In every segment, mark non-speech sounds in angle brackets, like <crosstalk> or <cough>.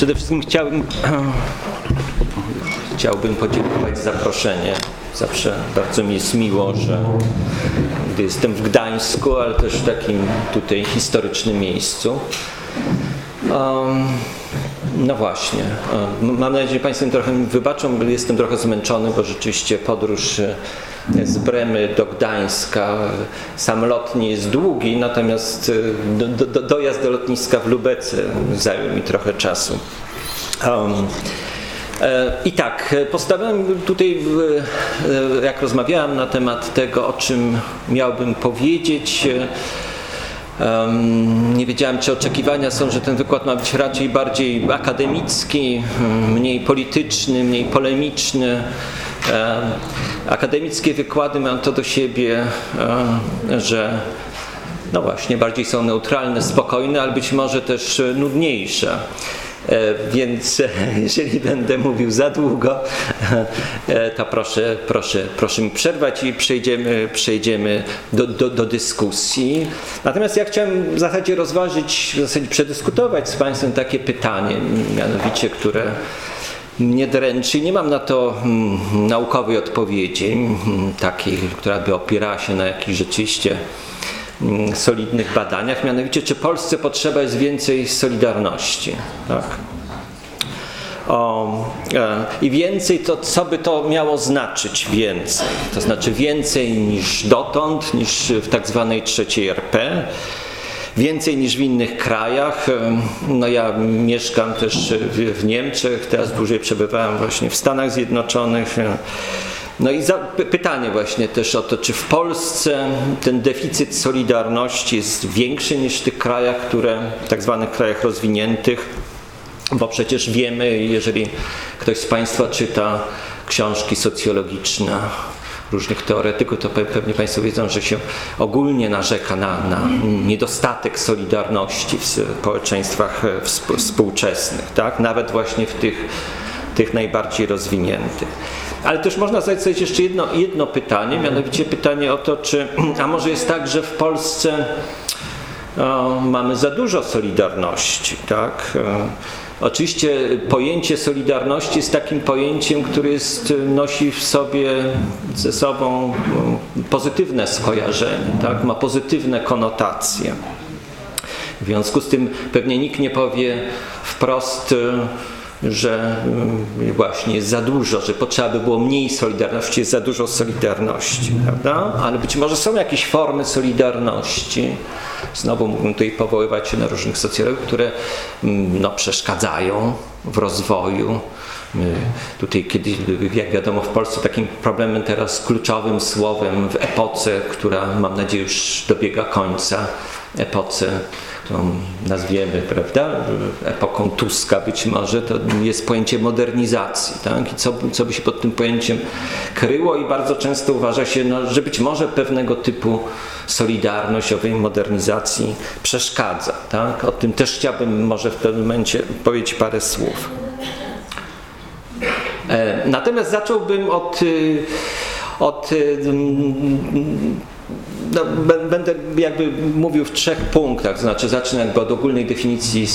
Przede wszystkim chciałbym, <clears throat> chciałbym podziękować za zaproszenie. Zawsze bardzo mi jest miło, że gdy jestem w Gdańsku, ale też w takim tutaj historycznym miejscu. Um, no właśnie. Mam nadzieję, że Państwo trochę wybaczą, bo jestem trochę zmęczony, bo rzeczywiście podróż e, z Bremy do Gdańska, sam lot nie jest długi, natomiast e, do, do, dojazd do lotniska w Lubece zajął mi trochę czasu. Um, i tak, postawiłem tutaj, jak rozmawiałem na temat tego, o czym miałbym powiedzieć, nie wiedziałem, czy oczekiwania są, że ten wykład ma być raczej bardziej akademicki, mniej polityczny, mniej polemiczny. Akademickie wykłady mają to do siebie, że no właśnie, bardziej są neutralne, spokojne, ale być może też nudniejsze. E, więc jeżeli będę mówił za długo, e, to proszę, proszę, proszę mi przerwać i przejdziemy, przejdziemy do, do, do dyskusji. Natomiast ja chciałem w zasadzie rozważyć, w zasadzie przedyskutować z Państwem takie pytanie, mianowicie, które mnie dręczy. Nie mam na to hmm, naukowej odpowiedzi, hmm, takiej, która by opierała się na jakiejś rzeczywiście Mm, solidnych badaniach, mianowicie czy Polsce potrzeba jest więcej solidarności. Tak? O, e, I więcej to, co by to miało znaczyć więcej? To znaczy więcej niż dotąd, niż w tak zwanej trzeciej RP, więcej niż w innych krajach. No ja mieszkam też w, w Niemczech, teraz dłużej przebywałem właśnie w Stanach Zjednoczonych. E, no i za, pytanie właśnie też o to, czy w Polsce ten deficyt solidarności jest większy niż w tych krajach, które, tak zwanych krajach rozwiniętych, bo przecież wiemy, jeżeli ktoś z Państwa czyta książki socjologiczne, różnych teoretyków, to pewnie Państwo wiedzą, że się ogólnie narzeka na, na niedostatek solidarności w społeczeństwach współczesnych, tak? nawet właśnie w tych, tych najbardziej rozwiniętych. Ale też można zadać sobie jeszcze jedno, jedno pytanie, mianowicie pytanie o to, czy, a może jest tak, że w Polsce o, mamy za dużo solidarności, tak? Oczywiście pojęcie solidarności jest takim pojęciem, które jest, nosi w sobie ze sobą pozytywne skojarzenie, tak? ma pozytywne konotacje. W związku z tym pewnie nikt nie powie wprost, że mm, właśnie jest za dużo, że potrzeba by było mniej solidarności, jest za dużo solidarności, prawda? Ale być może są jakieś formy solidarności. Znowu mógłbym tutaj powoływać się na różnych socjologów, które mm, no, przeszkadzają w rozwoju. Tutaj kiedyś, jak wiadomo, w Polsce takim problemem teraz kluczowym słowem w epoce, która mam nadzieję już dobiega końca, epoce którą nazwiemy, prawda, epoką Tuska być może, to jest pojęcie modernizacji, tak? I co, co by się pod tym pojęciem kryło i bardzo często uważa się, no, że być może pewnego typu solidarność owej modernizacji przeszkadza, tak? O tym też chciałbym może w pewnym momencie powiedzieć parę słów. E, natomiast zacząłbym od, y, od y, no, będę jakby mówił w trzech punktach, znaczy zacznę jakby od ogólnej definicji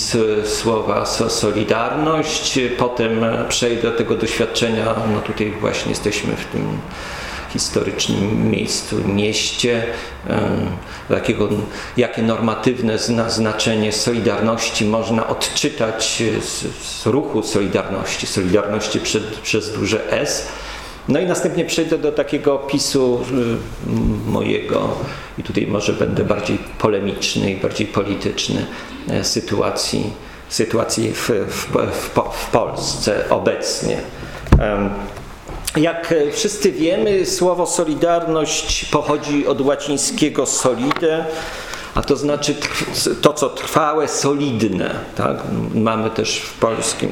słowa solidarność, potem przejdę do tego doświadczenia, no tutaj właśnie jesteśmy w tym historycznym miejscu, mieście, jakiego, jakie normatywne znaczenie Solidarności można odczytać z, z ruchu Solidarności, Solidarności przed, przez duże S, no i następnie przejdę do takiego opisu y, mojego, i tutaj może będę bardziej polemiczny i bardziej polityczny, e, sytuacji, sytuacji w, w, w, w Polsce obecnie. Jak wszyscy wiemy, słowo solidarność pochodzi od łacińskiego solide, a to znaczy to, co trwałe, solidne. Tak? Mamy też w polskim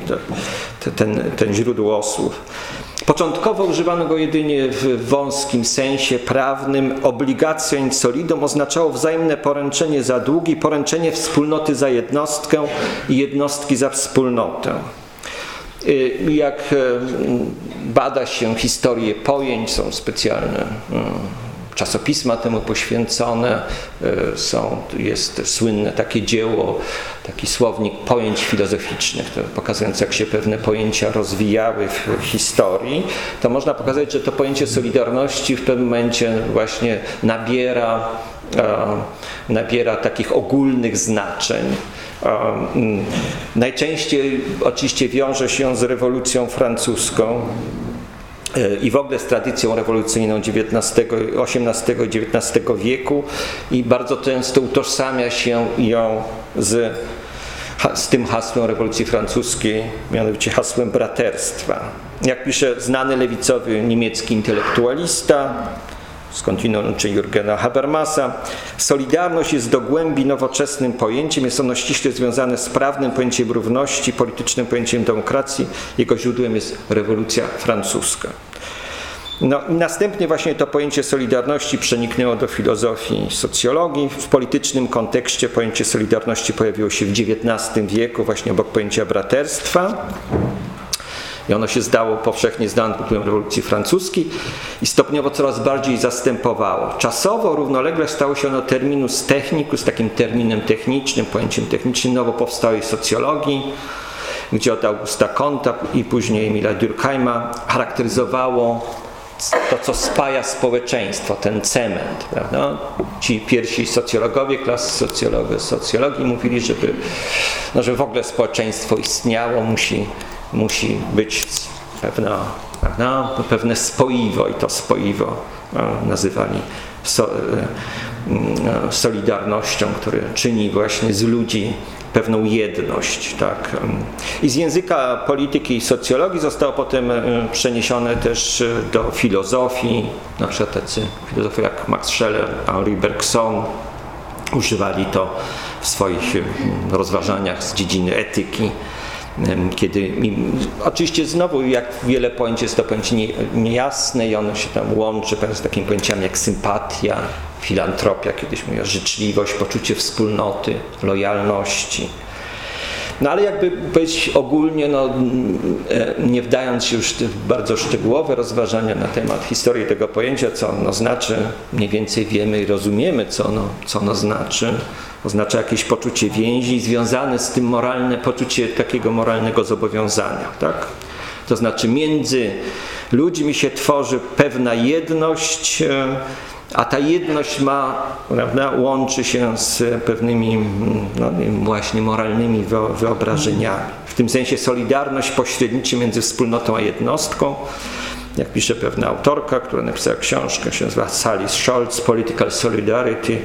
te, ten, ten źródło słów. Początkowo używano go jedynie w wąskim sensie prawnym. Obligacją in solidum oznaczało wzajemne poręczenie za długi, poręczenie wspólnoty za jednostkę i jednostki za wspólnotę. Y, jak y, bada się historię pojęć, są specjalne y, czasopisma temu poświęcone. E, są, jest słynne takie dzieło, taki słownik pojęć filozoficznych, pokazujący jak się pewne pojęcia rozwijały w historii. To można pokazać, że to pojęcie solidarności w pewnym momencie właśnie nabiera, nabiera takich ogólnych znaczeń. Mm, najczęściej oczywiście wiąże się z rewolucją francuską e, i w ogóle z tradycją rewolucyjną XIX, XVIII XIX wieku i bardzo często utożsamia się ją z, z tym hasłem rewolucji francuskiej, mianowicie hasłem braterstwa. Jak pisze znany lewicowy niemiecki intelektualista, skądinąd czy Jurgena Habermasa. Solidarność jest do głębi nowoczesnym pojęciem, jest ono ściśle związane z prawnym pojęciem równości, politycznym pojęciem demokracji. Jego źródłem jest rewolucja francuska. No następnie właśnie to pojęcie solidarności przeniknęło do filozofii socjologii. W politycznym kontekście pojęcie solidarności pojawiło się w XIX wieku, właśnie obok pojęcia braterstwa i ono się zdało powszechnie pod wpływem rewolucji francuskiej i stopniowo coraz bardziej zastępowało. Czasowo równolegle stało się ono terminus technicus, takim terminem technicznym, pojęciem technicznym nowo powstałej socjologii, gdzie od Augusta Comta i później Emila Durkheima charakteryzowało to, co spaja społeczeństwo, ten cement. Prawda? Ci pierwsi socjologowie, klasy socjologowie, socjologii mówili, żeby, no, że w ogóle społeczeństwo istniało, musi musi być pewna, pewna, pewne spoiwo i to spoiwo nazywali so, e, mm, solidarnością, które czyni właśnie z ludzi pewną jedność. Tak. I z języka polityki i socjologii zostało potem e, przeniesione też do filozofii, na przykład tacy filozofowie jak Max Scheler, Henri Bergson używali to w swoich rozważaniach z dziedziny etyki kiedy oczywiście znowu jak wiele pojęć jest to pojęcie niejasne i ono się tam łączy z takimi pojęciami jak sympatia, filantropia, kiedyś mówię, życzliwość, poczucie wspólnoty, lojalności. No ale jakby powiedzieć ogólnie, no, e, nie wdając się już w bardzo szczegółowe rozważania na temat historii tego pojęcia, co ono znaczy, mniej więcej wiemy i rozumiemy, co ono, co ono znaczy oznacza jakieś poczucie więzi związane z tym moralne, poczucie takiego moralnego zobowiązania. Tak? To znaczy między ludźmi się tworzy pewna jedność, e, a ta jedność ma, prawda, łączy się z pewnymi no, właśnie moralnymi wyobrażeniami. W tym sensie solidarność pośredniczy między wspólnotą a jednostką. Jak pisze pewna autorka, która napisała książkę, się nazywa Sally Scholz, Political Solidarity,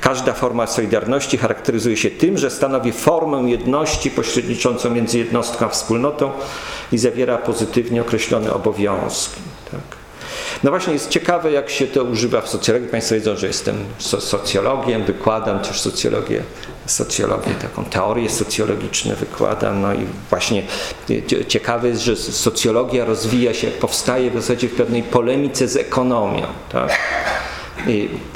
Każda forma solidarności charakteryzuje się tym, że stanowi formę jedności pośredniczącą między jednostką a wspólnotą i zawiera pozytywnie określone obowiązki. No właśnie jest ciekawe, jak się to używa w socjologii. Państwo wiedzą, że jestem socjologiem, wykładam też socjologię, socjologię, taką teorię socjologiczną wykładam. No i właśnie ciekawe jest, że socjologia rozwija się, powstaje w zasadzie w pewnej polemice z ekonomią. Tak?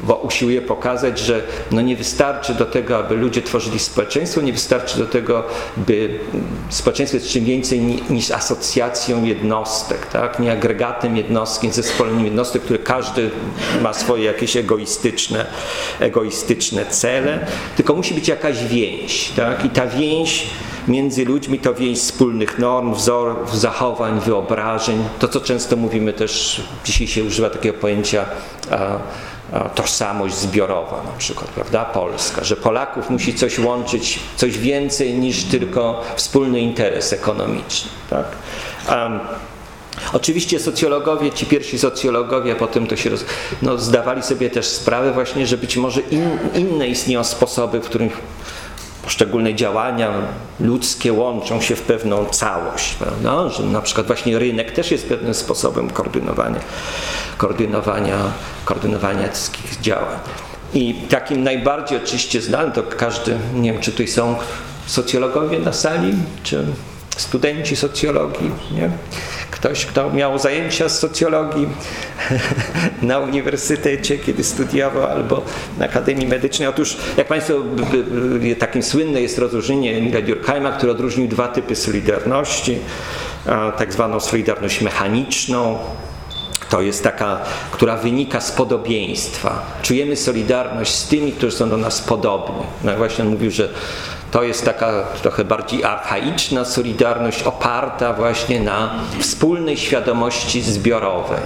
Bo usiłuje pokazać, że no nie wystarczy do tego, aby ludzie tworzyli społeczeństwo, nie wystarczy do tego, by społeczeństwo jest czym więcej niż asocjacją jednostek, tak? nie agregatem jednostki, zespoleniem jednostek, które każdy ma swoje jakieś egoistyczne, egoistyczne cele, tylko musi być jakaś więź. Tak? I ta więź między ludźmi to więź wspólnych norm, wzorów, zachowań, wyobrażeń. To, co często mówimy też, dzisiaj się używa takiego pojęcia tożsamość zbiorowa na przykład, prawda, polska, że Polaków musi coś łączyć, coś więcej niż tylko wspólny interes ekonomiczny, tak. Um, Oczywiście socjologowie, ci pierwsi socjologowie, potem to się roz, no, zdawali sobie też sprawę właśnie, że być może in, inne istnieją sposoby, w których poszczególne działania ludzkie łączą się w pewną całość, prawda? że na przykład właśnie rynek też jest pewnym sposobem koordynowania, koordynowania, koordynowania wszystkich działań. I takim najbardziej oczywiście znanym to każdy, nie wiem czy tutaj są socjologowie na sali, czy studenci socjologii, nie? ktoś, kto miał zajęcia z socjologii <laughs> na uniwersytecie, kiedy studiował, albo na Akademii Medycznej. Otóż, jak Państwo, takim słynne jest rozróżnienie Emila Durkheima, który odróżnił dwa typy solidarności, tak zwaną solidarność mechaniczną, to jest taka, która wynika z podobieństwa. Czujemy solidarność z tymi, którzy są do nas podobni. No właśnie on mówił, że to jest taka trochę bardziej archaiczna solidarność oparta właśnie na wspólnej świadomości zbiorowej.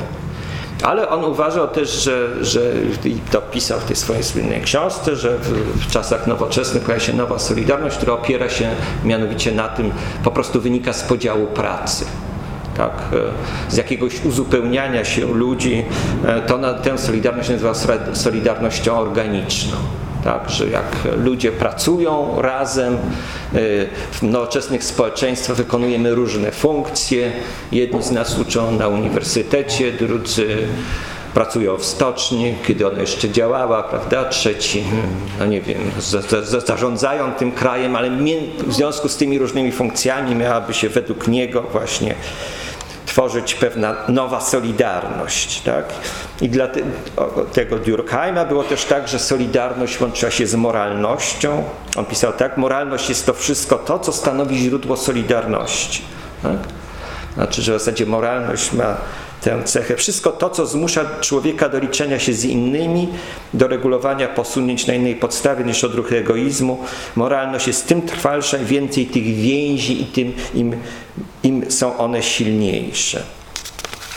Ale on uważał też, że, że i to pisał w tej swojej słynnej książce, że w, w, czasach nowoczesnych pojawia się nowa solidarność, która opiera się mianowicie na tym, po prostu wynika z podziału pracy. Tak, z jakiegoś uzupełniania się ludzi, to na tę solidarność nazywa solidarnością organiczną. Tak, że jak ludzie pracują razem, y, w nowoczesnych społeczeństwach wykonujemy różne funkcje. Jedni z nas uczą na uniwersytecie, drudzy pracują w stoczni, kiedy ona jeszcze działała, prawda? Trzeci, no nie wiem, za, za, zarządzają tym krajem, ale w związku z tymi różnymi funkcjami miałaby się według niego właśnie tworzyć pewna nowa solidarność. Tak? I dla te, tego Durkheima było też tak, że solidarność łączyła się z moralnością. On pisał tak, moralność jest to wszystko to, co stanowi źródło solidarności. Tak? Znaczy, że w zasadzie moralność ma tę cechę. Wszystko to, co zmusza człowieka do liczenia się z innymi, do regulowania posunięć na innej podstawie niż odruchy egoizmu. Moralność jest tym trwalsza i więcej tych więzi i tym im, im są one silniejsze.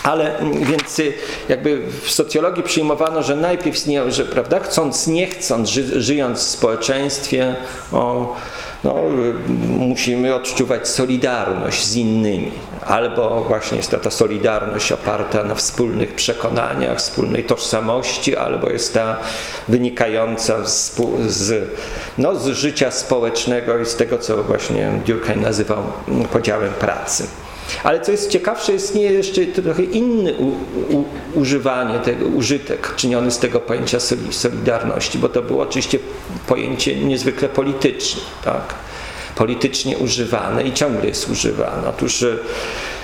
Ale mm, więc y, jakby w socjologii przyjmowano, że najpierw, że prawda, chcąc, nie chcąc, ży, żyjąc w społeczeństwie, o, no, musimy odczuwać solidarność z innymi. Albo właśnie jest to ta solidarność oparta na wspólnych przekonaniach, wspólnej tożsamości, albo jest ta wynikająca z, z, no, z życia społecznego i z tego, co właśnie Durkheim nazywał podziałem pracy. Ale co jest ciekawsze, jest nie jeszcze trochę inny u, u, używanie tego, użytek czyniony z tego pojęcia solidarności, bo to było oczywiście pojęcie niezwykle polityczne, tak? politycznie używane i ciągle jest używane. Otóż e,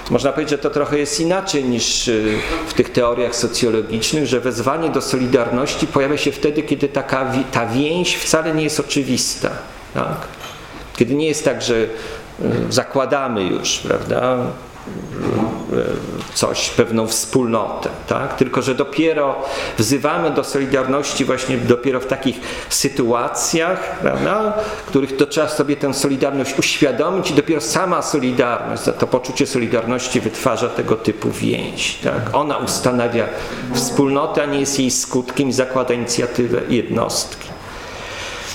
można powiedzieć, że to trochę jest inaczej niż e, w tych teoriach socjologicznych, że wezwanie do solidarności pojawia się wtedy, kiedy taka, ta więź wcale nie jest oczywista. Tak? Kiedy nie jest tak, że zakładamy już, prawda, coś, pewną wspólnotę, tak? Tylko, że dopiero wzywamy do solidarności właśnie dopiero w takich sytuacjach, prawda, których to trzeba sobie tę solidarność uświadomić i dopiero sama solidarność, to poczucie solidarności wytwarza tego typu więź, tak? Ona ustanawia wspólnotę, a nie jest jej skutkiem i zakłada inicjatywę jednostki.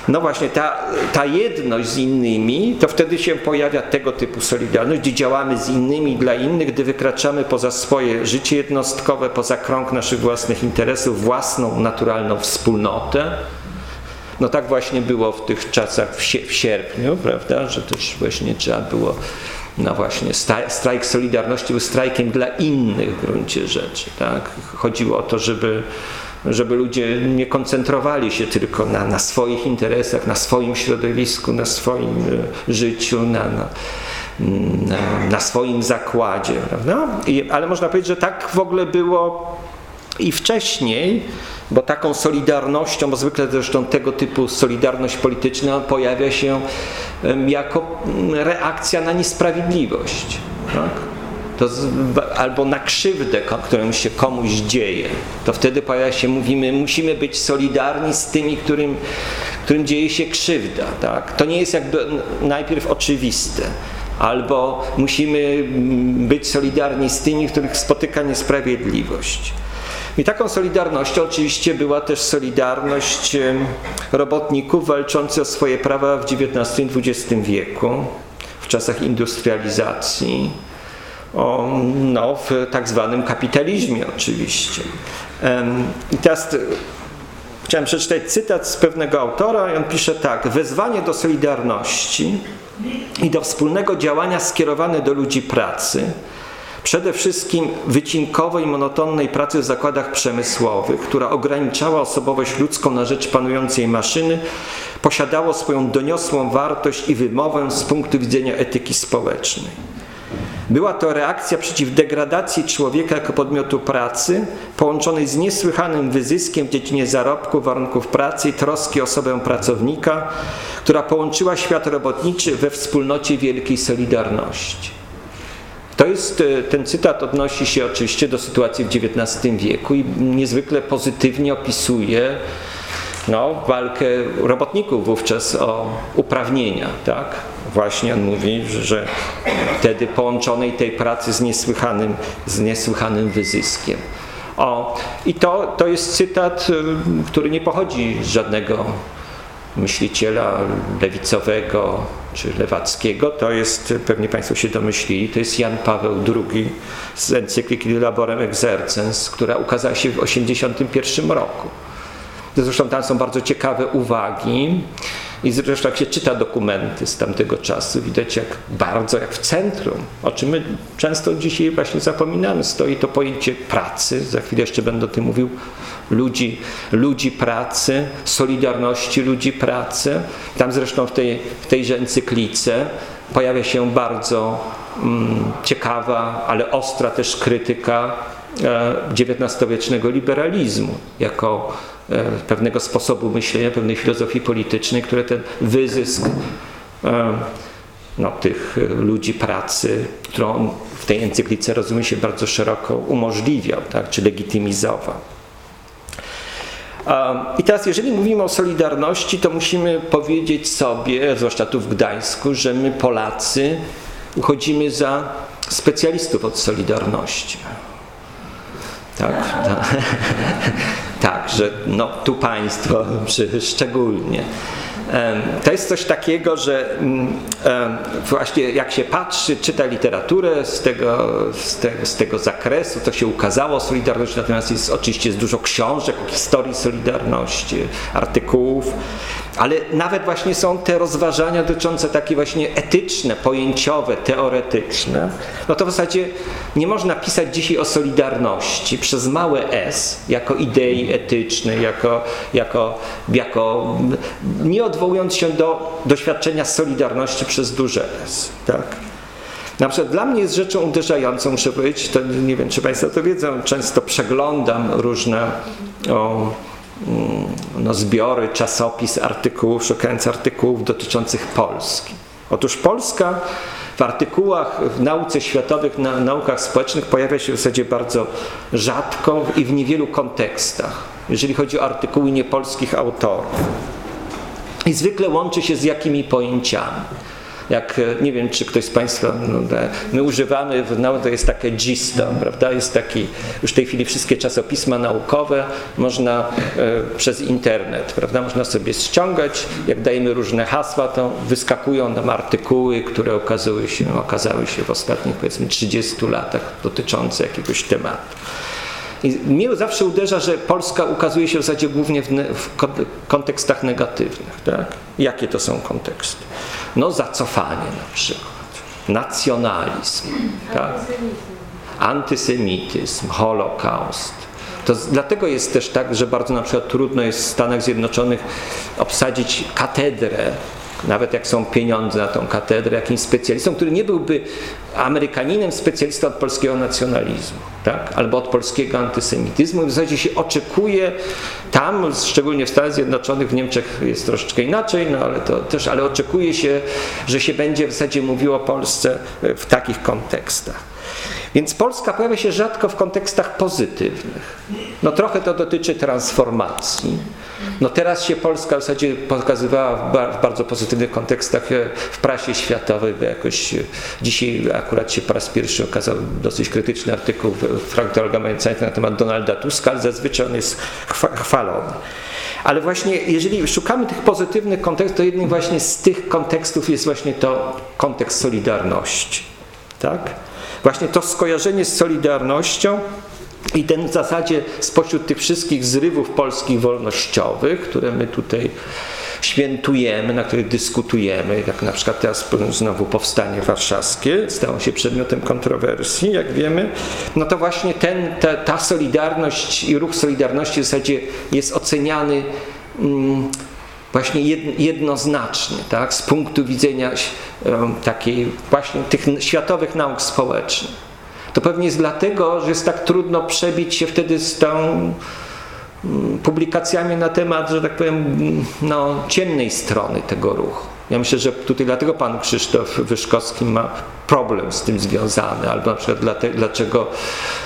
No właśnie, ta, ta jedność z innymi, to wtedy się pojawia tego typu solidarność, gdzie działamy z innymi dla innych, gdy wykraczamy poza swoje życie jednostkowe, poza krąg naszych własnych interesów, własną naturalną wspólnotę. No tak właśnie było w tych czasach w, w sierpniu, prawda, że też właśnie trzeba było no właśnie, strajk Solidarności był strajkiem dla innych w gruncie rzeczy. Tak? Chodziło o to, żeby żeby ludzie nie koncentrowali się tylko na, na swoich interesach, na swoim środowisku, na swoim e, życiu, na, na, na, na swoim zakładzie. Prawda? I, ale można powiedzieć, że tak w ogóle było i wcześniej, bo taką solidarnością, bo zwykle zresztą tego typu solidarność polityczna pojawia się jako reakcja na niesprawiedliwość. Tak? To z, albo na krzywdę, którą się komuś dzieje, to wtedy pojawia się, mówimy, musimy być solidarni z tymi, którym, którym dzieje się krzywda. Tak? To nie jest jakby najpierw oczywiste. Albo musimy mm, być solidarni z tymi, których spotyka niesprawiedliwość. I taką solidarnością oczywiście była też solidarność robotników walczących o swoje prawa w XIX i XX wieku, w czasach industrializacji o, no, w tak zwanym kapitalizmie oczywiście. I teraz chciałem przeczytać cytat z pewnego autora i on pisze tak. Wezwanie do solidarności i do wspólnego działania skierowane do ludzi pracy, przede wszystkim wycinkowej monotonnej pracy w zakładach przemysłowych, która ograniczała osobowość ludzką na rzecz panującej maszyny, posiadało swoją doniosłą wartość i wymowę z punktu widzenia etyki społecznej. Była to reakcja przeciw degradacji człowieka jako podmiotu pracy, połączonej z niesłychanym wyzyskiem w dziedzinie zarobku, warunków pracy i troski o osobę pracownika, która połączyła świat robotniczy we wspólnocie wielkiej solidarności. To jest, e, ten cytat odnosi się oczywiście do sytuacji w XIX wieku i niezwykle pozytywnie opisuje no, walkę robotników wówczas o uprawnienia, tak? Właśnie on mówi, że wtedy połączonej tej pracy z niesłychanym, z niesłychanym wyzyskiem. O, I to, to jest cytat, y, który nie pochodzi z żadnego myśliciela lewicowego czy lewackiego. To jest, pewnie Państwo się domyślili, to jest Jan Paweł II z encykliki Laborem Exercens, która ukazała się w 1981 roku. Zresztą tam są bardzo ciekawe uwagi. I zresztą jak się czyta dokumenty z tamtego czasu, widać jak bardzo, jak w centrum, o czym my często dzisiaj właśnie zapominamy, stoi to pojęcie pracy, za chwilę jeszcze będę o tym mówił, ludzi, ludzi pracy, solidarności ludzi pracy. Tam zresztą w, tej, w tejże encyklice pojawia się bardzo mm, ciekawa, ale ostra też krytyka XIX-wiecznego e, liberalizmu jako pewnego sposobu myślenia, pewnej filozofii politycznej, które ten wyzysk e, no, tych ludzi pracy, którą w tej encyklice rozumie się bardzo szeroko umożliwiał, tak, czy legitymizował. I teraz, jeżeli mówimy o solidarności, to musimy powiedzieć sobie, zwłaszcza tu w Gdańsku, że my Polacy uchodzimy za specjalistów od solidarności. Tak, tak. <laughs> tak że no, tu państwo szczególnie. To jest coś takiego, że mm, właśnie jak się patrzy, czyta literaturę z tego, z, z tego zakresu, to się ukazało Solidarność, natomiast jest oczywiście jest dużo książek o historii Solidarności, artykułów, ale nawet właśnie są te rozważania dotyczące takie właśnie etyczne, pojęciowe, teoretyczne, no to w zasadzie nie można pisać dzisiaj o Solidarności przez małe s, jako idei etycznej, jako, jako, jako nie odwołując się do doświadczenia Solidarności przez duże S. Tak? Na przykład dla mnie jest rzeczą uderzającą, muszę powiedzieć, to nie wiem, czy Państwo to wiedzą, często przeglądam różne o, no, zbiory, czasopis, artykułów, szukając artykułów dotyczących Polski. Otóż Polska w artykułach w nauce światowej, na naukach społecznych pojawia się w zasadzie bardzo rzadko i w niewielu kontekstach, jeżeli chodzi o artykuły niepolskich autorów. I zwykle łączy się z jakimi pojęciami jak e, nie wiem, czy ktoś z Państwa, no, my używamy, no, to jest takie GISTO, prawda? Jest taki, już w tej chwili wszystkie czasopisma naukowe można e, przez internet, prawda? Można sobie ściągać, jak dajemy różne hasła, to wyskakują nam artykuły, które okazały się, okazały się w ostatnich powiedzmy 30 latach dotyczące jakiegoś tematu. I mnie zawsze uderza, że Polska ukazuje się w zasadzie głównie w, w kontekstach negatywnych. Tak? Jakie to są konteksty? No zacofanie na przykład, nacjonalizm, tak? antysemityzm, holokaust. To dlatego jest też tak, że bardzo na przykład trudno jest w Stanach Zjednoczonych obsadzić katedrę nawet jak są pieniądze na tą katedrę, jakimś specjalistą, który nie byłby Amerykaninem, specjalistą od polskiego nacjonalizmu, tak? albo od polskiego antysemityzmu. W zasadzie się oczekuje tam, szczególnie w Stanach Zjednoczonych, w Niemczech jest troszeczkę inaczej, no ale to też, ale oczekuje się, że się będzie w zasadzie mówiło o Polsce w takich kontekstach. Więc Polska pojawia się rzadko w kontekstach pozytywnych. No trochę to dotyczy transformacji. No teraz się Polska w zasadzie pokazywała w bardzo pozytywnych kontekstach e, w prasie światowej, bo jakoś e, dzisiaj akurat się po raz pierwszy okazał dosyć krytyczny artykuł Allgemeine Zeitung na temat Donalda Tuska, ale zazwyczaj on jest chwalony. Ale właśnie jeżeli szukamy tych pozytywnych kontekstów, to jednym właśnie z tych kontekstów jest właśnie to kontekst solidarności. Tak? Właśnie to skojarzenie z Solidarnością i ten w zasadzie spośród tych wszystkich zrywów polskich wolnościowych, które my tutaj świętujemy, na których dyskutujemy, jak na przykład teraz znowu powstanie warszawskie, stało się przedmiotem kontrowersji, jak wiemy, no to właśnie ten, ta, ta solidarność i ruch Solidarności w zasadzie jest oceniany mm, właśnie jednoznacznie, tak, z punktu widzenia takiej właśnie tych światowych nauk społecznych. To pewnie jest dlatego, że jest tak trudno przebić się wtedy z tą mm, publikacjami na temat, że tak powiem, no, ciemnej strony tego ruchu. Ja myślę, że tutaj dlatego pan Krzysztof Wyszkowski ma problem z tym związany, albo na przykład dlaczego,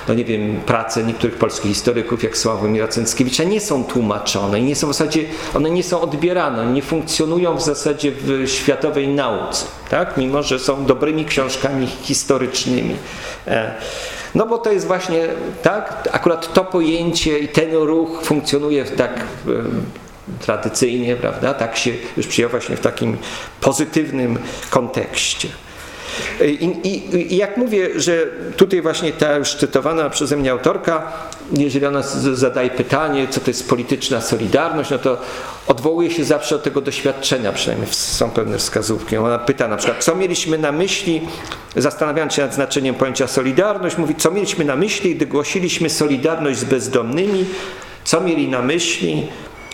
no nie wiem, prace niektórych polskich historyków, jak Sławomira Cęckiewicza, nie są tłumaczone i nie są w zasadzie, one nie są odbierane, nie funkcjonują w zasadzie w światowej nauce, tak? mimo że są dobrymi książkami historycznymi. E, no bo to jest właśnie, tak, akurat to pojęcie i ten ruch funkcjonuje tak tradycyjnie, prawda, tak się już przyjął właśnie w takim pozytywnym kontekście. I, i, I, jak mówię, że tutaj właśnie ta szczytowana przeze mnie autorka, jeżeli ona zadaje pytanie, co to jest polityczna solidarność, no to odwołuje się zawsze do tego doświadczenia, przynajmniej są pewne wskazówki. Ona pyta na przykład, co mieliśmy na myśli, zastanawiając się nad znaczeniem pojęcia solidarność, mówi, co mieliśmy na myśli, gdy głosiliśmy solidarność z bezdomnymi, co mieli na myśli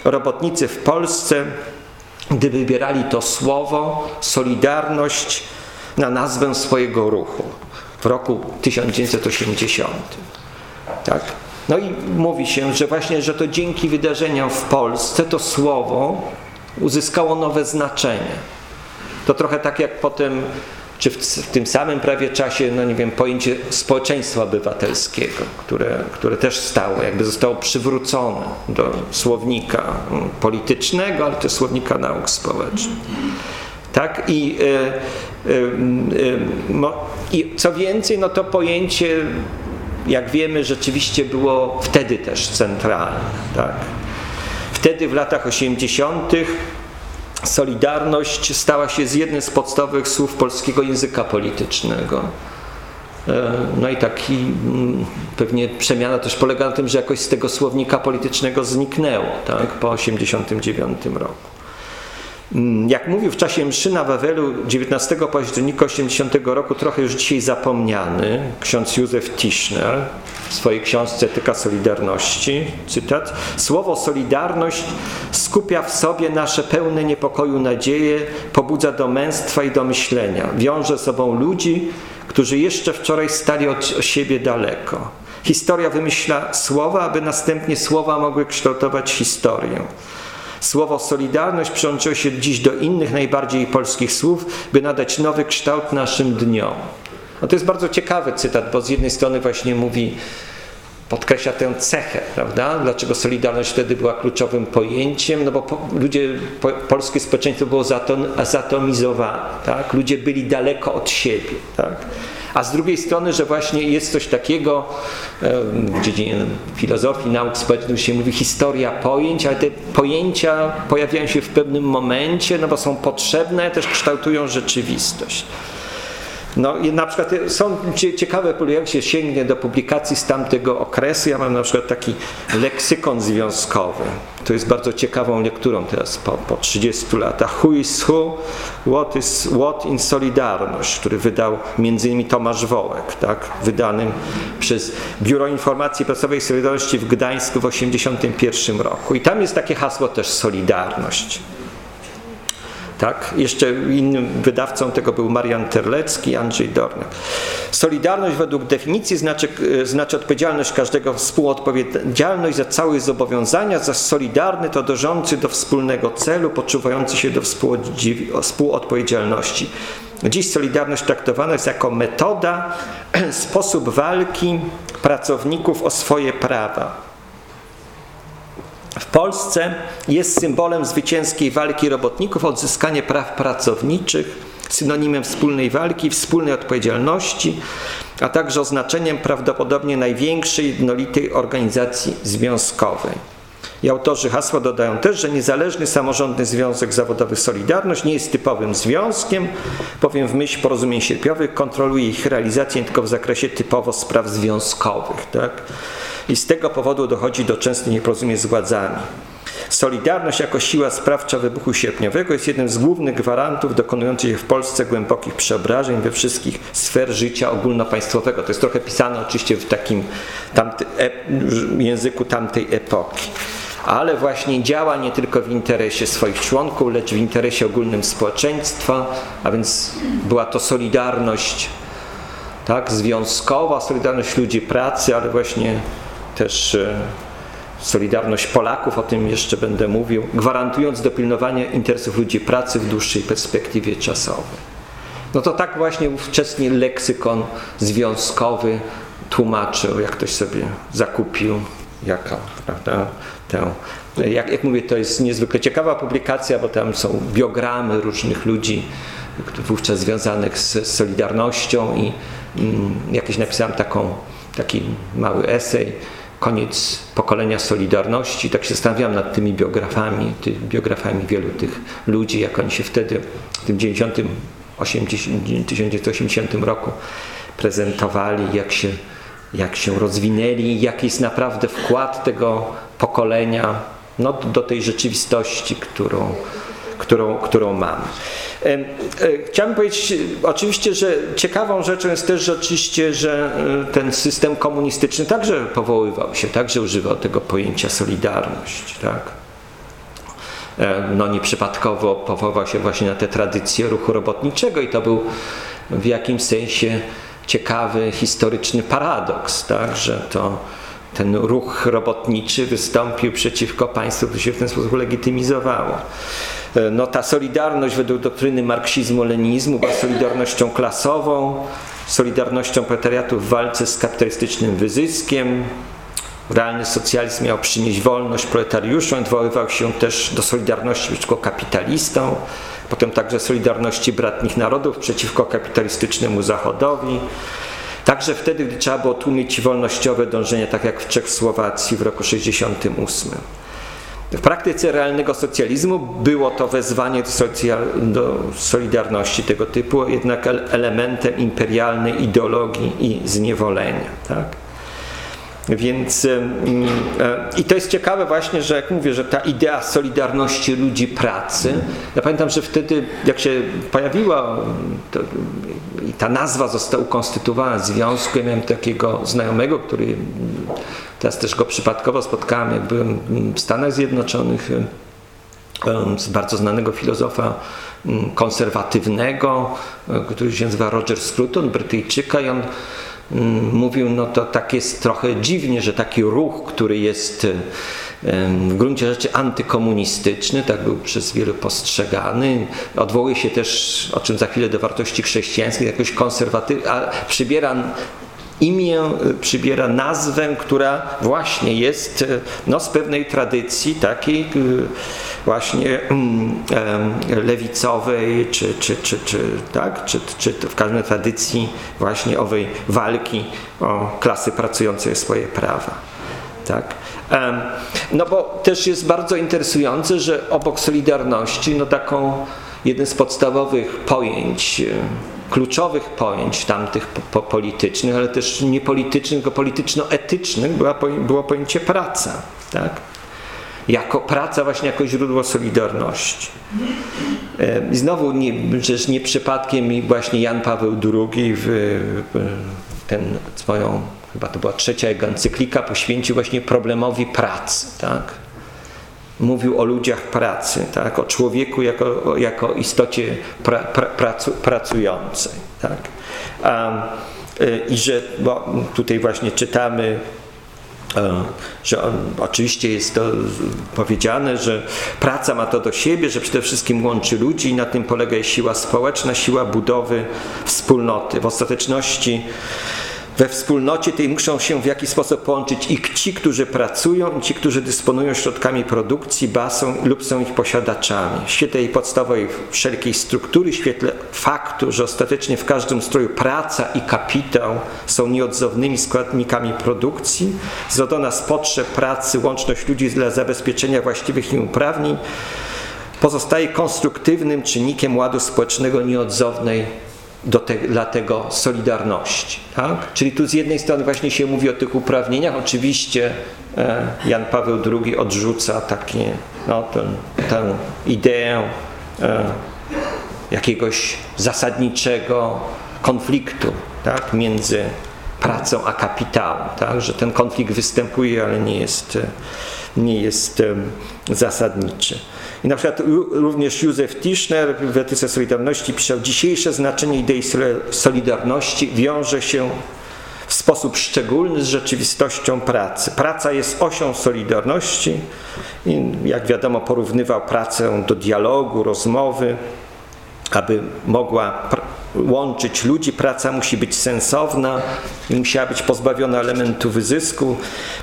robotnicy w Polsce, gdy wybierali to słowo, solidarność, na nazwę swojego ruchu w roku 1980. Tak? No i mówi się, że właśnie, że to dzięki wydarzeniom w Polsce to słowo uzyskało nowe znaczenie. To trochę tak jak potem, czy w, w, tym samym prawie czasie, no nie wiem, pojęcie społeczeństwa obywatelskiego, które, które też stało, jakby zostało przywrócone do słownika politycznego, ale też słownika nauk społecznych. Tak? I, y, y, y, I co więcej, no to pojęcie, jak wiemy, rzeczywiście było wtedy też centralne. Tak? Wtedy w latach 80. Solidarność stała się z jednym z podstawowych słów polskiego języka politycznego. E, no i taki mm, pewnie przemiana też polega na tym, że jakoś z tego słownika politycznego zniknęło tak, po 1989 roku. Mm, jak mówił w czasie mszy na Wawelu 19 października 80 roku, trochę już dzisiaj zapomniany, ksiądz Józef Tischner w swojej książce Etyka Solidarności, cytat, słowo solidarność skupia w sobie nasze pełne niepokoju nadzieje, pobudza do męstwa i do myślenia, wiąże sobą ludzi, którzy jeszcze wczoraj stali od siebie daleko. Historia wymyśla słowa, aby następnie słowa mogły kształtować historię. Słowo solidarność przyłączyło się dziś do innych najbardziej polskich słów, by nadać nowy kształt naszym dniom. No to jest bardzo ciekawy cytat, bo z jednej strony właśnie mówi, podkreśla tę cechę, prawda? Dlaczego solidarność wtedy była kluczowym pojęciem? No bo po, ludzie, po, polskie społeczeństwo było zatom, zatomizowane, tak? Ludzie byli daleko od siebie, tak? A z drugiej strony, że właśnie jest coś takiego, w dziedzinie filozofii, nauk społecznych się mówi historia pojęć, ale te pojęcia pojawiają się w pewnym momencie, no bo są potrzebne, też kształtują rzeczywistość. No na przykład są ciekawe, jak się sięgnie do publikacji z tamtego okresu. Ja mam na przykład taki leksykon związkowy. To jest bardzo ciekawą lekturą teraz po, po 30 latach. Who is who, what is what in Solidarność, który wydał innymi Tomasz Wołek, tak, wydanym przez Biuro Informacji Prasowej Solidarności w Gdańsku w 1981 roku. I tam jest takie hasło też Solidarność. Tak? Jeszcze innym wydawcą tego był Marian Terlecki, Andrzej Dornek. Solidarność według definicji znaczy, znaczy odpowiedzialność każdego, współodpowiedzialność za całe zobowiązania, za solidarny to dążący do wspólnego celu, poczuwający się do współodpowiedzialności. Dziś Solidarność traktowana jest jako metoda, <clears throat> sposób walki pracowników o swoje prawa w Polsce jest symbolem zwycięskiej walki robotników o odzyskanie praw pracowniczych, synonimem wspólnej walki, wspólnej odpowiedzialności, a także oznaczeniem prawdopodobnie największej jednolitej organizacji związkowej. I autorzy hasła dodają też, że niezależny samorządny związek zawodowy Solidarność nie jest typowym związkiem, bowiem w myśl porozumień sierpniowych kontroluje ich realizację tylko w zakresie typowo spraw związkowych. Tak? I z tego powodu dochodzi do częstych nieporozumień z władzami. Solidarność jako siła sprawcza wybuchu sierpniowego jest jednym z głównych gwarantów dokonujących się w Polsce głębokich przeobrażeń we wszystkich sfer życia ogólnopaństwowego. To jest trochę pisane oczywiście w takim tamty, e, języku tamtej epoki. Ale właśnie działa nie tylko w interesie swoich członków, lecz w interesie ogólnym społeczeństwa, a więc była to solidarność tak, związkowa, solidarność ludzi pracy, ale właśnie też e, Solidarność Polaków, o tym jeszcze będę mówił, gwarantując dopilnowanie interesów ludzi pracy w dłuższej perspektywie czasowej. No to tak właśnie ówczesny leksykon związkowy tłumaczył, jak ktoś sobie zakupił jaką, prawda, tę jak, jak mówię, to jest niezwykle ciekawa publikacja, bo tam są biogramy różnych ludzi, wówczas związanych z Solidarnością i mm, jakieś napisałem taką, taki mały esej, koniec pokolenia Solidarności. Tak się zastanawiałem nad tymi biografami, ty, biografami wielu tych ludzi, jak oni się wtedy w tym 90, 80, 1980 roku prezentowali, jak się, jak się rozwinęli, jaki jest naprawdę wkład tego pokolenia no, do tej rzeczywistości, którą, którą, którą mam. E, chciałbym powiedzieć oczywiście, że ciekawą rzeczą jest też oczywiście, że e, ten system komunistyczny także powoływał się, także używał tego pojęcia solidarność. Tak? E, no nieprzypadkowo powoływał się właśnie na te tradycje ruchu robotniczego i to był w jakimś sensie ciekawy historyczny paradoks, tak? że to ten ruch robotniczy wystąpił przeciwko państwu, które się w ten sposób legitymizowało. E, no, ta solidarność według doktryny marksizmu-leninizmu była solidarnością klasową, solidarnością proletariatu w walce z kapitalistycznym wyzyskiem. Realny socjalizm miał przynieść wolność proletariuszom, odwoływał się też do solidarności przeciwko kapitalistom, potem także solidarności bratnich narodów przeciwko kapitalistycznemu Zachodowi. Także wtedy, gdy trzeba było tłumić wolnościowe dążenia, tak jak w Czechosłowacji w roku 1968. W praktyce realnego socjalizmu było to wezwanie do solidarności tego typu, jednak elementem imperialnej ideologii i zniewolenia. Tak? Więc e, i to jest ciekawe właśnie, że jak mówię, że ta idea solidarności ludzi pracy, ja pamiętam, że wtedy jak się pojawiła i ta nazwa została ukonstytuowana związku, ja miałem takiego znajomego, który teraz też go przypadkowo spotkałem, jak byłem w Stanach Zjednoczonych, z bardzo znanego filozofa konserwatywnego, który się nazywa Roger Scruton, Brytyjczyka i on Mm, mówił, no to tak jest trochę dziwnie, że taki ruch, który jest w gruncie rzeczy antykomunistyczny, tak był przez wielu postrzegany, odwołuje się też, o czym za chwilę, do wartości chrześcijańskich, jakoś konserwatywny, a przybiera imię, przybiera nazwę, która właśnie jest no, z pewnej tradycji takiej właśnie mm, lewicowej, czy, czy, czy, czy, tak? czy, czy w każdej tradycji właśnie owej walki o klasy pracujące o swoje prawa. Tak? No bo też jest bardzo interesujące, że obok Solidarności, no taką jeden z podstawowych pojęć, kluczowych pojęć tamtych po, politycznych, ale też nie politycznych, tylko polityczno-etycznych było pojęcie praca. Tak? jako praca właśnie jako źródło solidarności. E, I znowu nie, przecież nie przypadkiem właśnie Jan Paweł II w, ten swoją, chyba to była trzecia jego encyklika, poświęcił właśnie problemowi pracy, tak? Mówił o ludziach pracy, tak? o człowieku jako, jako istocie pra, pra, pracu, pracującej. Tak? A, e, I że tutaj właśnie czytamy E, że on, oczywiście jest to powiedziane, że praca ma to do siebie, że przede wszystkim łączy ludzi i na tym polega siła społeczna, siła budowy wspólnoty. W ostateczności we wspólnocie tej muszą się w jakiś sposób połączyć i ci, którzy pracują, i ci, którzy dysponują środkami produkcji, basą lub są ich posiadaczami. W świetle jej podstawowej wszelkiej struktury, w świetle faktu, że ostatecznie w każdym stroju praca i kapitał są nieodzownymi składnikami produkcji, zrodzona z potrzeb pracy, łączność ludzi dla zabezpieczenia właściwych im uprawnień, pozostaje konstruktywnym czynnikiem ładu społecznego nieodzownej do te, tego solidarności. Tak? Czyli tu z jednej strony właśnie się mówi o tych uprawnieniach, oczywiście e, Jan Paweł II odrzuca takie, no, ten, tę ideę e, jakiegoś zasadniczego konfliktu tak? między pracą a kapitałem, tak? że ten konflikt występuje, ale nie jest, nie jest e, zasadniczy. I na przykład również Józef Tischner w Etyce Solidarności pisał, dzisiejsze znaczenie idei Solidarności wiąże się w sposób szczególny z rzeczywistością pracy. Praca jest osią solidarności i jak wiadomo porównywał pracę do dialogu, rozmowy, aby mogła łączyć ludzi, praca musi być sensowna i musiała być pozbawiona elementu wyzysku.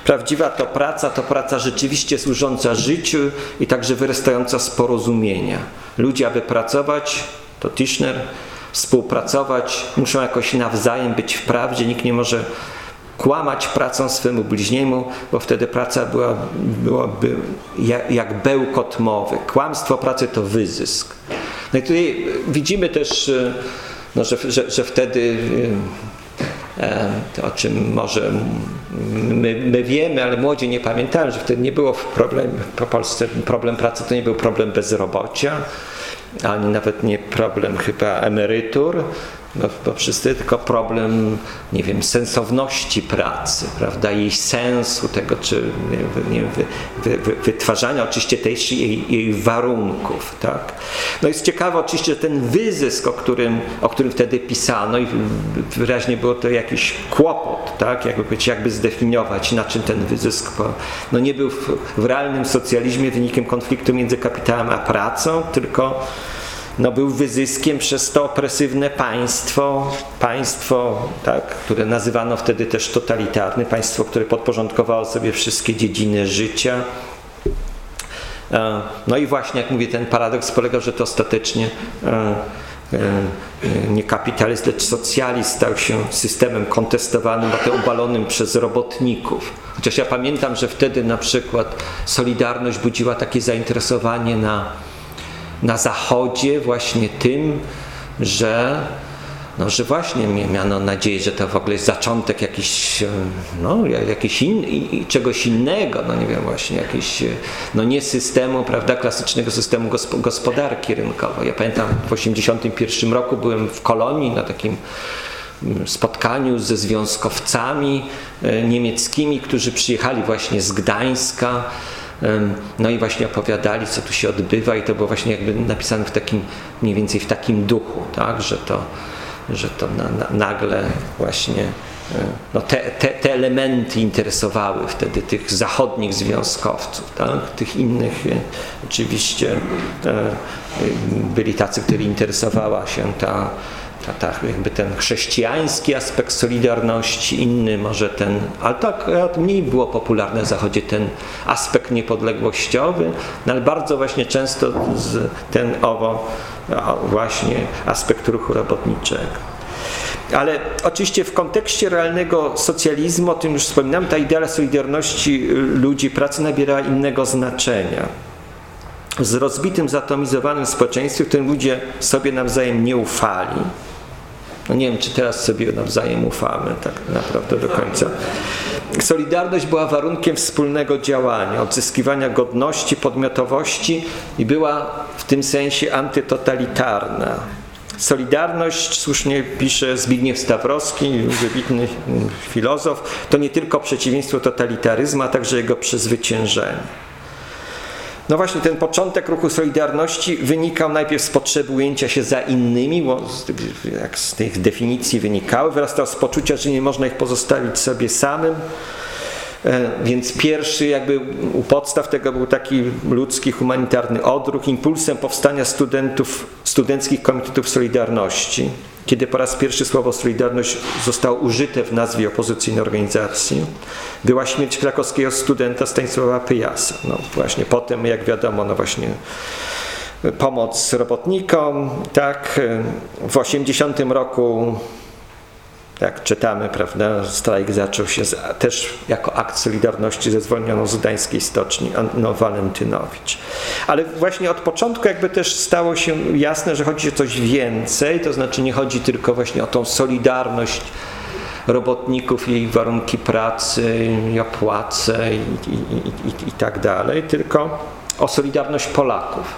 Prawdziwa to praca, to praca rzeczywiście służąca życiu i także wyrastająca z porozumienia. Ludzie, aby pracować, to Tischner, współpracować, muszą jakoś nawzajem być w prawdzie. Nikt nie może kłamać pracą swemu bliźniemu, bo wtedy praca była, byłaby jak, jak bełkot mowy. Kłamstwo pracy to wyzysk. No i tutaj widzimy też, no, że, że, że wtedy e, to, o czym może my, my, wiemy, ale młodzi nie pamiętają, że wtedy nie było problem, po Polsce problem pracy to nie był problem bezrobocia, ani nawet nie problem chyba emerytur, bo, bo wszyscy tylko problem, nie wiem, sensowności pracy, prawda, jej sensu, tego, czy nie, wy, wy, wy, wytwarzania oczywiście tej jej, jej, warunków, tak. No jest ciekawe oczywiście, że ten wyzysk, o którym, o którym wtedy pisano i wyraźnie było to jakiś kłopot, tak, jakby jakby zdefiniować, na czym ten wyzysk, bo, no nie był w, w realnym socjalizmie wynikiem konfliktu między kapitałem a pracą, tylko no, był wyzyskiem przez to opresywne państwo, państwo, tak, które nazywano wtedy też totalitarne, państwo, które podporządkowało sobie wszystkie dziedziny życia. E, no i właśnie, jak mówię, ten paradoks polegał, że to ostatecznie e, e, nie kapitalizm, lecz socjalizm stał się systemem kontestowanym, a obalonym przez robotników. Chociaż ja pamiętam, że wtedy na przykład Solidarność budziła takie zainteresowanie na na Zachodzie właśnie tym, że, no, że właśnie miano nadzieję, że to w ogóle jest zaczątek jakiś, no, jakiś in, czegoś innego, no nie wiem, właśnie jakiś, no nie systemu, prawda, klasycznego systemu gospodarki rynkowej. Ja pamiętam w 1981 roku byłem w Kolonii na takim spotkaniu ze związkowcami e, niemieckimi, którzy przyjechali właśnie z Gdańska, no i właśnie opowiadali, co tu się odbywa i to było właśnie jakby napisane w takim, mniej więcej w takim duchu, tak, że to, że to na, na, nagle właśnie e, no te, te, te, elementy interesowały wtedy tych zachodnich związkowców, tak? tych innych e, oczywiście e, byli tacy, których interesowała się ta ta, ta, jakby ten chrześcijański aspekt solidarności, inny może ten, ale tak mniej było popularny w Zachodzie ten aspekt niepodległościowy, no ale bardzo właśnie często ten owo właśnie aspekt ruchu robotniczego. Ale oczywiście w kontekście realnego socjalizmu, o tym już wspominałem, ta idea solidarności ludzi pracy nabiera innego znaczenia z rozbitym, zatomizowanym społeczeństwem, w którym ludzie sobie nawzajem nie ufali, no nie wiem, czy teraz sobie nawzajem ufamy tak naprawdę do końca. Solidarność była warunkiem wspólnego działania, odzyskiwania godności, podmiotowości i była w tym sensie antytotalitarna. Solidarność, słusznie pisze Zbigniew Stawrowski, wybitny filozof, to nie tylko przeciwieństwo totalitaryzmu, a także jego przezwyciężenie. No właśnie, ten początek ruchu Solidarności wynikał najpierw z potrzeby ujęcia się za innymi, bo jak z tych definicji wynikały, wyrastał z poczucia, że nie można ich pozostawić sobie samym. E, więc pierwszy jakby u podstaw tego był taki ludzki, humanitarny odruch, impulsem powstania studentów, studenckich komitetów Solidarności kiedy po raz pierwszy słowo Solidarność zostało użyte w nazwie opozycyjnej organizacji, była śmierć krakowskiego studenta Stanisława Pyjasa. No właśnie potem, jak wiadomo, no właśnie pomoc robotnikom, tak, w 80 roku jak czytamy, prawda, strajk zaczął się z, też jako akt solidarności ze zwolnioną z gdańskiej stoczni no, Walentynowicz. Ale właśnie od początku jakby też stało się jasne, że chodzi o coś więcej, to znaczy nie chodzi tylko właśnie o tą solidarność robotników, jej warunki pracy, i opłace i, i, i, i, tak dalej, tylko o solidarność Polaków.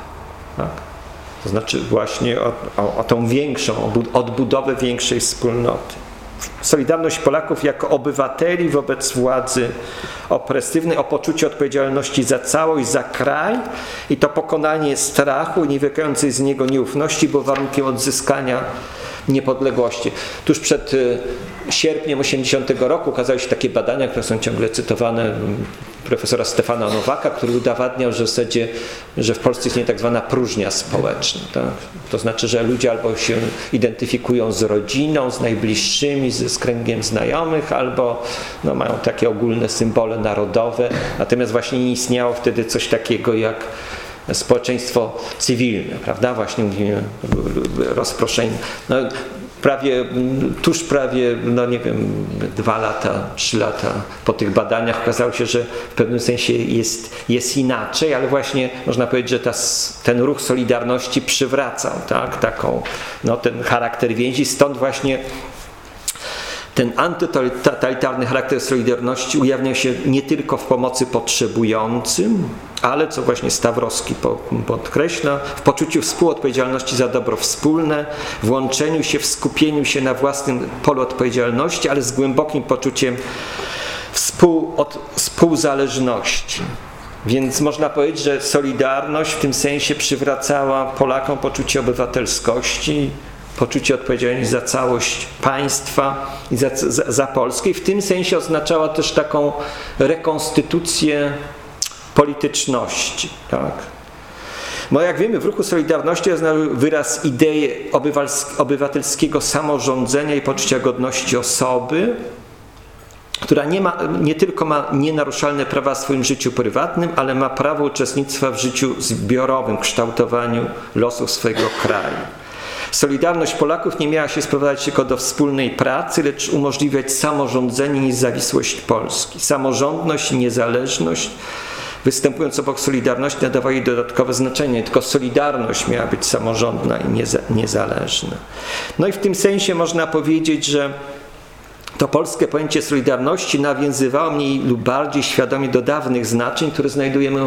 Tak? To znaczy właśnie o, o, o tą większą, odbudowę większej wspólnoty. Solidarność Polaków jako obywateli wobec władzy opresywnej, o poczucie odpowiedzialności za całość, za kraj. I to pokonanie strachu nie wynikającej z niego nieufności było warunkiem odzyskania niepodległości. Tuż przed y, sierpniem 80 roku ukazały się takie badania, które są ciągle cytowane mm, profesora Stefana Nowaka, który udowadniał, że w zasadzie, że w Polsce istnieje tak zwana próżnia społeczna. Tak? To znaczy, że ludzie albo się identyfikują z rodziną, z najbliższymi, z, z kręgiem znajomych, albo no, mają takie ogólne symbole narodowe. Natomiast właśnie nie istniało wtedy coś takiego jak społeczeństwo cywilne, prawda? Właśnie mówimy rozproszenie. No, prawie, tuż prawie, no nie wiem, dwa lata, trzy lata po tych badaniach okazało się, że w pewnym sensie jest, jest inaczej, ale właśnie można powiedzieć, że ta, ten ruch Solidarności przywracał tak, taką, no, ten charakter więzi, stąd właśnie ten antytotalitarny charakter Solidarności ujawnia się nie tylko w pomocy potrzebującym, ale co właśnie Stawrowski podkreśla, w poczuciu współodpowiedzialności za dobro wspólne, włączeniu się, w skupieniu się na własnym polu odpowiedzialności, ale z głębokim poczuciem współod, współzależności. Więc można powiedzieć, że Solidarność w tym sensie przywracała Polakom poczucie obywatelskości, poczucie odpowiedzialności za całość państwa i za, za, za Polskę. I w tym sensie oznaczała też taką rekonstytucję polityczności. Tak? No jak wiemy, w ruchu Solidarności oznacza wyraz idei obywatelskiego samorządzenia i poczucia godności osoby, która nie, ma, nie tylko ma nienaruszalne prawa w swoim życiu prywatnym, ale ma prawo uczestnictwa w życiu zbiorowym, kształtowaniu losów swojego kraju. Solidarność Polaków nie miała się sprowadzać tylko do wspólnej pracy, lecz umożliwiać samorządzenie i niezawisłość Polski. Samorządność i niezależność występując obok Solidarności nadawała jej dodatkowe znaczenie. Tylko Solidarność miała być samorządna i nieza, niezależna. No i w tym sensie można powiedzieć, że to polskie pojęcie Solidarności nawiązywało mniej lub bardziej świadomie do dawnych znaczeń, które znajdujemy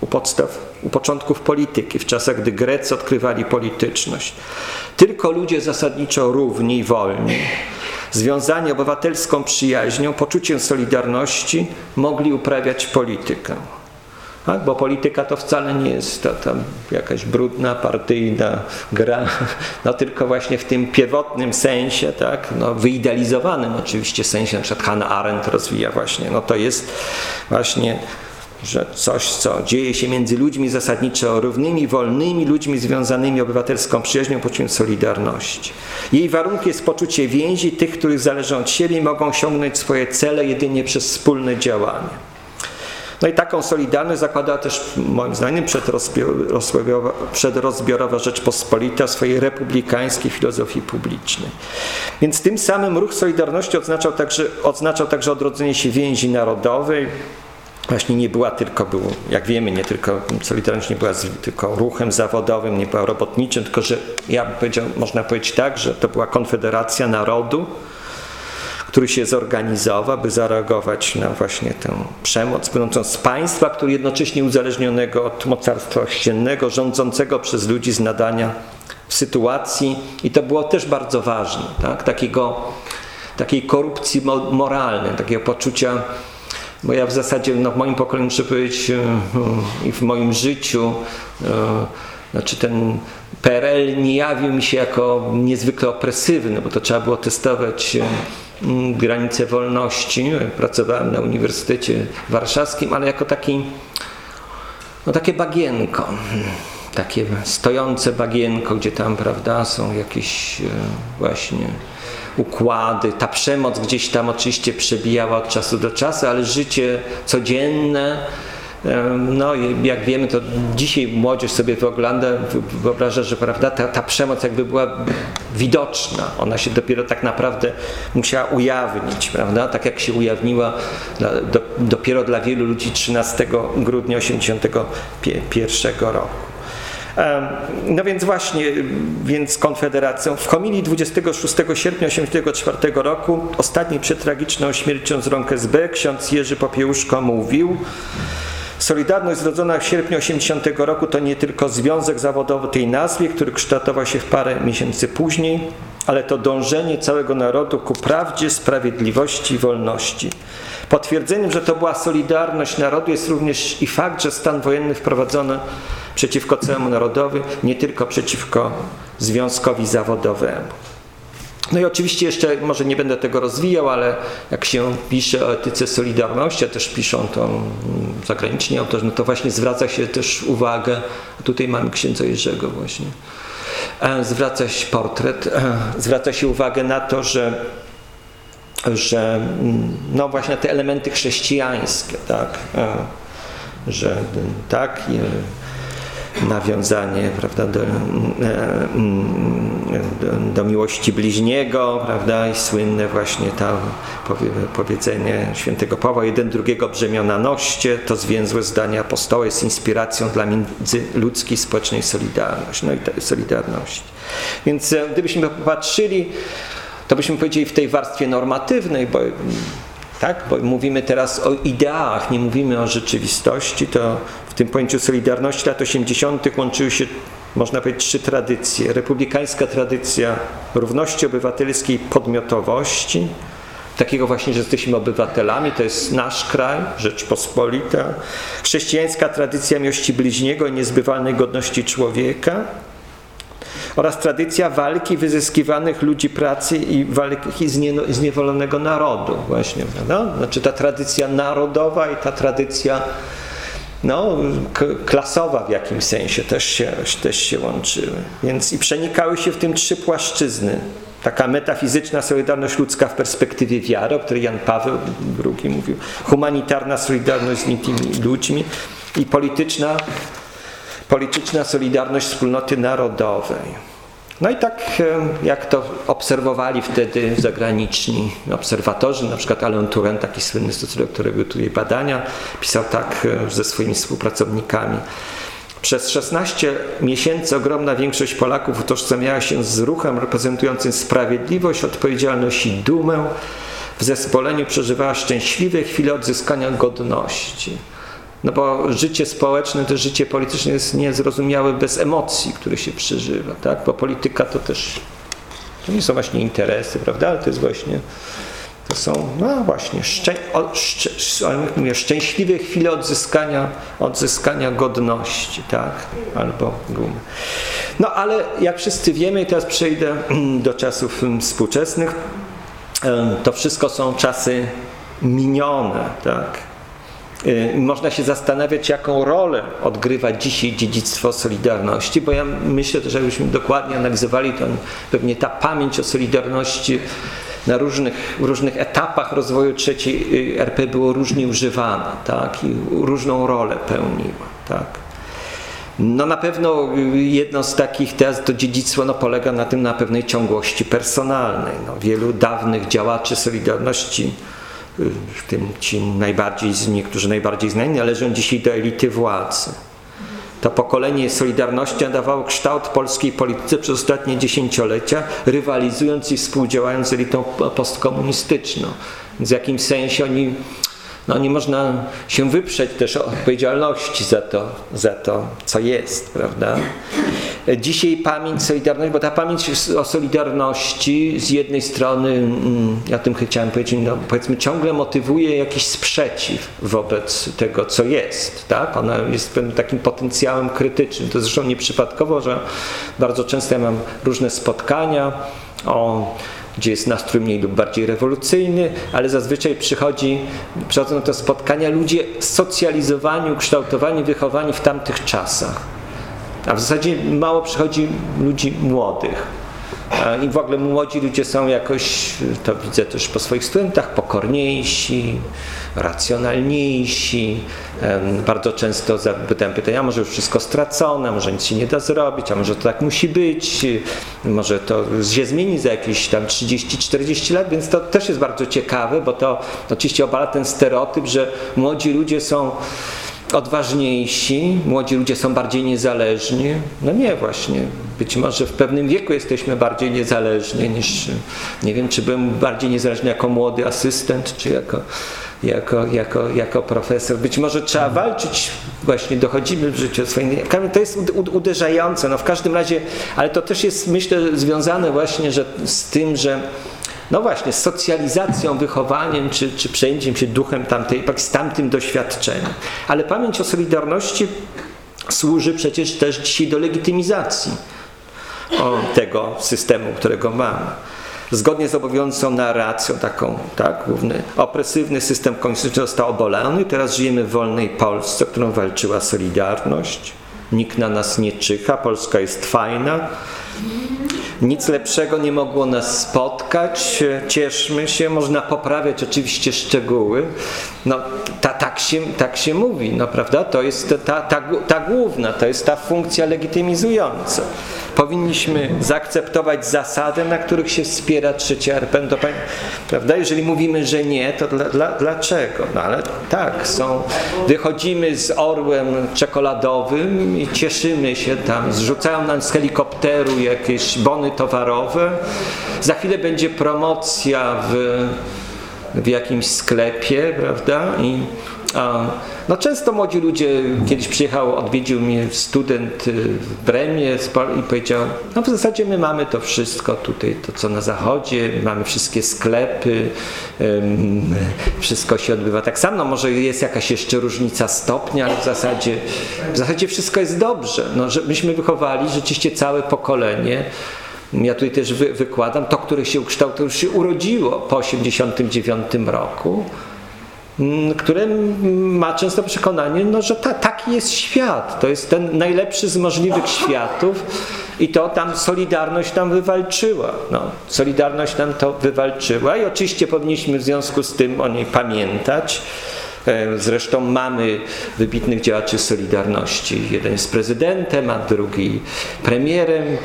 u podstaw, u początków polityki, w czasach, gdy Grecy odkrywali polityczność. Tylko ludzie zasadniczo równi i wolni, związani obywatelską przyjaźnią, poczuciem solidarności, mogli uprawiać politykę. Tak? Bo polityka to wcale nie jest tam jakaś brudna, partyjna gra, <laughs> no tylko właśnie w tym pierwotnym sensie, tak? no, wyidealizowanym oczywiście sensie, na przykład Hannah Arendt rozwija właśnie, no to jest właśnie że coś, co dzieje się między ludźmi zasadniczo równymi, wolnymi ludźmi związanymi obywatelską przyjaźnią, poczuciem solidarności. Jej warunkiem jest poczucie więzi tych, których zależą od siebie i mogą osiągnąć swoje cele jedynie przez wspólne działanie. No i taką solidarność zakładała też, moim zdaniem, przedrozbiorowa, przedrozbiorowa Rzeczpospolita swojej republikańskiej filozofii publicznej. Więc tym samym ruch Solidarności oznaczał także, oznaczał także odrodzenie się więzi narodowej, właśnie nie była tylko, był, jak wiemy, nie tylko Solidarność nie była tylko ruchem zawodowym, nie była robotniczym, tylko że ja bym powiedział, można powiedzieć tak, że to była konfederacja narodu, który się zorganizował, by zareagować na właśnie tę przemoc płynącą z państwa, który jednocześnie uzależnionego od mocarstwa ościennego, rządzącego przez ludzi z nadania w sytuacji, i to było też bardzo ważne, tak? takiego, takiej korupcji moralnej, takiego poczucia bo ja w zasadzie no, w moim pokoleniu muszę powiedzieć e, e, i w moim życiu, e, znaczy ten PRL nie jawił mi się jako niezwykle opresywny, bo to trzeba było testować granice wolności. Pracowałem na Uniwersytecie Warszawskim, ale jako taki, no takie bagienko, takie stojące bagienko, gdzie tam, prawda, są jakieś właśnie układy. Ta przemoc gdzieś tam oczywiście przebijała od czasu do czasu, ale życie codzienne, no jak wiemy, to dzisiaj młodzież sobie wyogląda, wyobraża, że prawda, ta, ta przemoc jakby była widoczna. Ona się dopiero tak naprawdę musiała ujawnić, prawda? Tak jak się ujawniła do, dopiero dla wielu ludzi 13 grudnia 1981 roku. No więc właśnie, więc Konfederacją w homilii 26 sierpnia 1984 roku, ostatniej przed tragiczną śmiercią z rąk SB, ksiądz Jerzy Popiełuszko mówił, Solidarność zrodzona w sierpniu 80 roku to nie tylko związek zawodowy tej nazwie, który kształtował się w parę miesięcy później, ale to dążenie całego narodu ku prawdzie, sprawiedliwości i wolności. Potwierdzeniem, że to była solidarność narodu jest również i fakt, że stan wojenny wprowadzono przeciwko całemu narodowi, nie tylko przeciwko związkowi zawodowemu. No i oczywiście jeszcze, może nie będę tego rozwijał, ale jak się pisze o etyce Solidarności, a też piszą to mm, zagraniczni autorzy, no to właśnie zwraca się też uwagę, tutaj mamy księdza Jerzego właśnie, e, zwraca się portret, e, zwraca się uwagę na to, że że mm, no właśnie te elementy chrześcijańskie, tak, e, że tak, nawiązanie prawda, do, do, do, miłości bliźniego prawda, i słynne właśnie to powiedzenie świętego Pawła jeden drugiego brzemiona noście, to zwięzłe zdanie apostoła jest inspiracją dla międzyludzkiej społecznej solidarności. No i solidarności. Więc e, gdybyśmy popatrzyli, to byśmy powiedzieli w tej warstwie normatywnej, bo tak? Bo mówimy teraz o ideałach, nie mówimy o rzeczywistości, to w tym pojęciu Solidarności lat 80. łączyły się, można powiedzieć, trzy tradycje. Republikańska tradycja równości obywatelskiej, podmiotowości, takiego właśnie, że jesteśmy obywatelami, to jest nasz kraj, Rzeczpospolita. Chrześcijańska tradycja miłości bliźniego i niezbywalnej godności człowieka oraz tradycja walki wyzyskiwanych ludzi pracy i walki zniewolonego narodu właśnie, prawda? Znaczy ta tradycja narodowa i ta tradycja no, klasowa w jakimś sensie też się, też się łączyły. Więc i przenikały się w tym trzy płaszczyzny. Taka metafizyczna solidarność ludzka w perspektywie wiary, o której Jan Paweł II mówił, humanitarna solidarność z innymi ludźmi i polityczna polityczna solidarność wspólnoty narodowej. No i tak jak to obserwowali wtedy zagraniczni obserwatorzy, na przykład Alan Turen, taki słynny socjolog, który robił tutaj badania, pisał tak ze swoimi współpracownikami. Przez 16 miesięcy ogromna większość Polaków utożsamiała się z ruchem reprezentującym sprawiedliwość, odpowiedzialność i dumę. W zespoleniu przeżywała szczęśliwe chwile odzyskania godności. No bo życie społeczne, to życie polityczne jest niezrozumiałe bez emocji, które się przeżywa, tak? Bo polityka to też, to nie są właśnie interesy, prawda? Ale to jest właśnie, to są, no właśnie, szczę, o, szczę, mówię, szczęśliwe chwile odzyskania, odzyskania godności, tak? Albo gumy. No ale jak wszyscy wiemy, teraz przejdę <clears throat> do czasów współczesnych, to wszystko są czasy minione, tak? Y, można się zastanawiać, jaką rolę odgrywa dzisiaj dziedzictwo Solidarności, bo ja myślę, że jakbyśmy dokładnie analizowali, to pewnie ta pamięć o Solidarności na różnych, różnych etapach rozwoju trzeciej y, RP było różnie używana tak? i różną rolę pełniła. Tak? No na pewno jedno z takich tez to dziedzictwo no, polega na tym na pewnej ciągłości personalnej. No, wielu dawnych działaczy Solidarności tym ci najbardziej, niektórzy najbardziej znani, należą dzisiaj do elity władzy. To pokolenie Solidarności nadawało kształt polskiej polityce przez ostatnie dziesięciolecia, rywalizując i współdziałając z elitą postkomunistyczną. W jakimś sensie oni no nie można się wyprzeć też odpowiedzialności za to, za to, co jest, prawda? Dzisiaj pamięć Solidarności, bo ta pamięć o Solidarności z jednej strony, mm, ja tym chciałem powiedzieć, no, powiedzmy ciągle motywuje jakiś sprzeciw wobec tego, co jest, tak? Ona jest pewnym takim potencjałem krytycznym. To zresztą nieprzypadkowo, że bardzo często ja mam różne spotkania o gdzie jest nastrój mniej lub bardziej rewolucyjny, ale zazwyczaj przychodzi, przychodzą na te spotkania ludzie socjalizowani, ukształtowani, wychowani w tamtych czasach. A w zasadzie mało przychodzi ludzi młodych. I w ogóle młodzi ludzie są jakoś, to widzę też po swoich studentach, pokorniejsi, racjonalniejsi. Bardzo często zapytałem pytania, a może już wszystko stracone, może nic się nie da zrobić, a może to tak musi być, może to się zmieni za jakieś tam 30-40 lat, więc to też jest bardzo ciekawe, bo to oczywiście obala ten stereotyp, że młodzi ludzie są odważniejsi, młodzi ludzie są bardziej niezależni. No nie, właśnie. Być może w pewnym wieku jesteśmy bardziej niezależni niż, nie wiem, czy byłem bardziej niezależny jako młody asystent, czy jako, jako, jako, jako profesor. Być może trzeba walczyć, właśnie dochodzimy w życiu swoim. To jest uderzające, no w każdym razie, ale to też jest, myślę, związane właśnie że, z tym, że no właśnie, z socjalizacją, wychowaniem, czy, czy przejęciem się duchem tamtej z tamtym doświadczeniem. Ale pamięć o Solidarności służy przecież też dzisiaj do legitymizacji tego systemu, którego mamy. Zgodnie z obowiązującą narracją taką, tak, główny opresywny system komunistyczny został obalony. Teraz żyjemy w wolnej Polsce, o którą walczyła Solidarność. Nikt na nas nie czyha, Polska jest fajna. Nic lepszego nie mogło nas spotkać. Cieszmy się, można poprawiać oczywiście szczegóły. No, ta, tak, się, tak się mówi, no prawda? To jest ta, ta, ta główna, to jest ta funkcja legitymizująca. Powinniśmy zaakceptować zasady, na których się wspiera trzecia RP. No prawda? Jeżeli mówimy, że nie, to dla, dla, dlaczego? No ale tak, są, wychodzimy z orłem czekoladowym i cieszymy się tam, zrzucają nam z helikopteru jakieś bony towarowe. Za chwilę będzie promocja w, w jakimś sklepie, prawda? I no często młodzi ludzie, kiedyś przyjechał, odwiedził mnie student y, w Bremie i powiedział, no w zasadzie my mamy to wszystko tutaj, to co na zachodzie, mamy wszystkie sklepy, wszystko się odbywa. Tak samo, no może jest jakaś jeszcze różnica stopnia, ale w zasadzie, w zasadzie wszystko jest dobrze. No, że myśmy wychowali rzeczywiście całe pokolenie, ja tutaj też wy, wykładam, to, które się ukształtowało, już się urodziło po 1989 roku, które ma często przekonanie, no, że ta, taki jest świat, to jest ten najlepszy z możliwych światów i to tam Solidarność nam wywalczyła. No, Solidarność nam to wywalczyła i oczywiście powinniśmy w związku z tym o niej pamiętać. E, zresztą mamy wybitnych działaczy Solidarności. Jeden jest prezydentem, a drugi premierem. <laughs>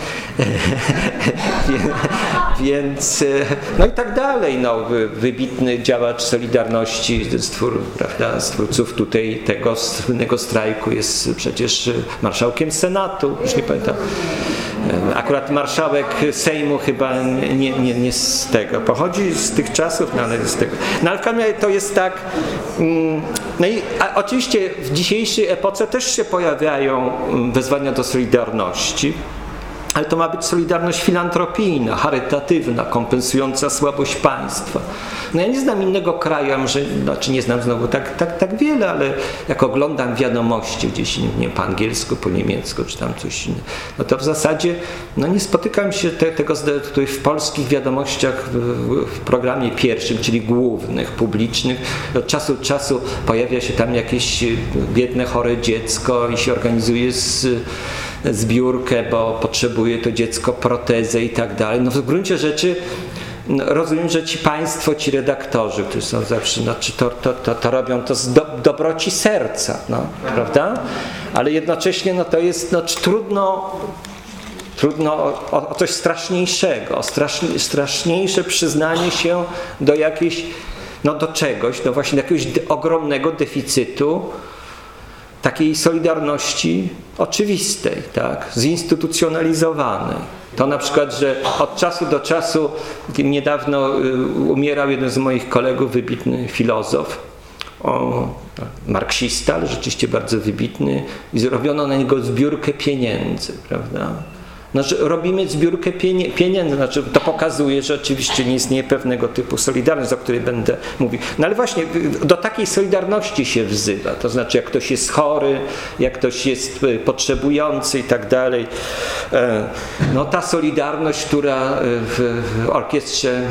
Więc, e, no i tak dalej. No, wybitny działacz Solidarności, stwór, prawda, z twórców tutaj tego słynnego strajku jest przecież marszałkiem Senatu, już nie pamiętam. Akurat marszałek Sejmu chyba nie, nie, nie z tego pochodzi, z tych czasów, no ale z tego. No ale w każdym razie to jest tak. Mm, no i oczywiście w dzisiejszej epoce też się pojawiają mm, wezwania do solidarności. Ale to ma być solidarność filantropijna, charytatywna, kompensująca słabość państwa. No ja nie znam innego kraju, że, znaczy nie znam znowu tak, tak, tak wiele, ale jak oglądam wiadomości gdzieś, nie, nie po angielsku, po niemiecku, czy tam coś innego, no to w zasadzie no nie spotykam się te, tego tutaj w polskich wiadomościach w, w, programie pierwszym, czyli głównych, publicznych. Od czasu do czasu pojawia się tam jakieś biedne, chore dziecko i się organizuje z zbiórkę, bo potrzebuje to dziecko protezę i tak dalej. No w gruncie rzeczy no, rozumiem, że ci państwo, ci redaktorzy, którzy są zawsze, znaczy to, to, to, to robią to z do, dobroci serca, no, prawda? Ale jednocześnie no, to jest no, trudno, trudno o, o coś straszniejszego, o strasznie, straszniejsze przyznanie się do jakiejś, no do czegoś, do właśnie jakiegoś ogromnego deficytu, takiej solidarności oczywistej, tak, zinstytucjonalizowanej. To na przykład, że od czasu do czasu, niedawno y, umierał jeden z moich kolegów, wybitny filozof, marksista, ale rzeczywiście bardzo wybitny, i zrobiono na niego zbiórkę pieniędzy, prawda? Znaczy, robimy zbiórkę pieniędzy, znaczy, to pokazuje, że oczywiście nie istnieje pewnego typu solidarność, o której będę mówił. No ale właśnie do takiej solidarności się wzywa, to znaczy jak ktoś jest chory, jak ktoś jest y, potrzebujący i tak dalej. E, no ta solidarność, która y, w, orkiestrze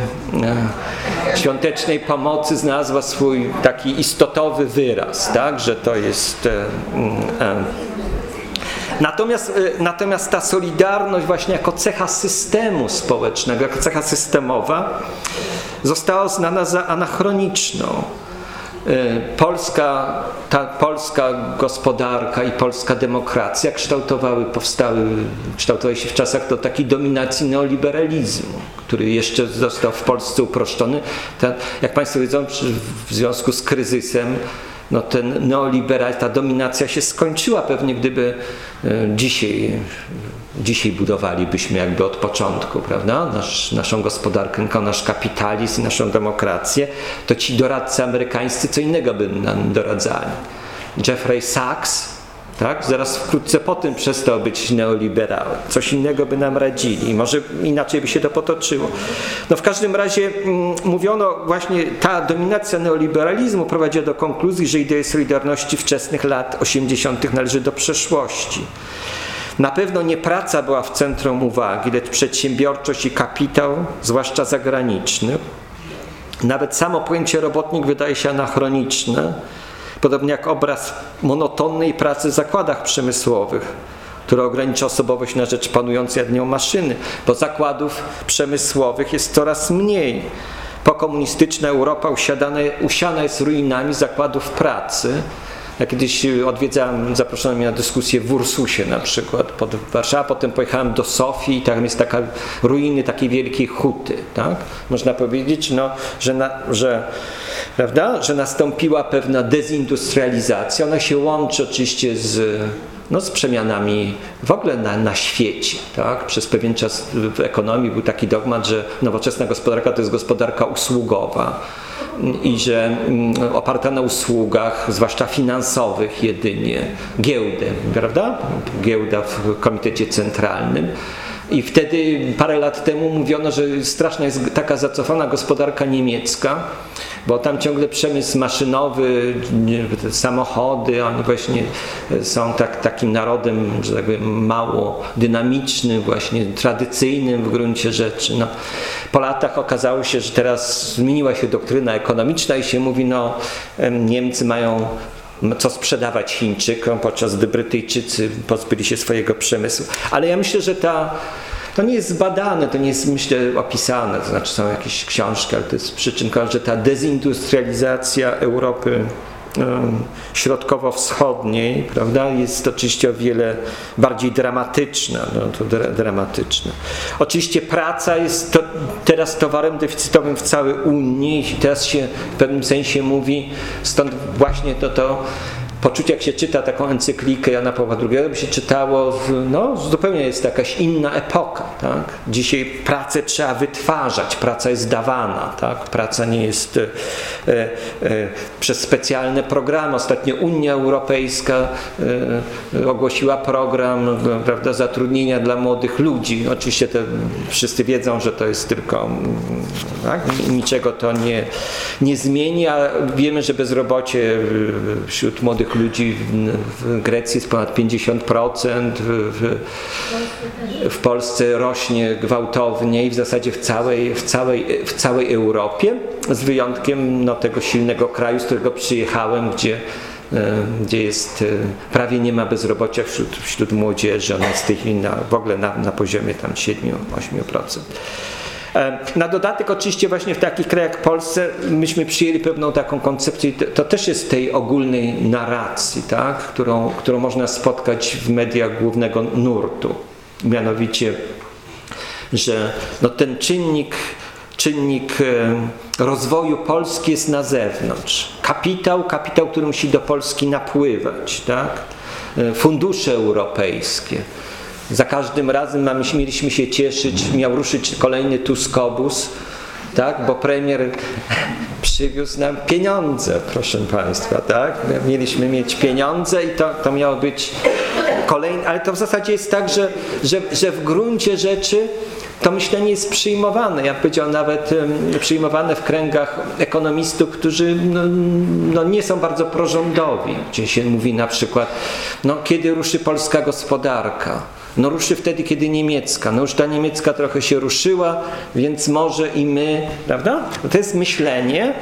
e, świątecznej pomocy znalazła swój taki istotowy wyraz, tak, że to jest e, Natomiast, y, natomiast ta solidarność właśnie jako cecha systemu społecznego, jako cecha systemowa została uznana za anachroniczną. Y, polska, ta polska gospodarka i polska demokracja kształtowały, powstały, kształtowały się w czasach do takiej dominacji neoliberalizmu, który jeszcze został w Polsce uproszczony. jak Państwo wiedzą, w związku z kryzysem no ten neoliberalizm, ta dominacja się skończyła pewnie, gdyby e, dzisiaj, dzisiaj budowalibyśmy jakby od początku, prawda, Nasz, naszą gospodarkę, nasz kapitalizm, naszą demokrację, to ci doradcy amerykańscy co innego by nam doradzali. Jeffrey Sachs tak? Zaraz wkrótce po tym przestał być neoliberałem. Coś innego by nam radzili. Może inaczej by się to potoczyło. No w każdym razie mm, mówiono właśnie, ta dominacja neoliberalizmu prowadziła do konkluzji, że idea Solidarności wczesnych lat 80. należy do przeszłości. Na pewno nie praca była w centrum uwagi, lecz przedsiębiorczość i kapitał, zwłaszcza zagraniczny. Nawet samo pojęcie robotnik wydaje się anachroniczne, podobnie jak obraz monotonnej pracy w zakładach przemysłowych, która ogranicza osobowość na rzecz panującej nad nią maszyny, bo zakładów przemysłowych jest coraz mniej. Pokomunistyczna Europa usiadane, usiana jest ruinami zakładów pracy, ja kiedyś odwiedzałem, zaproszono mnie na dyskusję w Ursusie na przykład pod Warszawą, potem pojechałem do Sofii i tam jest taka ruiny takiej wielkiej huty, tak? Można powiedzieć, no, że, na, że, prawda? że nastąpiła pewna dezindustrializacja. Ona się łączy oczywiście z no, z przemianami w ogóle na, na świecie. Tak? Przez pewien czas w ekonomii był taki dogmat, że nowoczesna gospodarka to jest gospodarka usługowa i że mm, oparta na usługach, zwłaszcza finansowych jedynie, giełdę, prawda? Giełda w Komitecie Centralnym. I wtedy parę lat temu mówiono, że straszna jest taka zacofana gospodarka niemiecka, bo tam ciągle przemysł maszynowy, samochody, oni właśnie są tak, takim narodem, że tak powiem, mało dynamicznym, właśnie tradycyjnym w gruncie rzeczy. No, po latach okazało się, że teraz zmieniła się doktryna ekonomiczna i się mówi, no Niemcy mają co sprzedawać Chińczykom, podczas gdy Brytyjczycy pozbyli się swojego przemysłu. Ale ja myślę, że ta, to nie jest zbadane, to nie jest, myślę, opisane, to znaczy są jakieś książki, ale to jest przyczynka, że ta dezindustrializacja Europy środkowo-wschodniej, prawda, jest oczywiście o wiele bardziej dramatyczna. No, to dra dramatyczne. Oczywiście praca jest to, teraz towarem deficytowym w całej Unii i teraz się w pewnym sensie mówi, stąd właśnie to, to poczucie, jak się czyta taką encyklikę Jana Pawła II, by się czytało, no zupełnie jest jakaś inna epoka. Tak? Dzisiaj pracę trzeba wytwarzać, praca jest dawana, tak? praca nie jest e, e, przez specjalne programy. Ostatnio Unia Europejska e, ogłosiła program prawda, zatrudnienia dla młodych ludzi. Oczywiście te, wszyscy wiedzą, że to jest tylko, tak? niczego to nie, nie zmieni, a wiemy, że bezrobocie wśród młodych ludzi w Grecji jest ponad 50%, w, w Polsce rośnie gwałtownie i w zasadzie w całej, w całej, w całej Europie, z wyjątkiem no, tego silnego kraju, z którego przyjechałem, gdzie e, gdzie jest e, prawie nie ma bezrobocia wśród, wśród młodzieży, ona jest w tej chwili na, w ogóle na, na poziomie tam 7-8%. E, na dodatek oczywiście właśnie w takich krajach jak Polsce myśmy przyjęli pewną taką koncepcję, to też jest tej ogólnej narracji, tak? którą, którą można spotkać w mediach głównego nurtu. Mianowicie, że no ten czynnik czynnik e, rozwoju Polski jest na zewnątrz. Kapitał, kapitał, który musi do Polski napływać, tak? E, fundusze europejskie. Za każdym razem mieliśmy się cieszyć, miał ruszyć kolejny Tuskobus, tak? bo premier <laughs> przywiózł nam pieniądze, proszę Państwa, tak? Mieliśmy mieć pieniądze i to, to miało być kolejne, ale to w zasadzie jest tak, że, że, że w gruncie rzeczy to myślenie jest przyjmowane, ja powiedział nawet przyjmowane w kręgach ekonomistów, którzy no, no, nie są bardzo prorządowi, gdzie się mówi na przykład, no kiedy ruszy polska gospodarka, no ruszy wtedy, kiedy niemiecka. No już ta niemiecka trochę się ruszyła, więc może i my, prawda? To jest myślenie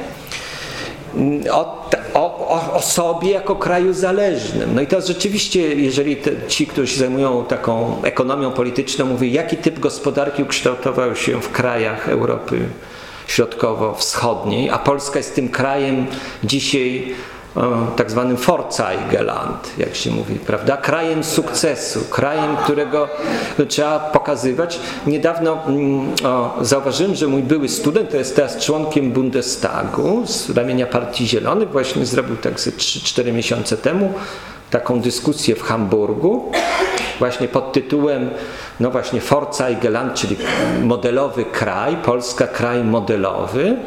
o, o, o sobie jako kraju zależnym. No i to rzeczywiście, jeżeli te, ci, którzy się zajmują taką ekonomią polityczną, mówią, jaki typ gospodarki ukształtował się w krajach Europy Środkowo-Wschodniej, a Polska jest tym krajem dzisiaj tak zwanym Vorzeigeland, jak się mówi, prawda? Krajem sukcesu, krajem, którego trzeba pokazywać. Niedawno mm, o, zauważyłem, że mój były student, to jest teraz członkiem Bundestagu z ramienia Partii Zielonych, właśnie zrobił tak 3-4 miesiące temu taką dyskusję w Hamburgu, właśnie pod tytułem, no właśnie Vorzeigeland, czyli modelowy kraj, Polska kraj modelowy.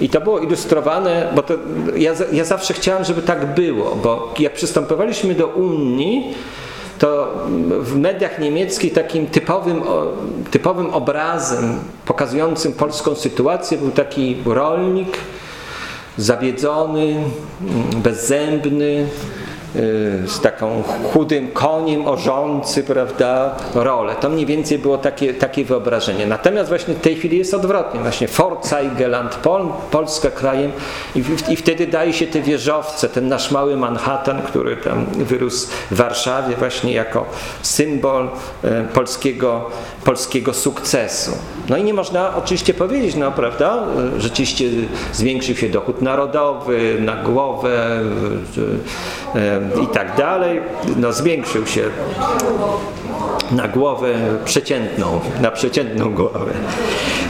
I to było ilustrowane, bo to, ja, ja zawsze chciałem, żeby tak było, bo jak przystępowaliśmy do Unii, to w mediach niemieckich takim typowym, typowym obrazem pokazującym polską sytuację był taki rolnik zawiedzony, bezzębny, z taką chudym koniem orzący, prawda, rolę. To mniej więcej było takie, takie wyobrażenie. Natomiast właśnie w tej chwili jest odwrotnie. Właśnie Geland, Pol, Polska krajem i, i wtedy daje się te wieżowce, ten nasz mały Manhattan, który tam wyrósł w Warszawie właśnie jako symbol e, polskiego, polskiego sukcesu. No i nie można oczywiście powiedzieć, no prawda, rzeczywiście zwiększył się dochód narodowy na głowę e, i tak dalej. No zwiększył się na głowę przeciętną, na przeciętną głowę.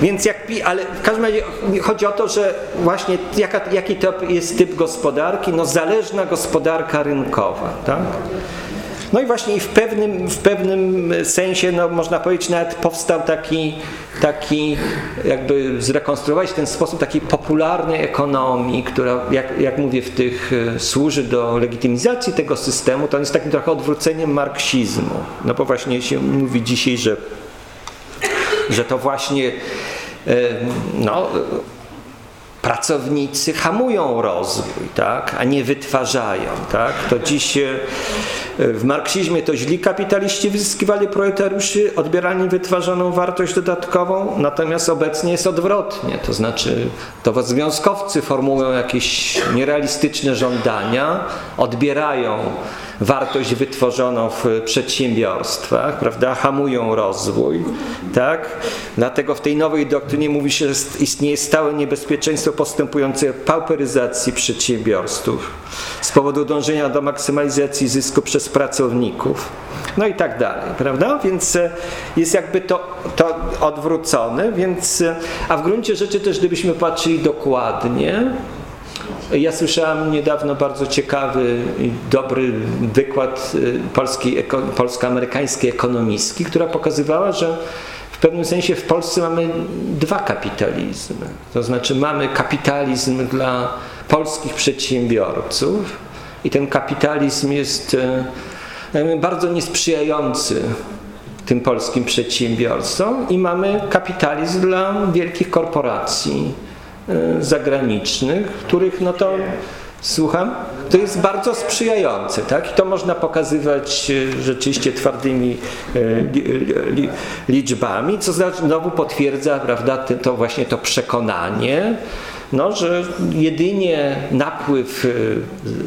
Więc jak, ale w każdym razie chodzi o to, że właśnie jaka, jaki to jest typ gospodarki? No zależna gospodarka rynkowa, tak? No i właśnie w pewnym, w pewnym sensie, no można powiedzieć, nawet powstał taki, taki jakby zrekonstruować ten sposób takiej popularnej ekonomii, która, jak, jak mówię, w tych e, służy do legitymizacji tego systemu, to on jest takim trochę odwróceniem marksizmu. No bo właśnie się mówi dzisiaj, że, że to właśnie e, no, pracownicy hamują rozwój, tak, a nie wytwarzają. Tak? To dziś w marksizmie to źli kapitaliści wyzyskiwali proletariuszy, odbierali wytwarzaną wartość dodatkową, natomiast obecnie jest odwrotnie. To znaczy to związkowcy formułują jakieś nierealistyczne żądania, odbierają wartość wytworzoną w przedsiębiorstwach, prawda, hamują rozwój, tak? Dlatego w tej nowej doktrynie mówi się, że istnieje stałe niebezpieczeństwo postępującej pauperyzacji przedsiębiorstw z powodu dążenia do maksymalizacji zysku przez pracowników. No i tak dalej, prawda? Więc e, jest jakby to, to odwrócone, więc, e, a w gruncie rzeczy też gdybyśmy patrzyli dokładnie, ja słyszałem niedawno bardzo ciekawy i dobry wykład y, polskiej, polsko-amerykańskiej ekonomistki, która pokazywała, że w pewnym sensie w Polsce mamy dwa kapitalizmy. To znaczy mamy kapitalizm dla polskich przedsiębiorców i ten kapitalizm jest y, bardzo niesprzyjający tym polskim przedsiębiorcom i mamy kapitalizm dla wielkich korporacji E, zagranicznych, których no to Słucham? To jest bardzo sprzyjające, tak? I to można pokazywać e, rzeczywiście twardymi e, liczbami, co znowu potwierdza, prawda, to właśnie to przekonanie, no, że jedynie napływ e,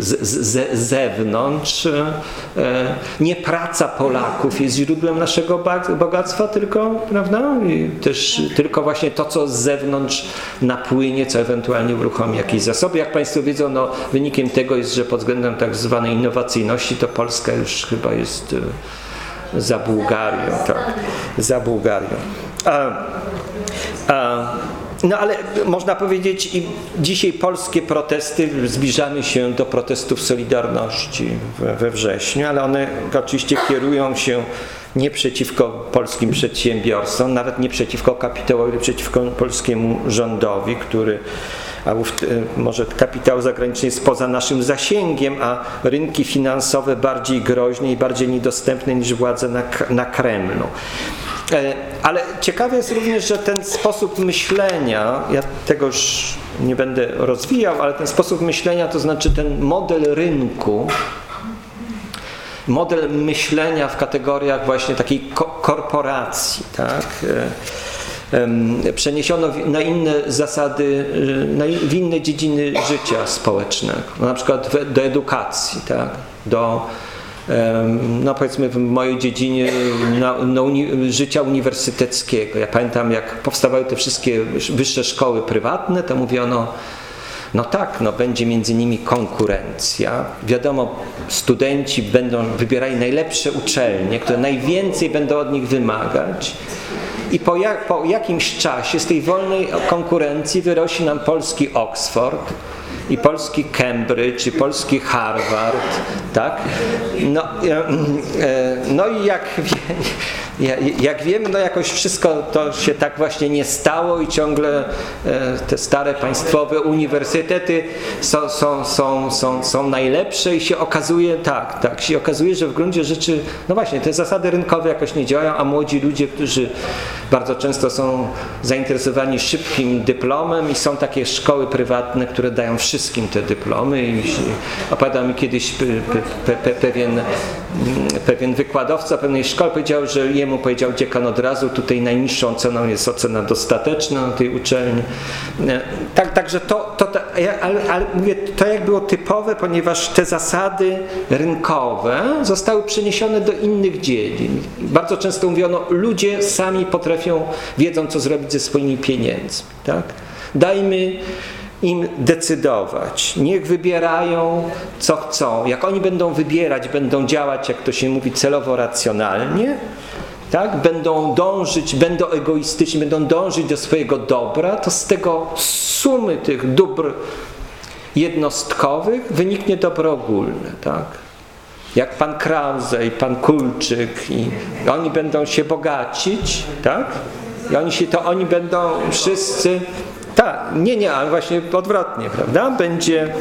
z, z, z zewnątrz, e, nie praca Polaków jest źródłem naszego bogactwa, tylko, prawda, I też tylko właśnie to, co z zewnątrz napłynie, co ewentualnie uruchomi jakieś zasoby. Jak Państwo wiedzą, no, wynikiem tego jest, że pod względem tak zwanej innowacyjności to Polska już chyba jest e, za Bułgarią, tak, za Bułgarią. A, a, no ale można powiedzieć, i dzisiaj polskie protesty, zbliżamy się do protestów Solidarności we wrześniu, ale one oczywiście kierują się nie przeciwko polskim przedsiębiorstwom, nawet nie przeciwko kapitałowi, przeciwko polskiemu rządowi, który a może kapitał zagraniczny jest poza naszym zasięgiem, a rynki finansowe bardziej groźne i bardziej niedostępne niż władze na, na Kremlu. E, ale ciekawe jest również, że ten sposób myślenia, ja tego już nie będę rozwijał, ale ten sposób myślenia, to znaczy ten model rynku, model myślenia w kategoriach właśnie takiej ko korporacji, tak? E, przeniesiono na inne zasady, e, w inne dziedziny życia społecznego, na przykład do edukacji, tak? do no powiedzmy w mojej dziedzinie na, na uni życia uniwersyteckiego. Ja pamiętam jak powstawały te wszystkie wyższe szkoły prywatne, to mówiono no tak, no będzie między nimi konkurencja. Wiadomo, studenci będą wybierali najlepsze uczelnie, które najwięcej będą od nich wymagać. I po, po jakimś czasie z tej wolnej konkurencji wyrosi nam polski Oxford, i polski Cambridge, i polski Harvard, tak? No, e, e, no i jak, <laughs> jak wiemy, no jakoś wszystko to się tak właśnie nie stało i ciągle e, te stare państwowe uniwersytety są, są, są, są, są najlepsze i się okazuje, tak, tak, się okazuje, że w gruncie rzeczy, no właśnie, te zasady rynkowe jakoś nie działają, a młodzi ludzie, którzy bardzo często są zainteresowani szybkim dyplomem i są takie szkoły prywatne, które dają wszystko wszystkim te dyplomy i opowiadał mi kiedyś pe, pe, pewien, mm, pewien wykładowca pewnej szkoły powiedział, że jemu powiedział dziekan od razu, tutaj najniższą ceną jest ocena dostateczna na tej uczelni. Tak, także to, to, to ale, ale mówię, to jak było typowe, ponieważ te zasady rynkowe zostały przeniesione do innych dziedzin. Bardzo często mówiono, ludzie sami potrafią, wiedzą co zrobić ze swoimi pieniędzmi. Tak? Dajmy im decydować. Niech wybierają, co chcą. Jak oni będą wybierać, będą działać, jak to się mówi, celowo racjonalnie, tak? będą dążyć, będą egoistyczni, będą dążyć do swojego dobra, to z tego sumy tych dóbr jednostkowych wyniknie dobro ogólne. Tak? Jak pan Krause i pan Kulczyk i oni będą się bogacić, tak? I oni się, to oni będą wszyscy tak, nie, nie, ale właśnie odwrotnie, prawda? Będzie,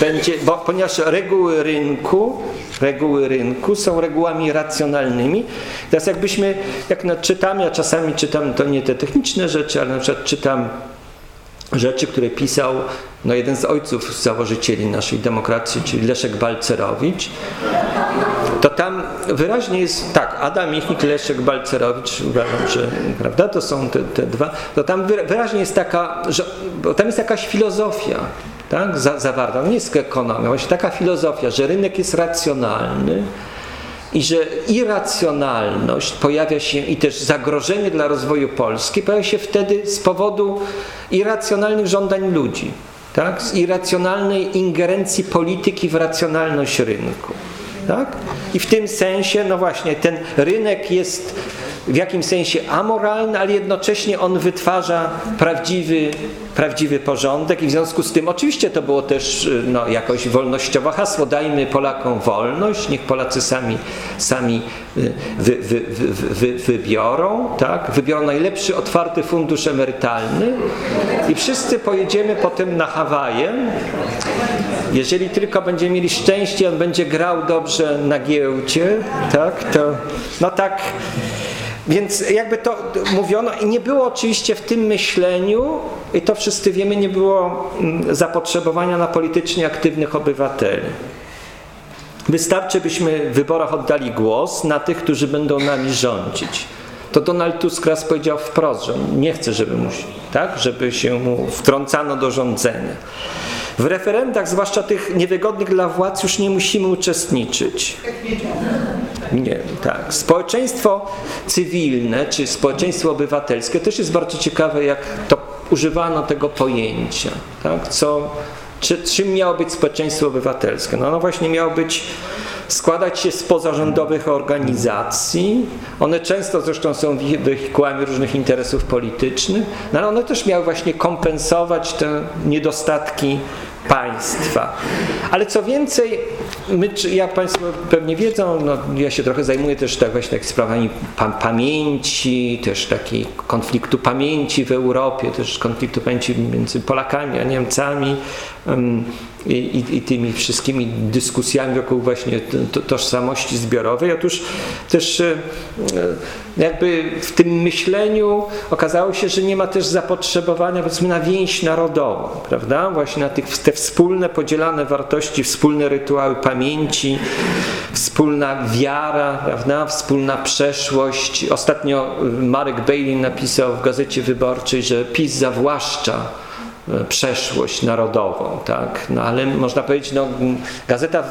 będzie bo, ponieważ reguły rynku, reguły rynku są regułami racjonalnymi. Teraz jakbyśmy, jak no, czytam, ja czasami czytam, to nie te techniczne rzeczy, ale na przykład czytam rzeczy, które pisał no, jeden z ojców założycieli naszej demokracji, czyli Leszek Balcerowicz, to tam wyraźnie jest, tak, Adam Michnik, Leszek Balcerowicz, uważam, że prawda, to są te, te dwa, to tam wyraźnie jest taka, że, tam jest jakaś filozofia, tak, zawarta, nie jest ekonomia, właśnie taka filozofia, że rynek jest racjonalny, i że irracjonalność pojawia się i też zagrożenie dla rozwoju Polski pojawia się wtedy z powodu irracjonalnych żądań ludzi, tak? z irracjonalnej ingerencji polityki w racjonalność rynku. Tak? I w tym sensie, no właśnie, ten rynek jest w jakimś sensie amoralny, ale jednocześnie on wytwarza prawdziwy, prawdziwy porządek i w związku z tym oczywiście to było też no, jakoś wolnościowe hasło, dajmy Polakom wolność, niech Polacy sami, sami y, wy, wy, wy, wybiorą, tak? wybiorą najlepszy otwarty fundusz emerytalny i wszyscy pojedziemy potem na Hawaje. Jeżeli tylko będziemy mieli szczęście, on będzie grał dobrze na giełdzie, tak? to no tak więc jakby to mówiono i nie było oczywiście w tym myśleniu, i to wszyscy wiemy, nie było mm, zapotrzebowania na politycznie aktywnych obywateli. Wystarczy, byśmy w wyborach oddali głos na tych, którzy będą nami rządzić. To Donald Tusk raz powiedział wprost, że nie chce, żeby, mu, tak, żeby się mu wtrącano do rządzenia. W referendach, zwłaszcza tych niewygodnych dla władz, już nie musimy uczestniczyć. Nie, tak. Społeczeństwo cywilne czy społeczeństwo obywatelskie też jest bardzo ciekawe, jak to używano tego pojęcia. Tak? Co, czy, czym miało być społeczeństwo obywatelskie? No, no właśnie miało być składać się z pozarządowych organizacji. One często zresztą są wehikułami różnych interesów politycznych, no ale one też miały właśnie kompensować te niedostatki państwa. Ale co więcej, my, jak Państwo pewnie wiedzą, no, ja się trochę zajmuję też tak właśnie tak sprawami pa pamięci, też takiej konfliktu pamięci w Europie, też konfliktu pamięci między Polakami a Niemcami um, i, i, tymi wszystkimi dyskusjami wokół właśnie to, tożsamości zbiorowej. Otóż też e, jakby w tym myśleniu okazało się, że nie ma też zapotrzebowania powiedzmy na więź narodową, prawda? Właśnie na tych, te wspólne, podzielane wartości, wspólne rytuały pamięci, wspólna wiara, prawda? Wspólna przeszłość. Ostatnio Marek Bailey napisał w Gazecie Wyborczej, że PiS zawłaszcza przeszłość narodową, tak? No ale można powiedzieć, no, gazeta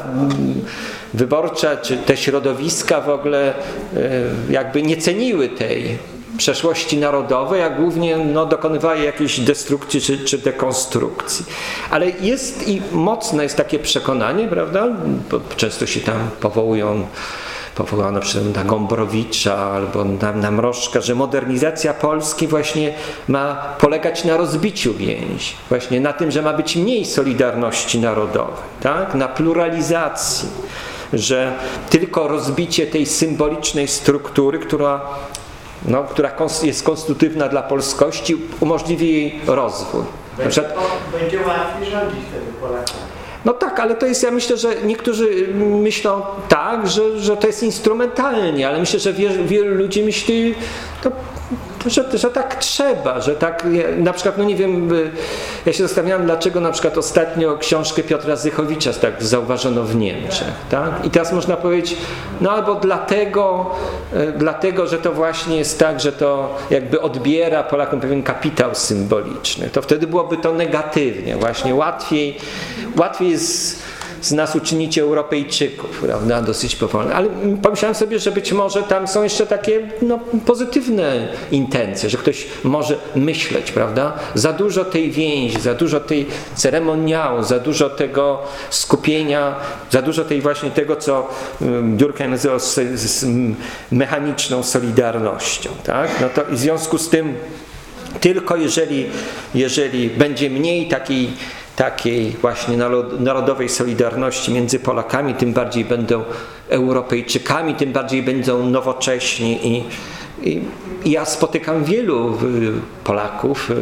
wyborcza, czy te środowiska w ogóle e, jakby nie ceniły tej przeszłości narodowej, a głównie no, dokonywały jakiejś destrukcji czy, czy dekonstrukcji. Ale jest i mocne jest takie przekonanie, prawda? Bo często się tam powołują powołano przez na Gombrowicza albo na, na Mrożka, że modernizacja Polski właśnie ma polegać na rozbiciu więzi, właśnie na tym, że ma być mniej solidarności narodowej, tak? na pluralizacji, że tylko rozbicie tej symbolicznej struktury, która no, która jest konstytutywna dla polskości, umożliwi jej rozwój. Będzie, przykład, będzie łatwiej rządzić wtedy Polakom. No tak, ale to jest, ja myślę, że niektórzy myślą tak, że, że to jest instrumentalnie, ale myślę, że wielu, wielu ludzi myśli, to że, że tak trzeba, że tak, na przykład, no nie wiem, ja się zastanawiałem, dlaczego na przykład ostatnio książkę Piotra Zychowicza tak zauważono w Niemczech, tak? I teraz można powiedzieć, no albo dlatego, e, dlatego, że to właśnie jest tak, że to jakby odbiera Polakom pewien kapitał symboliczny, to wtedy byłoby to negatywnie, właśnie łatwiej, łatwiej jest z nas uczynicie Europejczyków, prawda, dosyć powolne. Ale pomyślałem sobie, że być może tam są jeszcze takie no, pozytywne intencje, że ktoś może myśleć, prawda, za dużo tej więzi, za dużo tej ceremoniału, za dużo tego skupienia, za dużo tej właśnie tego, co Durkheim nazywał mechaniczną solidarnością, tak, no to w związku z tym tylko jeżeli, jeżeli będzie mniej takiej takiej właśnie narodowej solidarności między Polakami, tym bardziej będą Europejczykami, tym bardziej będą nowocześni. I, i, ja spotykam wielu y, Polaków, y,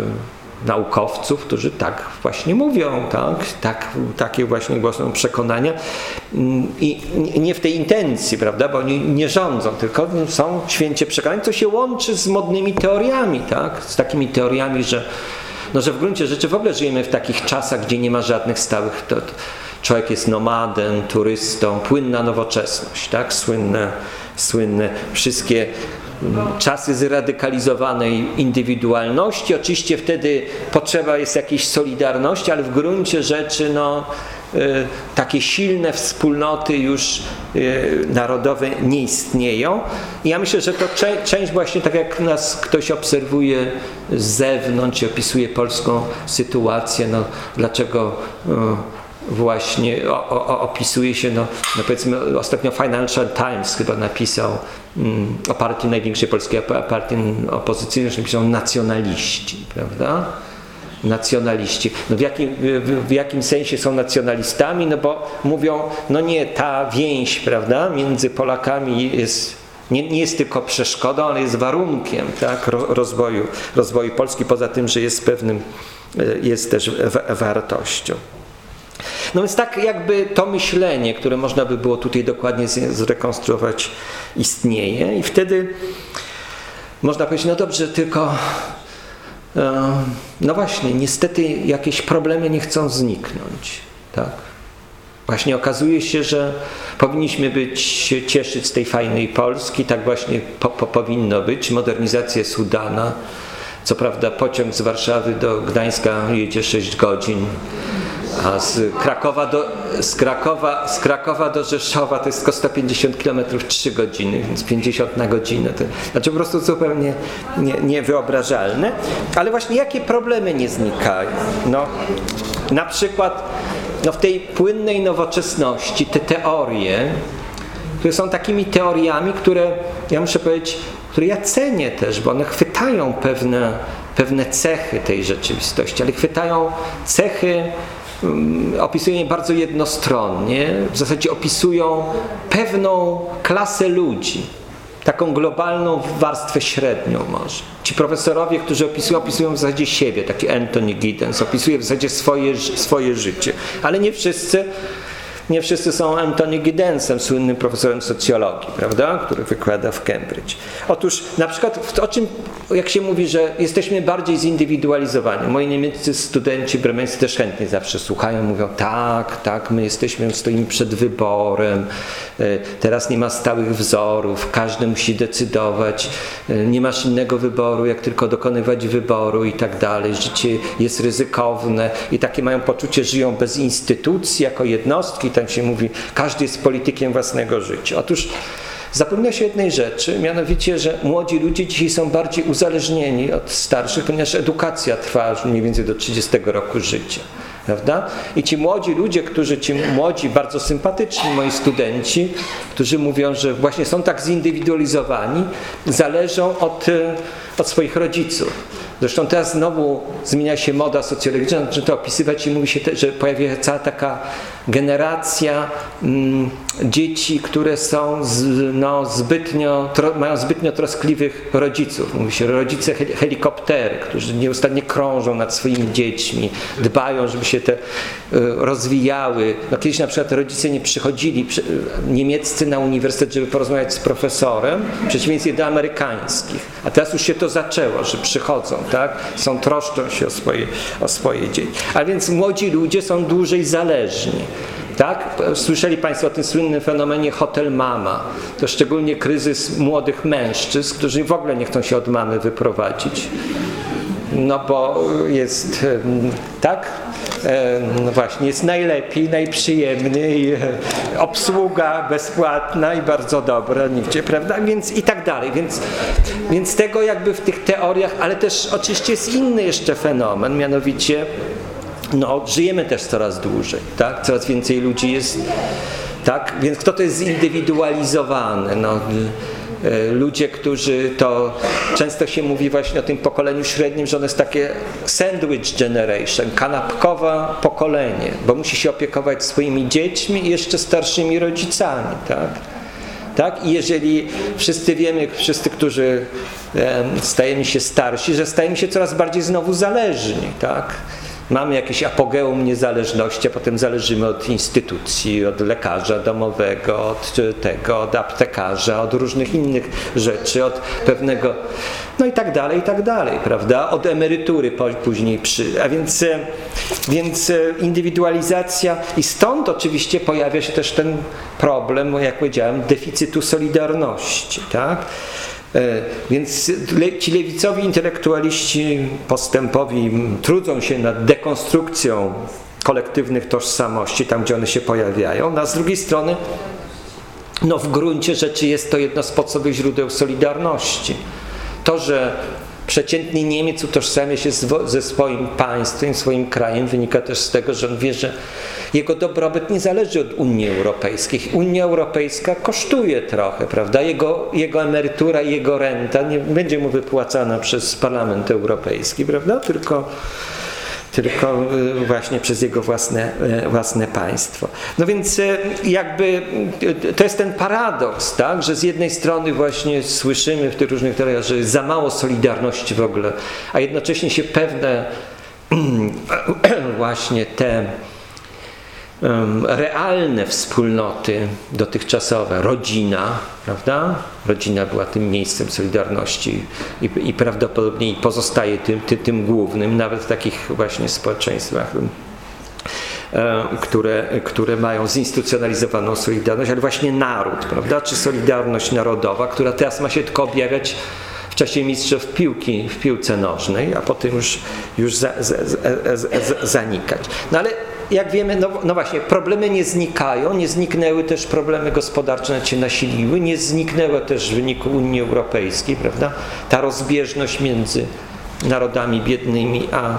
naukowców, którzy tak właśnie mówią, tak? Tak, takie właśnie głoszą przekonania mm, i nie w tej intencji, prawda, bo oni nie rządzą, tylko są święcie przekonani, co się łączy z modnymi teoriami, tak? z takimi teoriami, że no, że w gruncie rzeczy w ogóle żyjemy w takich czasach, gdzie nie ma żadnych stałych. To, to człowiek jest nomadem, turystą, płynna nowoczesność, tak? Słynne, słynne wszystkie czasy zradykalizowanej indywidualności. Oczywiście wtedy potrzeba jest jakiejś solidarności, ale w gruncie rzeczy no, Y, takie silne wspólnoty już y, narodowe nie istnieją. I ja myślę, że to część właśnie tak jak nas ktoś obserwuje z zewnątrz opisuje polską sytuację, no dlaczego y, właśnie o, o, opisuje się, no, no powiedzmy ostatnio Financial Times chyba napisał mm, o partii największej polskiej partii opozycyjnej, że piszą nacjonaliści, prawda? nacjonaliści. No w, jakim, w, w, jakim sensie są nacjonalistami? No bo mówią, no nie, ta więź, prawda, między Polakami jest, nie, nie jest tylko przeszkodą, ale jest warunkiem tak, rozwoju, rozwoju Polski, poza tym, że jest pewnym, e, jest też wartością. No więc tak jakby to myślenie, które można by było tutaj dokładnie zrekonstruować, istnieje i wtedy można powiedzieć, no dobrze, tylko no właśnie, niestety jakieś problemy nie chcą zniknąć. Tak? Właśnie okazuje się, że powinniśmy być, cieszyć z tej fajnej Polski, tak właśnie po, po, powinno być. Modernizacja Sudana, co prawda pociąg z Warszawy do Gdańska jedzie 6 godzin, a z Krakowa do, z Krakowa, z Krakowa do Rzeszowa to jest tylko 150 km 3 godziny, więc 50 na godzinę. To, znaczy po prostu zupełnie nie, niewyobrażalne. Ale właśnie jakie problemy nie znikają? No, na przykład no w tej płynnej nowoczesności te teorie, które są takimi teoriami, które ja muszę powiedzieć, które ja cenię też, bo one chwytają pewne, pewne cechy tej rzeczywistości, ale chwytają cechy opisują je bardzo jednostronnie, w zasadzie opisują pewną klasę ludzi, taką globalną warstwę średnią może. Ci profesorowie, którzy opisują, opisują w zasadzie siebie, taki Anthony Giddens, opisuje w zasadzie swoje, swoje życie, ale nie wszyscy nie wszyscy są Antony Giddensem, słynnym profesorem socjologii, prawda, który wykłada w Cambridge. Otóż na przykład o czym, jak się mówi, że jesteśmy bardziej zindywidualizowani. Moi niemieccy studenci bremeńscy też chętnie zawsze słuchają, mówią tak, tak, my jesteśmy, stoimy przed wyborem, e, teraz nie ma stałych wzorów, każdy musi decydować, e, nie masz innego wyboru, jak tylko dokonywać wyboru i tak dalej. Życie jest ryzykowne i takie mają poczucie, żyją bez instytucji, jako jednostki, tam się mówi, każdy jest politykiem własnego życia. Otóż zapomina się jednej rzeczy, mianowicie, że młodzi ludzie dzisiaj są bardziej uzależnieni od starszych, ponieważ edukacja trwa mniej więcej do 30 roku życia. Prawda? I ci młodzi ludzie, którzy, ci młodzi, bardzo sympatyczni moi studenci, którzy mówią, że właśnie są tak zindywidualizowani, zależą od, od swoich rodziców. Zresztą teraz znowu zmienia się moda socjologiczna, że to opisywać i mówi się, że pojawia się cała taka generacja mm, dzieci, które są z, no, zbytnio, tro, mają zbytnio troskliwych rodziców. Mówi się rodzice helikoptery, którzy nieustannie krążą nad swoimi dziećmi, dbają, żeby się te y, rozwijały. No, kiedyś na przykład rodzice nie przychodzili przy, niemieccy na uniwersytet, żeby porozmawiać z profesorem, w przeciwieństwie do amerykańskich. A teraz już się to zaczęło, że przychodzą, tak? Są, troszczą się o swoje, o swoje dzieci. A więc młodzi ludzie są dłużej zależni. Tak? Słyszeli Państwo o tym słynnym fenomenie hotel mama. To szczególnie kryzys młodych mężczyzn, którzy w ogóle nie chcą się od mamy wyprowadzić. No bo jest tak? No właśnie, jest najlepiej, najprzyjemniej, obsługa bezpłatna i bardzo dobra nigdzie, prawda? Więc i tak dalej. Więc, więc tego jakby w tych teoriach, ale też oczywiście jest inny jeszcze fenomen, mianowicie no, żyjemy też coraz dłużej, tak? Coraz więcej ludzi jest, tak? Więc kto to jest zindywidualizowany? No, e, ludzie, którzy to często się mówi właśnie o tym pokoleniu średnim, że ono jest takie sandwich generation, kanapkowe pokolenie, bo musi się opiekować swoimi dziećmi i jeszcze starszymi rodzicami, tak? Tak? I jeżeli wszyscy wiemy, wszyscy, którzy stajemy się starsi, że stajemy się coraz bardziej znowu zależni, tak? Mamy jakieś apogeum niezależności, a potem zależymy od instytucji, od lekarza domowego, od tego, od aptekarza, od różnych innych rzeczy, od pewnego, no i tak dalej, i tak dalej, prawda? Od emerytury później przy, a więc, więc indywidualizacja i stąd oczywiście pojawia się też ten problem, jak powiedziałem, deficytu solidarności, tak? E, więc ci lewicowi intelektualiści postępowi trudzą się nad dekonstrukcją kolektywnych tożsamości, tam gdzie one się pojawiają. No, a z drugiej strony, no w gruncie rzeczy jest to jedno z podstawowych źródeł solidarności. To, że przeciętny Niemiec utożsamia się ze swoim państwem, swoim krajem, wynika też z tego, że on wie, że jego dobrobyt nie zależy od Unii Europejskiej. Unia Europejska kosztuje trochę, prawda? Jego, jego emerytura, jego renta nie będzie mu wypłacana przez Parlament Europejski, prawda? Tylko tylko y, właśnie przez jego własne, y, własne państwo. No więc y, jakby to jest ten paradoks, tak, że z jednej strony właśnie słyszymy w tych różnych teoriach, że jest za mało solidarności w ogóle, a jednocześnie się pewne <clears throat> właśnie te realne wspólnoty dotychczasowe, rodzina, prawda? Rodzina była tym miejscem solidarności i, i prawdopodobnie pozostaje tym, tym, tym głównym, nawet w takich właśnie społeczeństwach które, które mają zinstytucjonalizowaną solidarność, ale właśnie naród, prawda? Czy solidarność narodowa, która teraz ma się tylko objawiać w czasie mistrzostw piłki w piłce nożnej, a potem już, już za, za, za, zanikać. No ale jak wiemy, no, no, właśnie, problemy nie znikają, nie zniknęły też problemy gospodarcze, się nasiliły, nie zniknęły też w wyniku Unii Europejskiej, prawda? Ta rozbieżność między narodami biednymi a,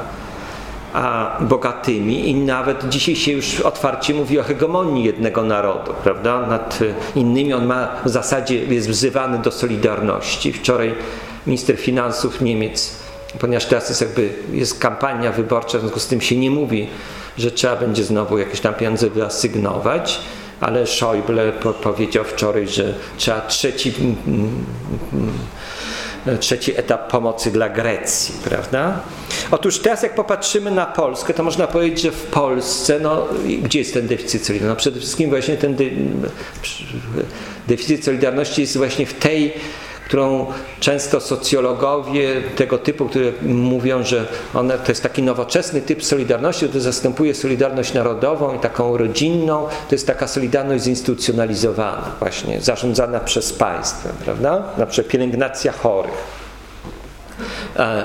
a bogatymi i nawet dzisiaj się już otwarcie mówi o hegemonii jednego narodu, prawda? Nad innymi on ma w zasadzie, jest wzywany do solidarności. Wczoraj minister finansów Niemiec, ponieważ teraz jest jakby, jest kampania wyborcza, w związku z tym się nie mówi że trzeba będzie znowu jakieś tam pieniądze wyasygnować, ale Schäuble powiedział wczoraj, że trzeba trzeci, mm, mm, trzeci etap pomocy dla Grecji, prawda? Otóż teraz jak popatrzymy na Polskę, to można powiedzieć, że w Polsce, no gdzie jest ten deficyt solidarności? No przede wszystkim właśnie ten de deficyt solidarności jest właśnie w tej którą często socjologowie tego typu, które mówią, że one, to jest taki nowoczesny typ solidarności, który zastępuje solidarność narodową i taką rodzinną, to jest taka solidarność zinstytucjonalizowana, właśnie zarządzana przez państwo, prawda? Na przykład pielęgnacja chorych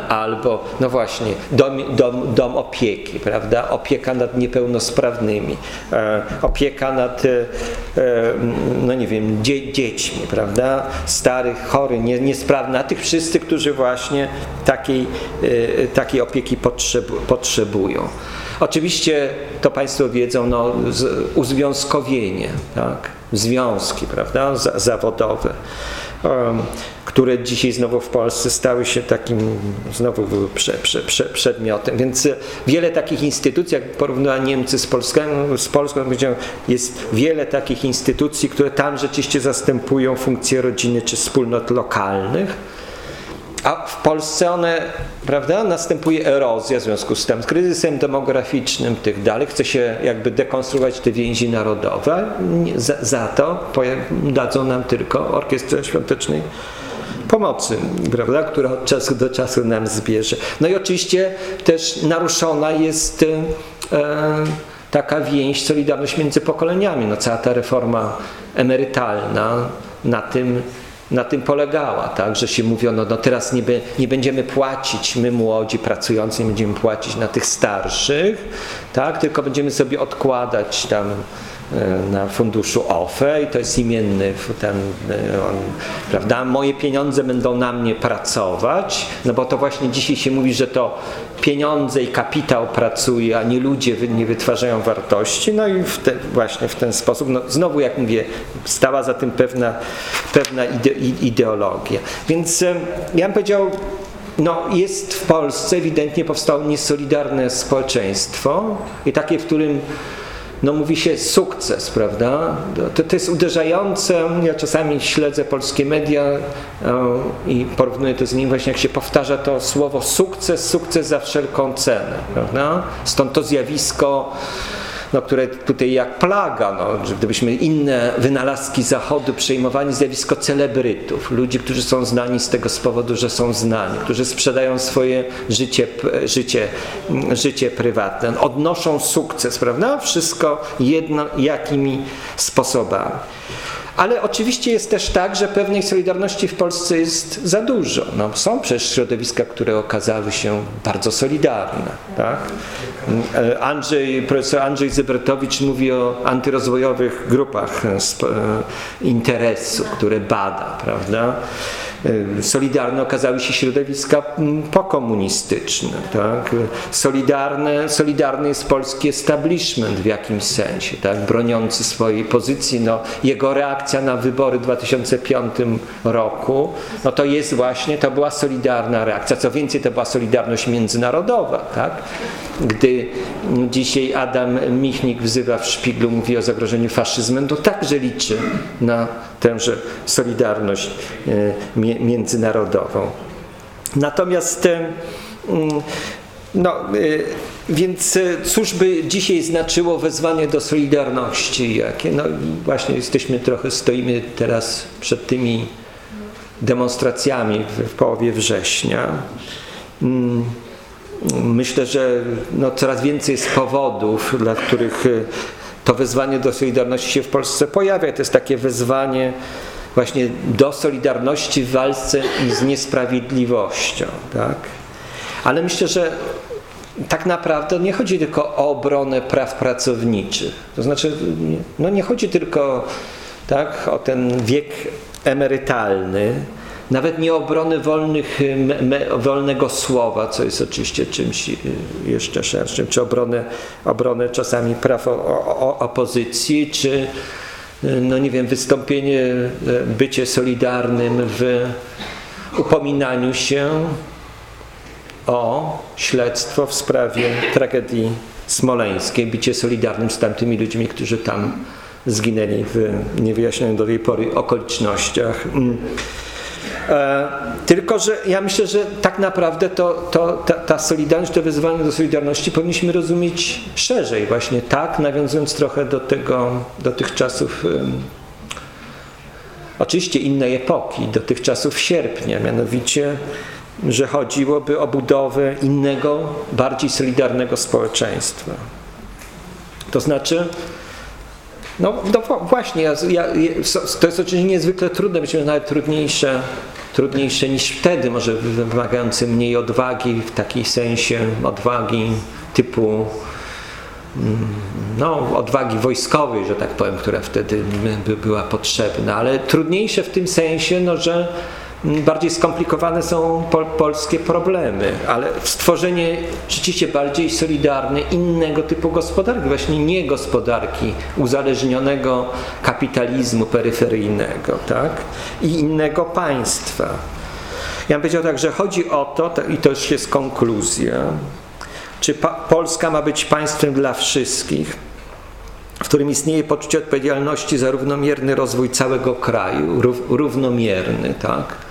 albo, no właśnie, dom, dom, dom opieki, prawda? Opieka nad niepełnosprawnymi, e, opieka nad, e, no nie wiem, dzie, dziećmi, prawda? Starych, chorych, nie, niesprawnych, a tych wszyscy, którzy właśnie takiej, takiej opieki potrzebu, potrzebują. Oczywiście, to Państwo wiedzą, no, uzwiązkowienie, tak? związki prawda? zawodowe, um, które dzisiaj znowu w Polsce stały się takim znowu prze, prze, prze, przedmiotem. Więc wiele takich instytucji, jak porównała Niemcy z Polską, z Polską jest wiele takich instytucji, które tam rzeczywiście zastępują funkcje rodziny czy wspólnot lokalnych a w Polsce one, prawda, następuje erozja w związku z tym, kryzysem demograficznym, tych dalej. Chce się jakby dekonstruować te więzi narodowe. Za, za to dadzą nam tylko Orkiestrę Świątecznej Pomocy, prawda, która od czasu do czasu nam zbierze. No i oczywiście też naruszona jest e, taka więź, solidarność między pokoleniami. No cała ta reforma emerytalna na tym na tym polegała, tak, że się mówiono, no teraz nie, be, nie będziemy płacić, my młodzi pracujący nie będziemy płacić na tych starszych, tak, tylko będziemy sobie odkładać tam na funduszu OFE i to jest imienny ten, e, on, prawda, moje pieniądze będą na mnie pracować, no bo to właśnie dzisiaj się mówi, że to pieniądze i kapitał pracuje, a nie ludzie nie wytwarzają wartości, no i w te, właśnie w ten sposób, no znowu jak mówię, stała za tym pewna, pewna ide, ideologia. Więc e, ja bym powiedział, no, jest w Polsce ewidentnie powstało niesolidarne społeczeństwo i takie, w którym no mówi się sukces, prawda? To, to jest uderzające. Ja czasami śledzę polskie media e, i porównuję to z nim właśnie, jak się powtarza to słowo sukces, sukces za wszelką cenę, prawda? Stąd to zjawisko no, które tutaj jak plaga, no, gdybyśmy inne wynalazki Zachodu przejmowali zjawisko celebrytów, ludzi, którzy są znani z tego z powodu, że są znani, którzy sprzedają swoje życie, życie, życie prywatne, odnoszą sukces, prawda? Wszystko jedno, jakimi sposobami. Ale oczywiście jest też tak, że pewnej solidarności w Polsce jest za dużo. No, są przecież środowiska, które okazały się bardzo solidarne. Tak? Andrzej, profesor Andrzej Zebertowicz mówi o antyrozwojowych grupach interesu, które bada, prawda? E, solidarne okazały się środowiska pokomunistyczne. Tak? Solidarne, solidarny jest polski establishment w jakimś sensie, tak? broniący swojej pozycji. No, jego reakcja na wybory w 2005 roku, no to jest właśnie, to była solidarna reakcja. Co więcej, to była solidarność międzynarodowa. Tak? Gdy dzisiaj Adam Michnik wzywa w szpiglu, mówi o zagrożeniu faszyzmem, to także liczy na tęże solidarność e, międzynarodową. Natomiast e, mm, no, e, więc cóż by dzisiaj znaczyło wezwanie do solidarności? Jakie? No właśnie jesteśmy trochę, stoimy teraz przed tymi demonstracjami w, w połowie września. Mm, myślę, że no, coraz więcej jest powodów, dla których to wezwanie do solidarności się w Polsce pojawia. To jest takie wezwanie właśnie do solidarności w walce z niesprawiedliwością. Tak? Ale myślę, że tak naprawdę nie chodzi tylko o obronę praw pracowniczych. To znaczy, no nie chodzi tylko tak, o ten wiek emerytalny, nawet nie obrony wolnych, me, me, wolnego słowa, co jest oczywiście czymś y, jeszcze szerszym, czy obronę, obronę czasami praw o, o, opozycji, czy y, no nie wiem, wystąpienie, y, bycie solidarnym w upominaniu się o śledztwo w sprawie tragedii smoleńskiej, bycie solidarnym z tamtymi ludźmi, którzy tam zginęli w niewyjaśnionych do tej pory okolicznościach. E, tylko, że ja myślę, że tak naprawdę to, to, ta, ta solidarność, to wyzwanie do solidarności powinniśmy rozumieć szerzej, właśnie tak, nawiązując trochę do tego, do tych czasów oczywiście innej epoki, do tych czasów sierpnia, mianowicie, że chodziłoby o budowę innego, bardziej solidarnego społeczeństwa. To znaczy, no, no właśnie, ja, ja, to jest oczywiście niezwykle trudne, być może nawet trudniejsze trudniejsze niż wtedy, może wymagające mniej odwagi, w takim sensie odwagi typu mm, no, odwagi wojskowej, że tak powiem, która wtedy by była potrzebna, ale trudniejsze w tym sensie, no, że bardziej skomplikowane są pol polskie problemy, ale stworzenie rzeczywiście bardziej solidarnej, innego typu gospodarki, właśnie nie gospodarki uzależnionego kapitalizmu peryferyjnego, tak? I innego państwa. Ja bym powiedział tak, że chodzi o to, i to już jest konkluzja, czy Polska ma być państwem dla wszystkich, w którym istnieje poczucie odpowiedzialności za równomierny rozwój całego kraju, równomierny, tak?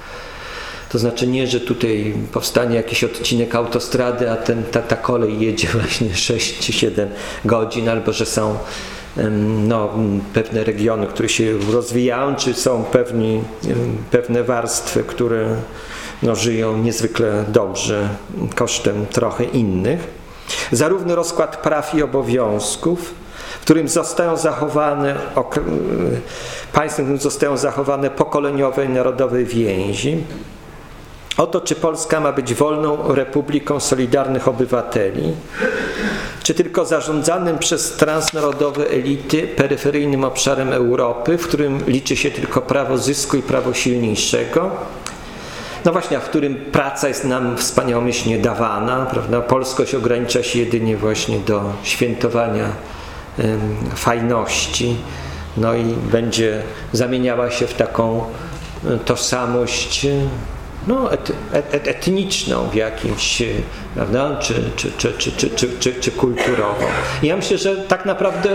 To znaczy nie, że tutaj powstanie jakiś odcinek autostrady, a ten, ta, ta kolej jedzie <laughs> właśnie 6 czy 7 godzin, albo że są no, pewne regiony, które się rozwijają, czy są pewni, pewne warstwy, które no, żyją niezwykle dobrze kosztem trochę innych. Zarówno rozkład praw i obowiązków, w którym zostają zachowane państwem, w którym zostają zachowane pokoleniowe i narodowe więzi, Oto, czy Polska ma być wolną republiką solidarnych obywateli, czy tylko zarządzanym przez transnarodowe elity peryferyjnym obszarem Europy, w którym liczy się tylko prawo zysku i prawo silniejszego, no właśnie, a w którym praca jest nam wspaniałomyślnie dawana, prawda? Polskość ogranicza się jedynie właśnie do świętowania ym, fajności, no i będzie zamieniała się w taką y, tożsamość no, et, et, etniczną w jakimś, prawda, czy, czy, czy, czy, czy, czy, czy, czy kulturową. I ja myślę, że tak naprawdę,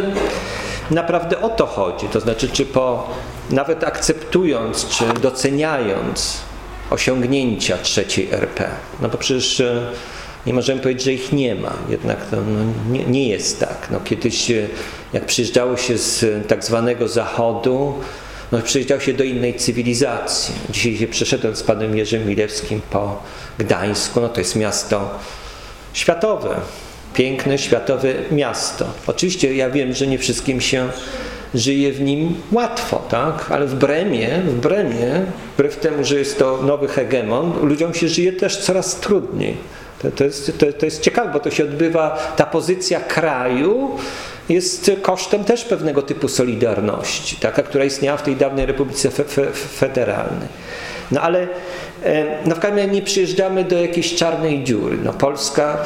naprawdę o to chodzi. To znaczy, czy po, nawet akceptując, czy doceniając osiągnięcia trzeciej RP, no bo przecież e, nie możemy powiedzieć, że ich nie ma. Jednak to no, nie, nie jest tak. No, kiedyś, e, jak przyjeżdżało się z tak zwanego zachodu, no, przyjeżdżał się do innej cywilizacji. Dzisiaj się przeszedłem z panem Jerzym Milewskim po Gdańsku. No to jest miasto światowe, piękne, światowe miasto. Oczywiście ja wiem, że nie wszystkim się żyje w nim łatwo, tak? ale w Bremie, w Bremie, wbrew temu, że jest to nowy hegemon, ludziom się żyje też coraz trudniej. To, to, jest, to, to jest ciekawe, bo to się odbywa, ta pozycja kraju jest kosztem też pewnego typu solidarności, taka, która istniała w tej dawnej Republice fe, fe, Federalnej. No ale e, no w każdym razie nie przyjeżdżamy do jakiejś czarnej dziury. No Polska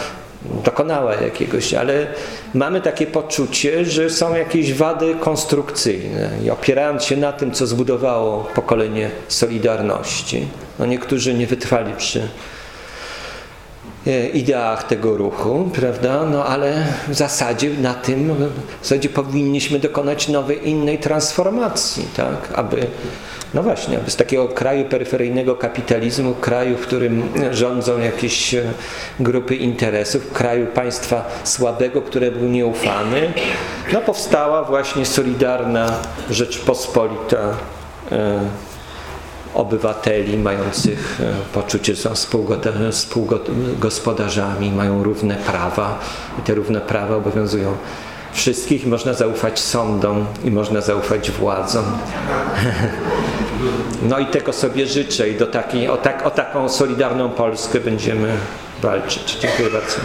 dokonała jakiegoś, ale mamy takie poczucie, że są jakieś wady konstrukcyjne i opierając się na tym, co zbudowało pokolenie Solidarności, no niektórzy nie wytrwali przy ideach tego ruchu, prawda? No ale w zasadzie na tym w zasadzie powinniśmy dokonać nowej, innej transformacji, tak? Aby, no właśnie, aby z takiego kraju peryferyjnego kapitalizmu, kraju, w którym rządzą jakieś e, grupy interesów, kraju państwa słabego, które był nieufany, no powstała właśnie solidarna Rzeczpospolita e, obywateli mających e, poczucie, że są współgospodarzami, mają równe prawa i te równe prawa obowiązują wszystkich można zaufać sądom i można zaufać władzom. <laughs> No i tego sobie życzę i do takiej, o, tak, o taką solidarną Polskę będziemy walczyć. Dziękuję bardzo.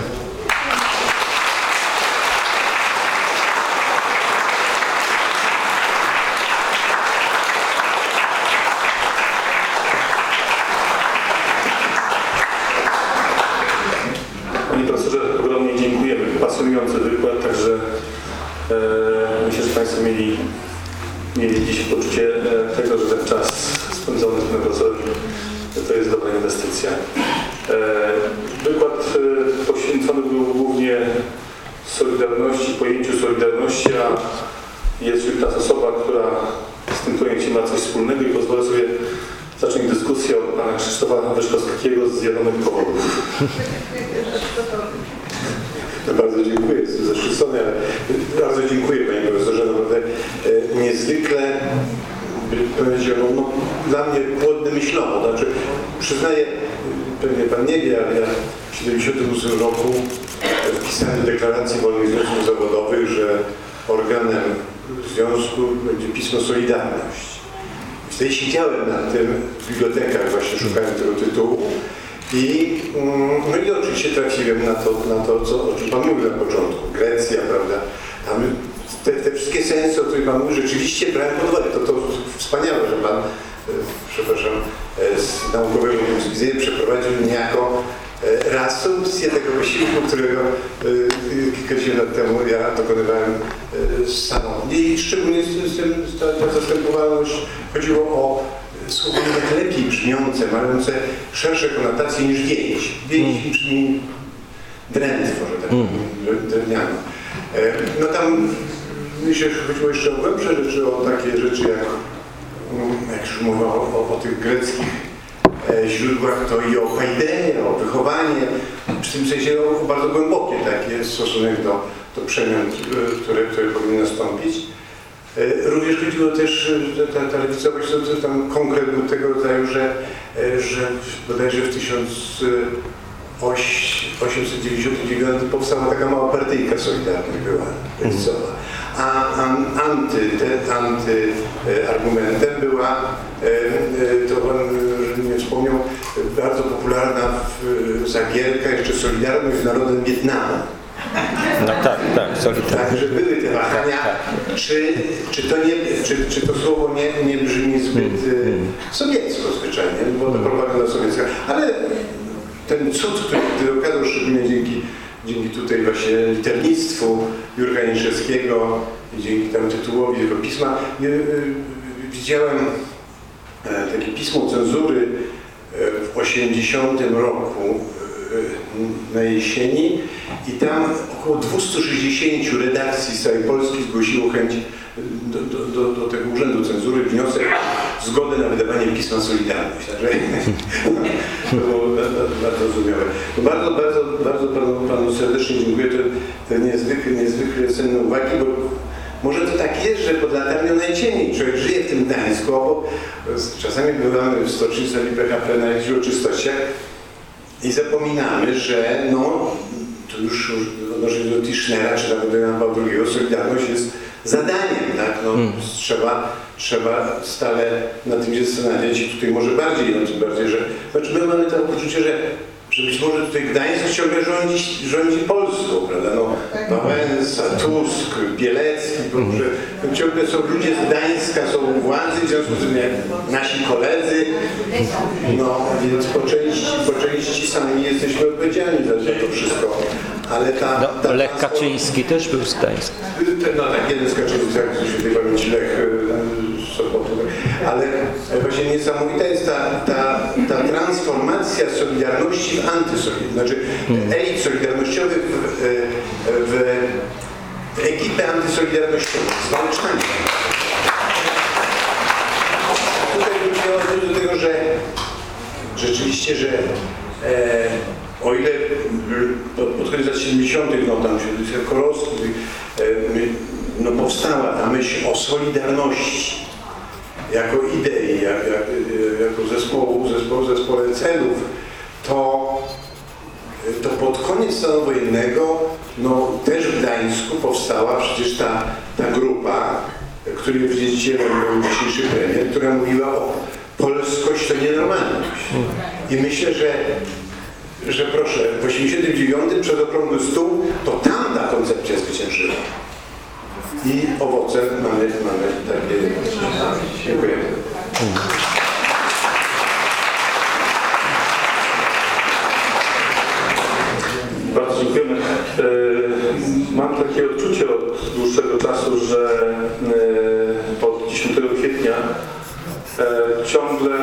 przepraszam, e, z naukowego punktu przeprowadził niejako e, reasumpcję tego wysiłku, którego e, kilkadziesiąt lat temu ja dokonywałem samą. I szczególnie z tym, ta, zastępowalność chodziło o słowo nawet lepiej brzmiące, mające szersze konotacje niż więź. Więź mm. brzmi drętwo, że tak mm. drewniano. No tam myślę, że chodziło jeszcze o głębsze rzeczy, o takie rzeczy jak jak już mowa o, o, o tych greckich e, źródłach, to i o paidenie, o wychowanie, w tym sensie o, bardzo głębokie takie stosunek do, do przemian, e, które, które powinny nastąpić. E, Również chodziło też, ta, ta lewicowość, to, tam konkret był tego rodzaju, że, że bodajże w 1899 powstała taka mała partyjka Solidarność była lewicowa. A an, anty, te, anty e, argumentem była, e, e, to pan nie wspomniał, bardzo popularna w, zagierka jeszcze Solidarność z narodem Wietnamu. No tak, tak, solidarność. Tak, że były te wahania, czy, czy, to, nie, czy, czy to słowo nie, nie brzmi zbyt e, sowiecko zwyczajnie, bo to propaganda sowiecka, ale ten cud, który, który okazał szczególnie dzięki, dzięki tutaj właśnie liternictwu Jurka Jędrzejewskiego i dzięki temu tytułowi jego pisma, e, e, widziałem e, takie pismo cenzury e, w 80 roku na jesieni i tam około 260 redakcji z całej Polski zgłosiło chęć do, do, do, do tego Urzędu Cenzury wniosek zgody na wydawanie pisma Solidarność. Także <laughs> to było bardzo zrozumiałe. No bardzo, bardzo, bardzo panu, panu serdecznie dziękuję. To, to niezwykle, niezwykle cenne uwagi, bo może to tak jest, że pod latarnią najciemniej. Człowiek żyje w tym Gdańsku, obok, czasami bywamy w stoczni sali PHP na jakichś uroczystościach i zapominamy, że no, to już odnośnie do Tischnera czy nawet do Jana Pawła II, Solidarność jest zadaniem, tak? No, trzeba, trzeba stale nad tym się zastanawiać i tutaj może bardziej, no tym bardziej, że znaczy my mamy to poczucie, że że być może tutaj Gdańsk ciągle rządzi, rządzi Polską, prawda? No, Wałęsa, Tusk, Bielecki, że no, ciągle są ludzie z Gdańska, są u władzy, w związku z tym jak nasi koledzy, no więc po części, po części sami jesteśmy odpowiedzialni za to wszystko. Ale ta, No, ta Lech Kaczyński też był z Gdańska. no tak, jeden z Kaczyńskich, tak, z świętej pamięci Lech z Sopotu. Ale właśnie niesamowita jest ta, ta, ta transformacja Solidarności w antysolidarność. Znaczy elit solidarnościowych w, e, w, w ekipę antysolidarnościową, zwalczanie. Tutaj bym miał do tego, że rzeczywiście, że e, o ile pod, koniec lat 70. no tam środowiska Korowski, e, no powstała ta myśl o solidarności jako idei, jak, jak, e, jako zespołu, zespołu, zespole celów, to, to pod koniec stanu wojennego no, też w Gdańsku powstała przecież ta, ta grupa, której wiedzicielem był dzisiejszy premier, która mówiła o polskość to nienormalność. I myślę, że że proszę, w 89 przed okrągły stół, to tam ta koncepcja zwyciężyła. I owocem mamy, mamy takie... Dziękuję. Bardzo dziękujemy. E, Mam takie odczucie od dłuższego czasu, że e, od 10 kwietnia e, ciągle,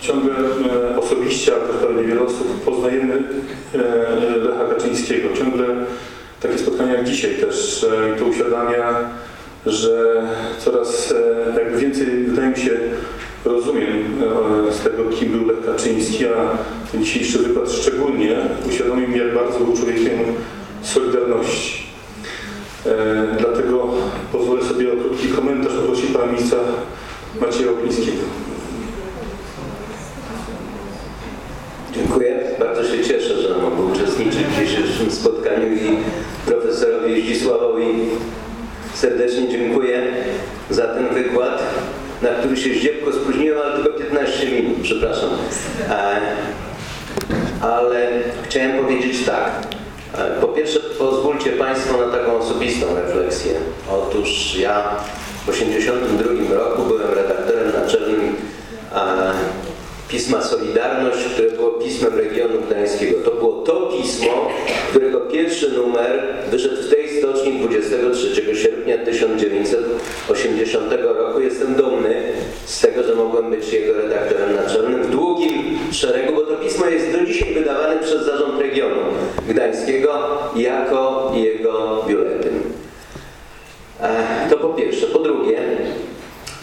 ciągle osobiście, a też pewnie wiele osób poznajemy e, Lecha Kaczyńskiego. Ciągle takie spotkania jak dzisiaj też e, i to uświadamia, że coraz e, jakby więcej, wydaje mi się, rozumiem z tego, kim był Lech Kaczyński, a ten dzisiejszy wykład szczególnie uświadomił mi, jak bardzo był człowiekiem Solidarności. Dlatego pozwolę sobie o krótki komentarz poprosić pana ministra Macieja Oplińskiego. Dziękuję. Bardzo się cieszę, że mogę uczestniczyć w dzisiejszym spotkaniu i profesorowi Zdzisławowi serdecznie dziękuję za ten wykład, na który się zdziepko spóźniłem, ale tylko 15 minut, przepraszam. E, ale chciałem powiedzieć tak. E, Po pierwsze pozwólcie Państwo na taką osobistą refleksję. Otóż ja w 1982 roku byłem redaktorem naczelnym e, pisma Solidarność, które było pismem regionu gdańskiego. To było to pismo, którego pierwszy numer wyszedł w tej stoczni 23 sierpnia 1980 roku. Jestem dumny z tego, że mogłem być jego redaktorem naczelnym w długim szeregu, bo to pismo jest do dzisiaj wydawane przez Zarząd Regionu Gdańskiego jako jego biuletyn. E, To po pierwsze. Po drugie,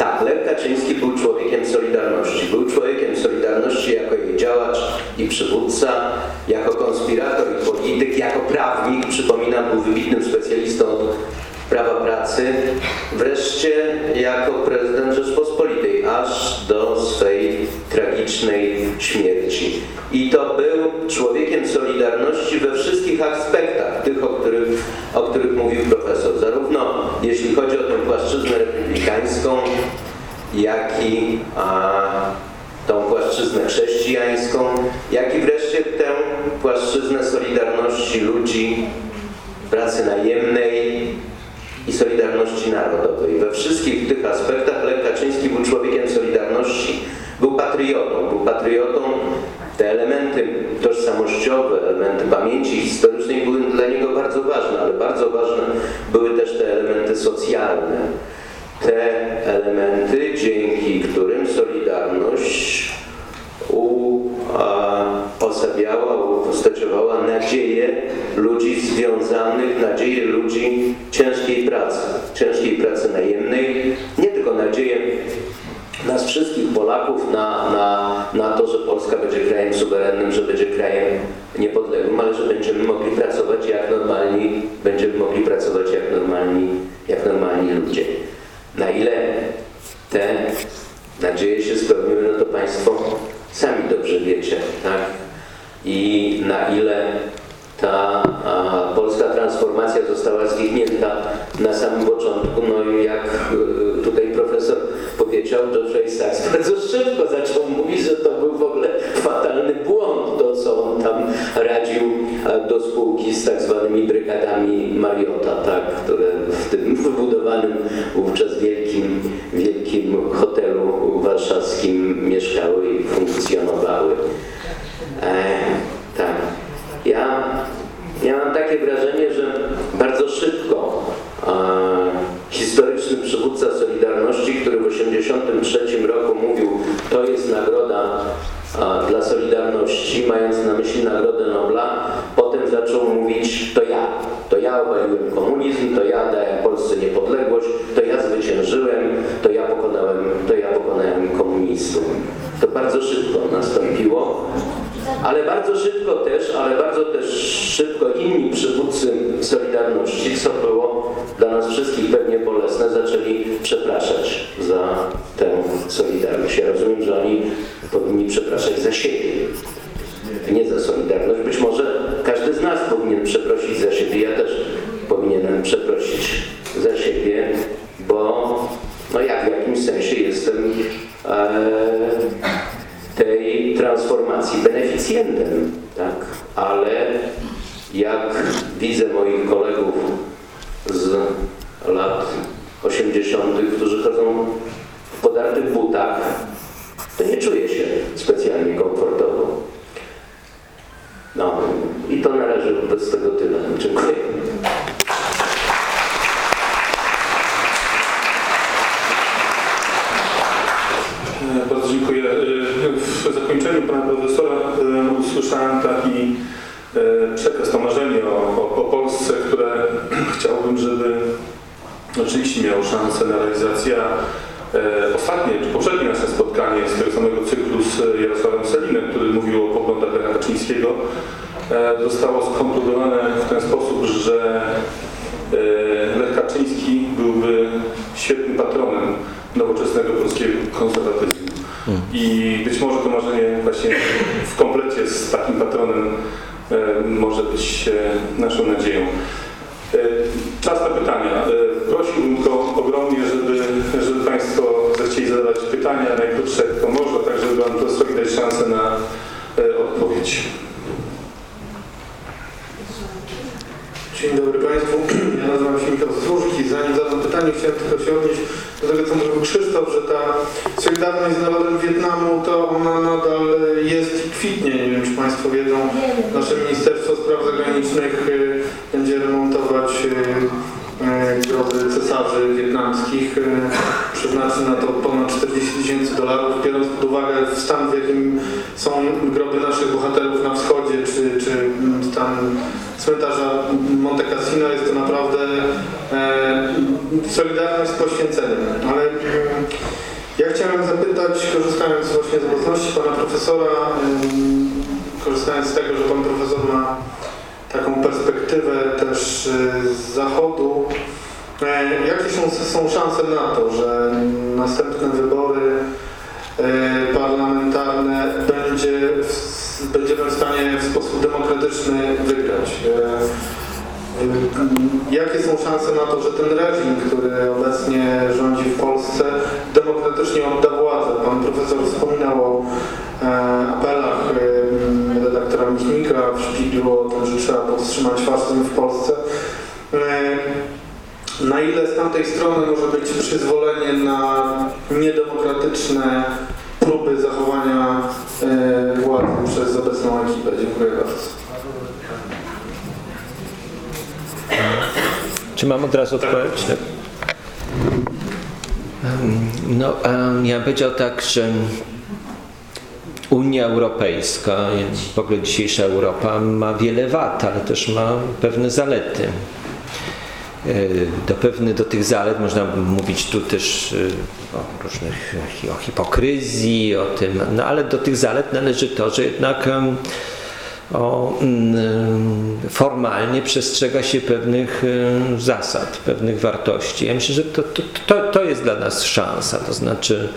tak, Lech Kaczyński był człowiekiem Solidarności. Był człowiekiem Solidarności jako jej działacz i przywódca, jako konspirator i polityk, jako prawnik. Przypominam, był wybitnym specjalistą prawa pracy. Wreszcie jako prezydent Rzeczpospolitej, aż do swej tragicznej śmierci. I to był człowiekiem Solidarności we wszystkich aspektach, tych, o których, o których mówił profesor. Zarówno jeśli chodzi o tę płaszczyznę republikańską, jak i a, tą płaszczyznę chrześcijańską, jak i wreszcie tę płaszczyznę solidarności ludzi, pracy najemnej solidarności narodowej. We wszystkich tych aspektach Lech Kaczyński był człowiekiem solidarności, był patriotą. Był patriotą. Te elementy tożsamościowe, elementy pamięci historycznej były dla niego bardzo ważne, ale bardzo ważne były też te elementy socjalne te elementy, dzięki którym Solidarność u, a, osabiała, upostaciowała nadzieję ludzi związanych, nadzieję ludzi ciężkiej pracy, ciężkiej pracy najemnej, nie tylko nadzieję nas wszystkich Polaków na, na, na to, że Polska będzie krajem suwerennym, że będzie krajem niepodległym, ale że będziemy mogli pracować jak normalni, będziemy mogli pracować jak normalni, jak normalni ludzie. Na ile te nadzieje się spełniły, no to Państwo sami dobrze wiecie, tak? I na ile ta a, polska transformacja została zwichnięta na samym początku, no i jak y, tutaj profesor powiedział, Geoffrey Sachs <laughs> bardzo szybko zaczął mówić, że to był w ogóle fatalny błąd, radził a, do spółki z tak zwanymi brygadami Mariota, tak, które w tym <laughs> wybudowanym wówczas wielkim, wielkim hotelu warszawskim mieszkały i funkcjonowały. E, tak. Ja, ja mam takie wrażenie, że bardzo szybko e, historyczny przywódca Solidarności, który w 1983 roku mówił, to jest nagroda e, dla Solidarności, mając na myśli Nagrodę Nobla, potem zaczął mówić, to ja, to ja obaliłem komunizm, to ja dałem Polsce niepodległość, to ja zwyciężyłem, to ja pokonałem, to ja pokonałem komunistów. To bardzo szybko nastąpiło. Ale bardzo szybko też, ale bardzo też szybko inni przywódcy Solidarności, co było dla nas wszystkich pewnie bolesne, zaczęli przepraszać za tę Solidarność. Ja rozumiem, że oni powinni przepraszać za siebie, nie za Solidarność. Być może każdy z nas powinien przeprosić za siebie. Ja też powinienem przeprosić za siebie, bo no ja w jakimś sensie jestem e, tej transformacji beneficjentem, tak? Ale jak widzę moich kolegów z lat 80., którzy chodzą w podartych butach, to nie czuję się specjalnie komfortowo. No i to na razie wobec tego tyle. Dziękuję. E, Bardzo dziękuję. E, W zakończeniu pana profesora e, usłyszałem taki przekaz, to marzenie o, o, o Polsce, które <clears throat> chciałbym, żeby oczywiście miało szansę na realizację. E, Ostatnie, czy poprzednie nasze spotkanie z tego samego cyklu z Jarosławem Selinem, który mówił o poglądach Lecha Kaczyńskiego, e, zostało skonkludowane w ten sposób, że e, Lech Kaczyński byłby świetnym patronem nowoczesnego polskiego konserwatyzmu. I być może to marzenie właśnie w komplecie z takim patronem może być naszą nadzieją. Czas na pytania. Prosiłbym ogromnie, żeby, żeby Państwo zechcieli zadawać pytania, najkrótsze jak to można, tak żeby Pan profesorowi dać szansę na e, odpowiedź. Dzień dobry Państwu. Ja nazywam się Michał Stróżki. Zanim zadam pytanie, chciałem tylko się odnieść do tego, co mówił Krzysztof, że ta solidarność z narodem Wietnamu, to ona nadal kwitnie. Nie wiem, czy Państwo wiedzą, nasze Ministerstwo Spraw Zagranicznych cesarzy wietnamskich. Y, Przeznaczy na to ponad 40 tysięcy dolarów, biorąc pod uwagę stan, w jakim są groby naszych bohaterów na wschodzie, czy, czy mm, stan cmentarza Monte Cassino, jest to naprawdę e, solidarność z poświęceniem. Ale mm, ja chciałem zapytać, korzystając właśnie z obecności pana profesora, ym, korzystając z tego, że pan profesor ma taką perspektywę też y, z zachodu, e, jakie są, są szanse na to, że następne wybory e, parlamentarne będzie będziemy w stanie w sposób demokratyczny wygrać? E, Jakie są szanse na to, że ten reżim, który obecnie rządzi w Polsce, demokratycznie odda władzę? Pan profesor wspominał o e, apelach e, redaktora Michnika w Szpiglu o tym, że trzeba powstrzymać faszyzm w Polsce. Na ile z tamtej strony może być przyzwolenie na niedemokratyczne próby zachowania e, władzy przez obecną ekipę? Dziękuję bardzo. Czy mam od razu odpowiedzieć? Tak. No, ja bym powiedział tak, że Unia Europejska, w ogóle dzisiejsza Europa ma wiele wad, ale też ma pewne zalety. E, Do pewnych do tych zalet można mówić tu też e, o różnych o hipokryzji, o tym, no ale do tych zalet należy to, że jednak o, mm, formalnie przestrzega się pewnych e, zasad, pewnych wartości. Ja myślę, że to, to, to, jest dla nas szansa, to znaczy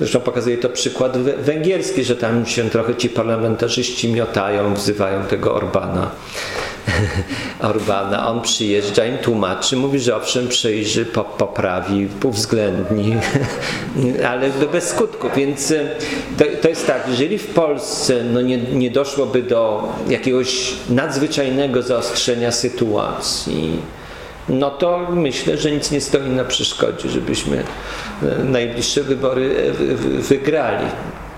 Zresztą pokazuje to przykład wę- węgierski, że tam się trochę ci parlamentarzyści miotają, wzywają tego Orbana. <laughs> Orbana, on przyjeżdża, im tłumaczy, mówi, że owszem, przejrzy, po, poprawi, uwzględni, <laughs> ale no bez skutku. Więc e, to, to jest tak, jeżeli w Polsce no nie, nie doszłoby do jakiegoś nadzwyczajnego zaostrzenia sytuacji, no to myślę, że nic nie stoi na przeszkodzie, żebyśmy e, najbliższe wybory e, wy- wy- wygrali.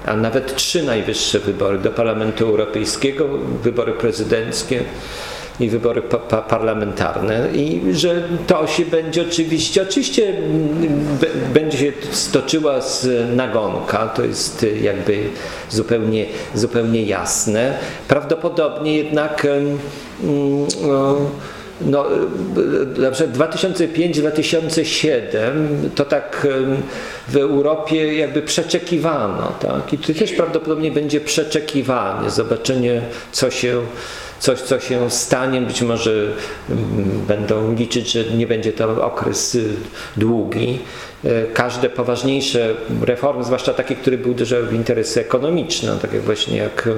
A nawet trzy najwyższe wybory do Parlamentu Europejskiego, wybory prezydenckie i wybory pa pa parlamentarne i że to się będzie oczywiście, oczywiście będzie się stoczyła z nagonka, to jest y, jakby zupełnie, zupełnie jasne. Prawdopodobnie jednak mm, no, no, y, przykład 2005-2007 to tak w Europie jakby przeczekiwano, tak? I tu też prawdopodobnie będzie przeczekiwanie, zobaczenie co się, coś, co się stanie, być może mm, będą liczyć, że nie będzie to okres y, długi. Y, Każde poważniejsze reformy, zwłaszcza takie, które były uderzały w interesy ekonomiczne, tak jak właśnie jak y,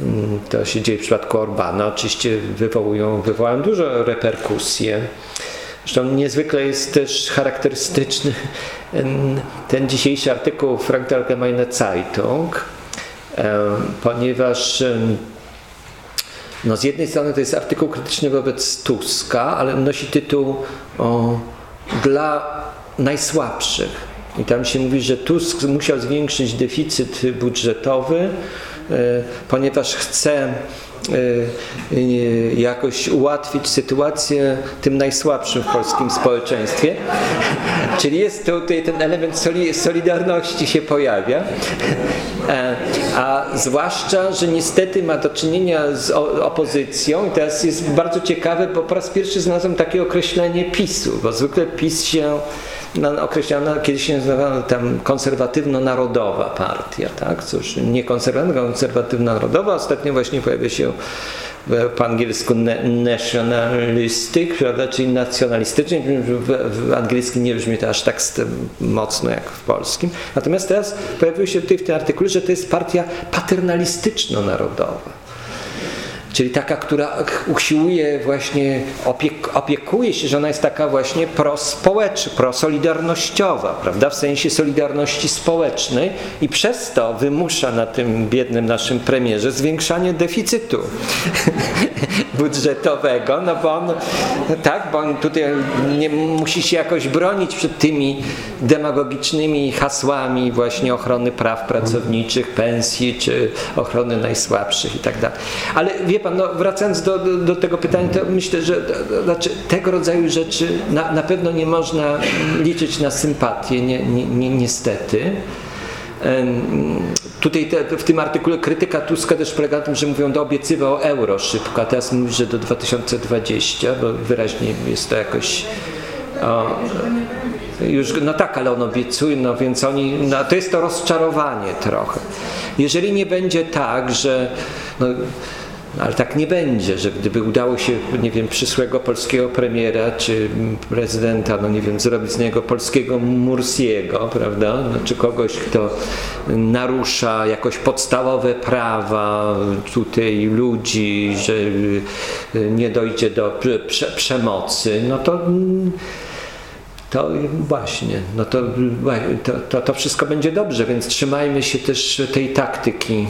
Mm, to się dzieje w przypadku Orbana, oczywiście wywołują, wywołają dużo reperkusje. Zresztą niezwykle jest też charakterystyczny em, ten dzisiejszy artykuł Frankfurter Allgemeine Zeitung, ponieważ no z jednej strony to jest artykuł krytyczny wobec Tuska, ale nosi tytuł o, dla najsłabszych. I tam się mówi, że Tusk musiał zwiększyć deficyt budżetowy, e, ponieważ chce jakoś ułatwić sytuację tym najsłabszym w polskim społeczeństwie. <laughs> Czyli jest tutaj ten element soli- solidarności się pojawia. E, A zwłaszcza, że niestety ma do czynienia z opozycją i teraz jest bardzo ciekawe, bo po raz pierwszy znalazłem takie określenie PiSu, bo zwykle PiS się no, określano, kiedyś się nazywano tam konserwatywno-narodowa partia, tak? Cóż, nie konserwatywna, konserwatywno-narodowa. Ostatnio właśnie pojawia się po angielsku na- nationalistic, prawda, czyli nacjonalistyczny. W, w angielskim nie brzmi to aż tak mocno jak w polskim. Natomiast teraz pojawiło się tutaj w tym artykule, że to jest partia paternalistyczno-narodowa. Czyli taka, która usiłuje właśnie, opiek, opiekuje się, że ona jest taka właśnie prospołeczna, prosolidarnościowa, prawda, w sensie solidarności społecznej i przez to wymusza na tym biednym naszym premierze zwiększanie deficytu <laughs> budżetowego, no bo on, tak, bo on tutaj nie musi się jakoś bronić przed tymi demagogicznymi hasłami właśnie ochrony praw pracowniczych, pensji czy ochrony najsłabszych i tak dalej. Ale wie pan, no wracając do, do, do tego pytania, to myślę, że to, znaczy, tego rodzaju rzeczy na, na pewno nie można liczyć na sympatię, nie, nie, nie, niestety. Tutaj te, w tym artykule krytyka Tuska też polega na tym, że mówią, że obiecywał euro szybko, a teraz mówi, że do 2020, bo wyraźnie jest to jakoś o, już, no tak, ale on obiecuje, no więc oni, no to jest to rozczarowanie trochę. Jeżeli nie będzie tak, że no, ale tak nie będzie, że gdyby udało się, nie wiem, przyszłego polskiego premiera czy prezydenta, no nie wiem, zrobić z niego polskiego Mursiego, prawda, no, czy kogoś, kto narusza jakoś podstawowe prawa tutaj ludzi, że nie dojdzie do prze przemocy, no to to właśnie, no to, to, to, wszystko będzie dobrze, więc trzymajmy się też tej taktyki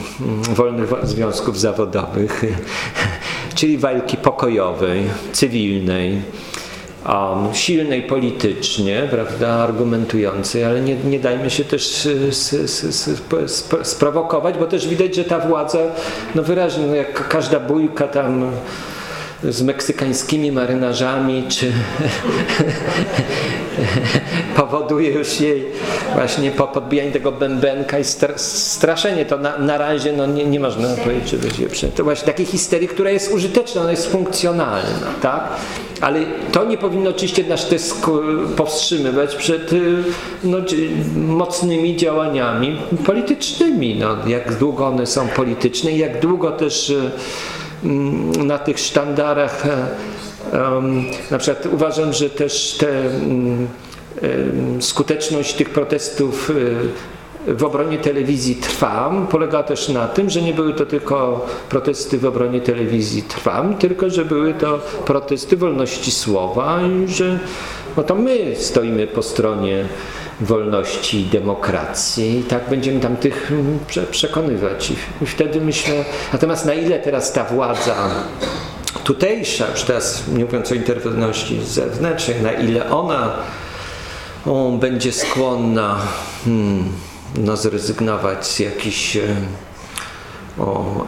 wolnych związków zawodowych, <laughs> czyli walki pokojowej, cywilnej, um, silnej politycznie, prawda, argumentującej, ale nie, nie dajmy się też sprowokować, bo też widać, że ta władza, no wyraźnie, no jak każda bójka tam z meksykańskimi marynarzami, czy <laughs> powoduje już jej właśnie po podbijaniu tego bębenka i straszenie. To na, na razie no, nie, nie można powiedzieć, żeby się prze... To właśnie takiej histerii, która jest użyteczna, ona jest funkcjonalna, tak? Ale to nie powinno oczywiście nasz test powstrzymywać przed y, no, mocnymi działaniami politycznymi. No, jak długo one są polityczne i jak długo też y, na tych sztandarach na przykład uważam, że też te, mm, skuteczność tych protestów y, w obronie telewizji Trwam polega też na tym, że nie były to tylko protesty w obronie telewizji. Trwam, tylko że były to protesty wolności słowa i że no to my stoimy po stronie wolności i demokracji. I tak będziemy tam tych mm, przekonywać. I wtedy myślę, natomiast na ile teraz ta władza tutejsza, już teraz nie mówiąc o interwencji zewnętrznej, na ile ona on będzie skłonna hmm, no, zrezygnować z jakichś e, o,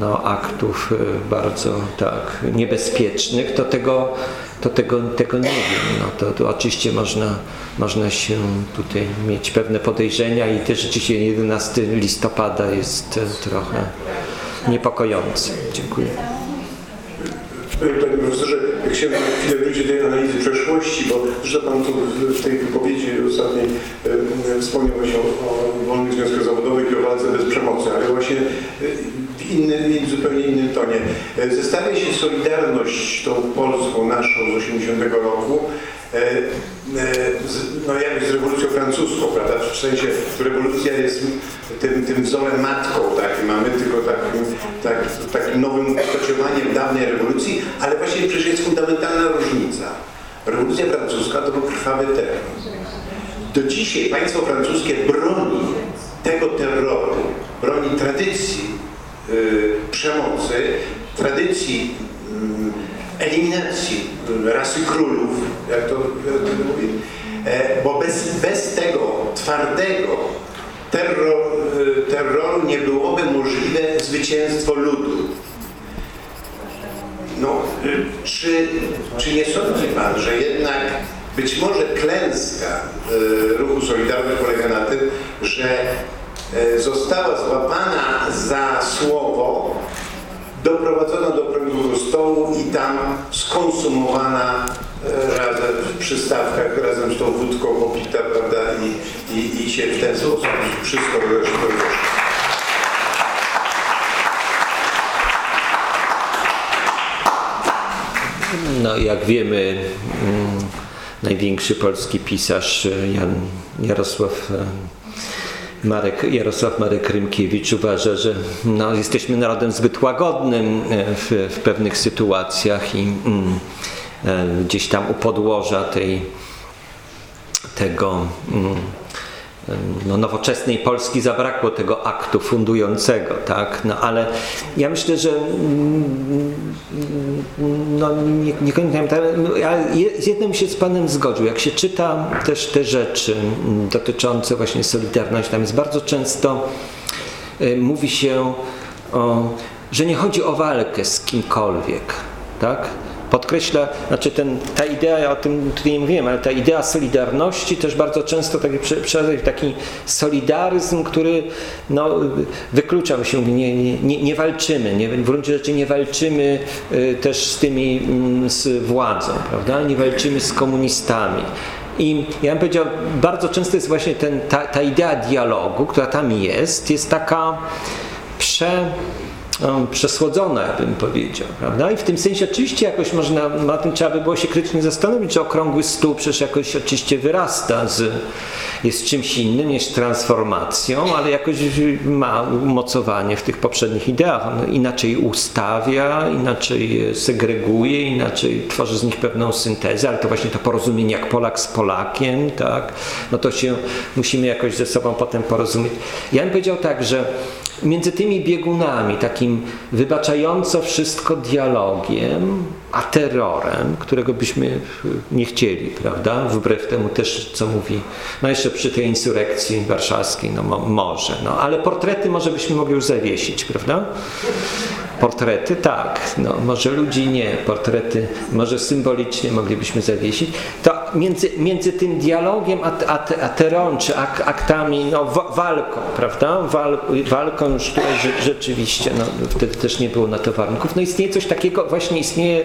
no, aktów e, bardzo tak niebezpiecznych, to tego, to tego, tego nie wiem. No, to, to oczywiście można, można się tutaj mieć pewne podejrzenia i też rzeczywiście 11 listopada jest e, trochę niepokojący. Dziękuję. Panie profesorze, chciałem na chwilę wrócić do tej analizy przeszłości, bo zresztą Pan tu w tej wypowiedzi ostatniej wspomniał właśnie o, o wolnych związkach zawodowych i o walce bez przemocy, ale właśnie w innym, zupełnie innym tonie. Zestawia się Solidarność tą Polską naszą z 80 roku E, e, no jak z rewolucją francuską, prawda? W sensie rewolucja jest tym, tym wzorem matką, tak? mamy tylko takim, tak, takim nowym ustoczowaniem dawnej rewolucji, ale właśnie przecież jest fundamentalna różnica. Rewolucja francuska to był krwawy terror. Do dzisiaj państwo francuskie broni tego terroru, broni tradycji przemocy, tradycji yy, eliminacji rasy królów, jak to, jak to mówi, e, bo bez, bez tego twardego terror, e, terroru nie byłoby możliwe zwycięstwo ludu. No, e, czy, czy nie sądzi Pan, że jednak być może klęska ruchu Solidarny polega na tym, że została złapana za słowo doprowadzona do okrągłego stołu i tam skonsumowana e, razem w przystawkach, razem z tą wódką popita, prawda, i, i, i się w ten sposób wszystko wyszło. No jak wiemy, mm, największy polski pisarz Jan Jarosław Marek, Jarosław Marek Rymkiewicz uważa, że no, jesteśmy narodem zbyt łagodnym w, w pewnych sytuacjach i mm, gdzieś tam u podłoża tej, tego mm, no, nowoczesnej Polski zabrakło tego aktu fundującego, tak? No, ale ja myślę, że mm, no, nie, nie ale z jednym się z Panem zgodził. Jak się czyta też te rzeczy mm, dotyczące właśnie Solidarności, tam jest bardzo często mówi się, o, że nie chodzi o walkę z kimkolwiek, tak? Podkreśla, znaczy ten, ta idea, ja o tym tutaj nie mówiłem, ale ta idea solidarności też bardzo często taki, w taki solidaryzm, który no, wyklucza, się nie, nie, nie walczymy, nie, w gruncie rzeczy nie walczymy y, też z tymi, mm, z władzą, prawda, nie walczymy z komunistami. I ja bym powiedział, bardzo często jest właśnie ten, ta, ta idea dialogu, która tam jest, jest taka prze no, przesłodzona, ja bym powiedział. Prawda? I w tym sensie oczywiście jakoś można, na tym trzeba by było się krytycznie zastanowić, że okrągły stół przecież jakoś oczywiście wyrasta z, jest czymś innym niż transformacją, ale jakoś ma umocowanie w tych poprzednich ideach. On inaczej ustawia, inaczej segreguje, inaczej tworzy z nich pewną syntezę, ale to właśnie to porozumienie jak Polak z Polakiem, tak? no to się musimy jakoś ze sobą potem porozumieć. Ja bym powiedział tak, że między tymi biegunami, takim wybaczająco wszystko dialogiem, a terrorem, którego byśmy nie chcieli, prawda? Wbrew temu też, co mówi, no jeszcze przy tej insurekcji warszawskiej, no mo może, no ale portrety może byśmy mogli już zawiesić, prawda? Portrety tak, no może ludzi nie, portrety może symbolicznie moglibyśmy zawiesić. To między, między tym dialogiem a, a, a terrorem, czy ak, aktami, no walką, prawda? Wal, walką już tutaj rzeczywiście, no wtedy też nie było na to warunków. No istnieje coś takiego, właśnie istnieje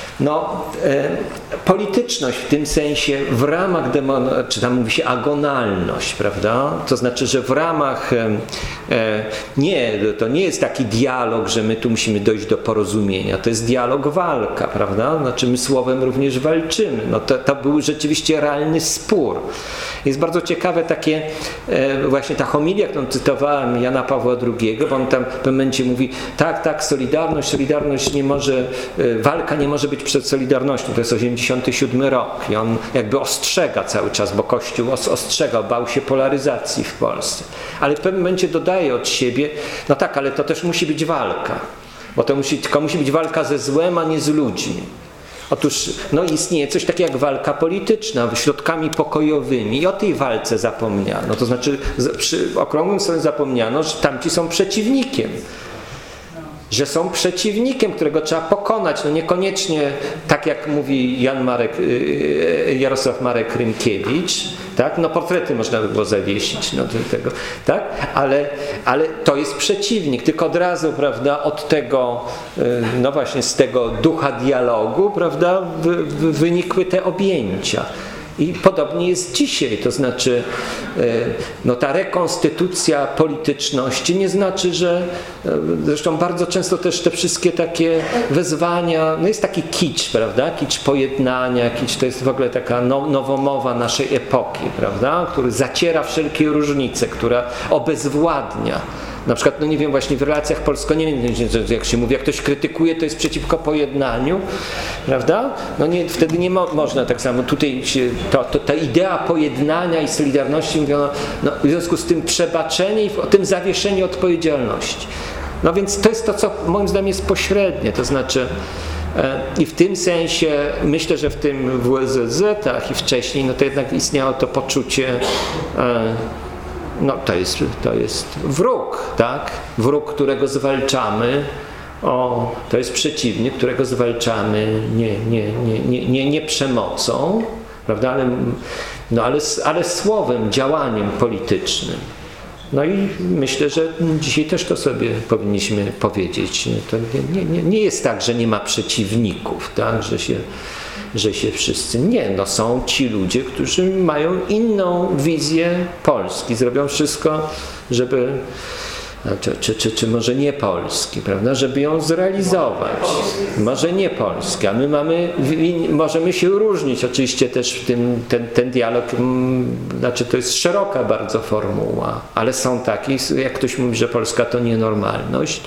no, e, polityczność w tym sensie w ramach czy tam mówi się agonalność, prawda? To znaczy, że w ramach e, nie, to nie jest taki dialog, że my tu musimy dojść do porozumienia. To jest dialog walka, prawda? Znaczy my słowem również walczymy. No to, to był rzeczywiście realny spór. Jest bardzo ciekawe takie e, właśnie ta homilia, którą cytowałem Jana Pawła II, bo on tam w pewnym momencie mówi tak, tak, solidarność, solidarność nie może, e, walka nie może być przed Solidarnością, to jest 87 rok i on jakby ostrzega cały czas, bo Kościół ostrzegał, bał się polaryzacji w Polsce. Ale w pewnym momencie dodaje od siebie, no tak, ale to też musi być walka, bo to musi, tylko musi być walka ze złem, a nie z ludźmi. Otóż no, istnieje coś takiego jak walka polityczna, środkami pokojowymi i o tej walce zapomniano. To znaczy przy okrągłym stole zapomniano, że tamci są przeciwnikiem że są przeciwnikiem, którego trzeba pokonać. No niekoniecznie tak jak mówi Jan Marek, y, y, Jarosław Marek Rynkiewicz, tak? No portrety można by było zawiesić no, do tego, tak? Ale, ale to jest przeciwnik, tylko od razu, prawda, od tego, y, no właśnie z tego ducha dialogu, prawda, wynikły te objęcia. I podobnie jest dzisiaj, to znaczy e, no, ta rekonstytucja polityczności nie znaczy, że e, zresztą bardzo często też te wszystkie takie wezwania, no jest taki kicz, prawda, kicz pojednania, kicz to jest w ogóle taka nowomowa naszej epoki, prawda, który zaciera wszelkie różnice, która obezwładnia na przykład, no nie wiem, właśnie w relacjach polsko-niemieckich, jak się mówi, jak ktoś krytykuje, to jest przeciwko pojednaniu, prawda? No nie, wtedy nie mo można tak samo. Tutaj się, to, to, ta idea pojednania i solidarności mówiono, no, w związku z tym przebaczenie i o tym zawieszeniu odpowiedzialności. No więc to jest to, co moim zdaniem jest pośrednie, to znaczy e, i w tym sensie myślę, że w tym WSZ-ach i wcześniej, no to jednak istniało to poczucie e, no to jest, to jest wróg, tak? Wróg, którego zwalczamy, o, to jest przeciwnik, którego zwalczamy nie, nie, nie, nie, nie, nie przemocą, prawda? Ale, no ale, ale słowem, działaniem politycznym. No i myślę, że dzisiaj też to sobie powinniśmy powiedzieć. To nie, nie, nie jest tak, że nie ma przeciwników, tak? że się że się wszyscy. Nie, no są ci ludzie, którzy mają inną wizję Polski. Zrobią wszystko, żeby czy, czy, czy, czy może nie Polski, prawda, żeby ją zrealizować. Może nie Polski, a my mamy, możemy się różnić oczywiście też w tym, ten, ten dialog, mm, znaczy to jest szeroka bardzo formuła, ale są takie, jak ktoś mówi, że Polska to nienormalność,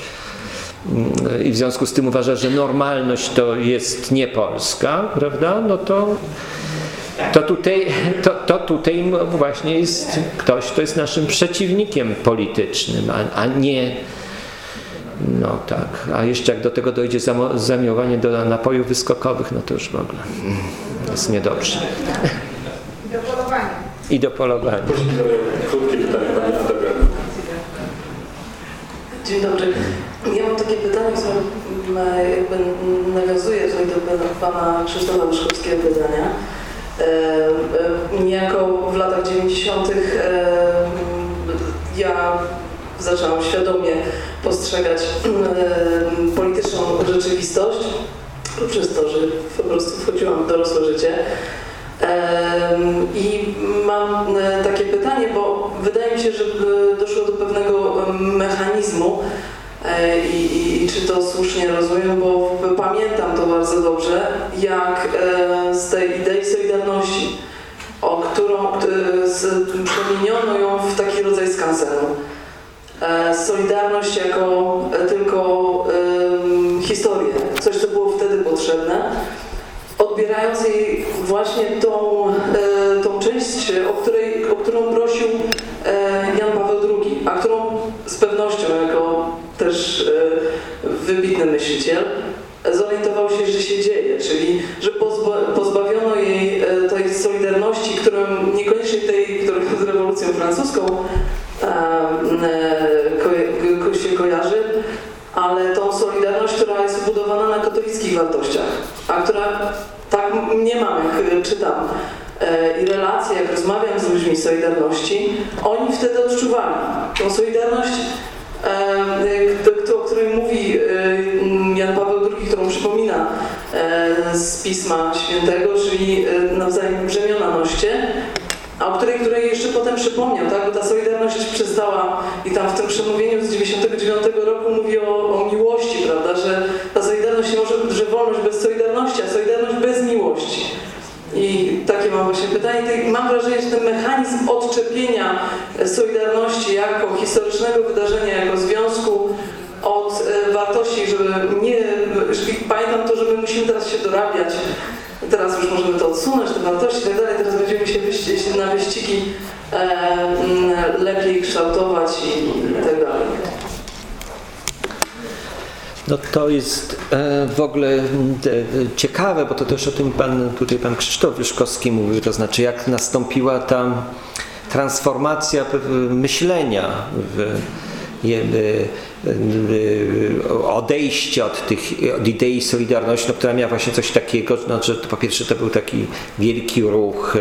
i w związku z tym uważa, że normalność to jest nie Polska, prawda? No to, to, tutaj, to, to tutaj właśnie jest ktoś, kto jest naszym przeciwnikiem politycznym, a, a nie. No tak, a jeszcze jak do tego dojdzie zamiłowanie do napojów wyskokowych, no to już w ogóle jest niedobrze. I do polowania. I do polowania. Krótkie pytanie. Dzień dobry. Takie pytanie, które jakby nawiązuje tutaj do pana Krzysztofa Wyszkowskiego pytania. Niejako w latach 90. ja zaczęłam świadomie postrzegać polityczną rzeczywistość przez to, że po prostu wchodziłam w dorosłe życie. I mam takie pytanie, bo wydaje mi się, że doszło do pewnego mechanizmu, E, I, I, czy to słusznie rozumiem, bo pamiętam to bardzo dobrze, jak e, z tej idei solidarności, o którą przemieniono ją w taki rodzaj skansenu. E, solidarność jako tylko historię, coś co było wtedy potrzebne, odbierając jej właśnie tą, tą część, o, której, o którą prosił Jan Paweł II, a którą z pewnością jako też e, wybitny myśliciel, zorientował się, że się dzieje, czyli że pozbawiono jej e, tej solidarności, którą niekoniecznie tej, którą z rewolucją francuską e, się kojarzy, ale tą solidarność, która jest zbudowana na katolickich wartościach, a która tak nie mam, jak czytam i relacje, jak rozmawiam z ludźmi Solidarności, oni wtedy odczuwali tą solidarność o której mówi Jan Paweł II, którą przypomina z Pisma Świętego, czyli nawzajem brzemiona noście, a o której, której jeszcze potem przypomniał, tak? bo ta Solidarność przestała i tam w tym przemówieniu z 99 roku mówi o, o miłości, prawda, że ta Solidarność nie może że wolność bez Solidarności, a Solidarność bez miłości. I takie mam właśnie pytanie. Mam wrażenie, że ten mechanizm odczepienia Solidarności jako historycznego wydarzenia, jako związku od e, wartości, żeby nie... Pamiętam to, że my musimy teraz się dorabiać. Teraz już możemy to odsunąć, te wartości i tak dalej. Teraz będziemy się wyścig, na wyścigi e, lepiej kształtować i tak dalej. No to jest e, w ogóle e, ciekawe, bo to też o tym pan, tutaj pan Krzysztof Wyszkowski mówił, to znaczy jak nastąpiła ta transformacja myślenia w, odejście od, tych, od idei Solidarności, no, która miała właśnie coś takiego, no, że to po pierwsze to był taki wielki ruch e,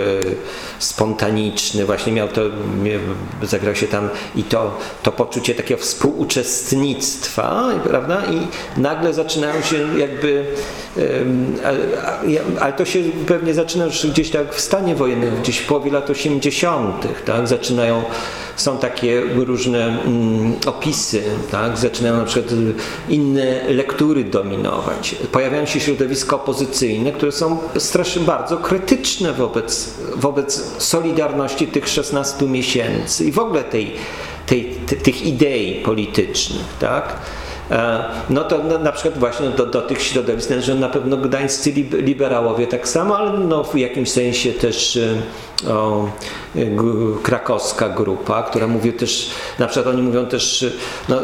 spontaniczny, właśnie miał to, zagrał się tam i to, to poczucie takiego współuczestnictwa, prawda? I nagle zaczynają się jakby, ale to się pewnie zaczyna już gdzieś tak w stanie wojennym, gdzieś w połowie lat 80., tak? Zaczynają są takie różne mm, opisy, tak? Zaczynają na przykład inne lektury dominować. Pojawiają się środowiska opozycyjne, które są strasznie bardzo krytyczne wobec, wobec solidarności tych 16 miesięcy i w ogóle tej, tej, tych idei politycznych. Tak? E, no to na przykład właśnie do, do tych środowisk należą na pewno gdańscy liberałowie tak samo, ale no w jakimś sensie też e, o, krakowska grupa, która mówi też, na przykład oni mówią też, no,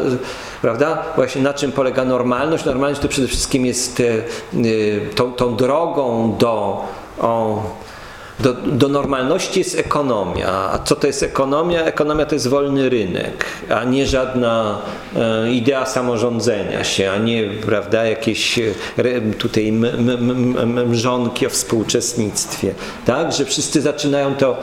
prawda, właśnie na czym polega normalność. Normalność to przede wszystkim jest e, tą, tą drogą do o, do, do, normalności jest ekonomia. A co to jest ekonomia? Ekonomia to jest wolny rynek, a nie żadna e, idea samorządzenia się, a nie prawda, jakieś e, tutaj mrzonki o współuczestnictwie. Tak? Że wszyscy zaczynają to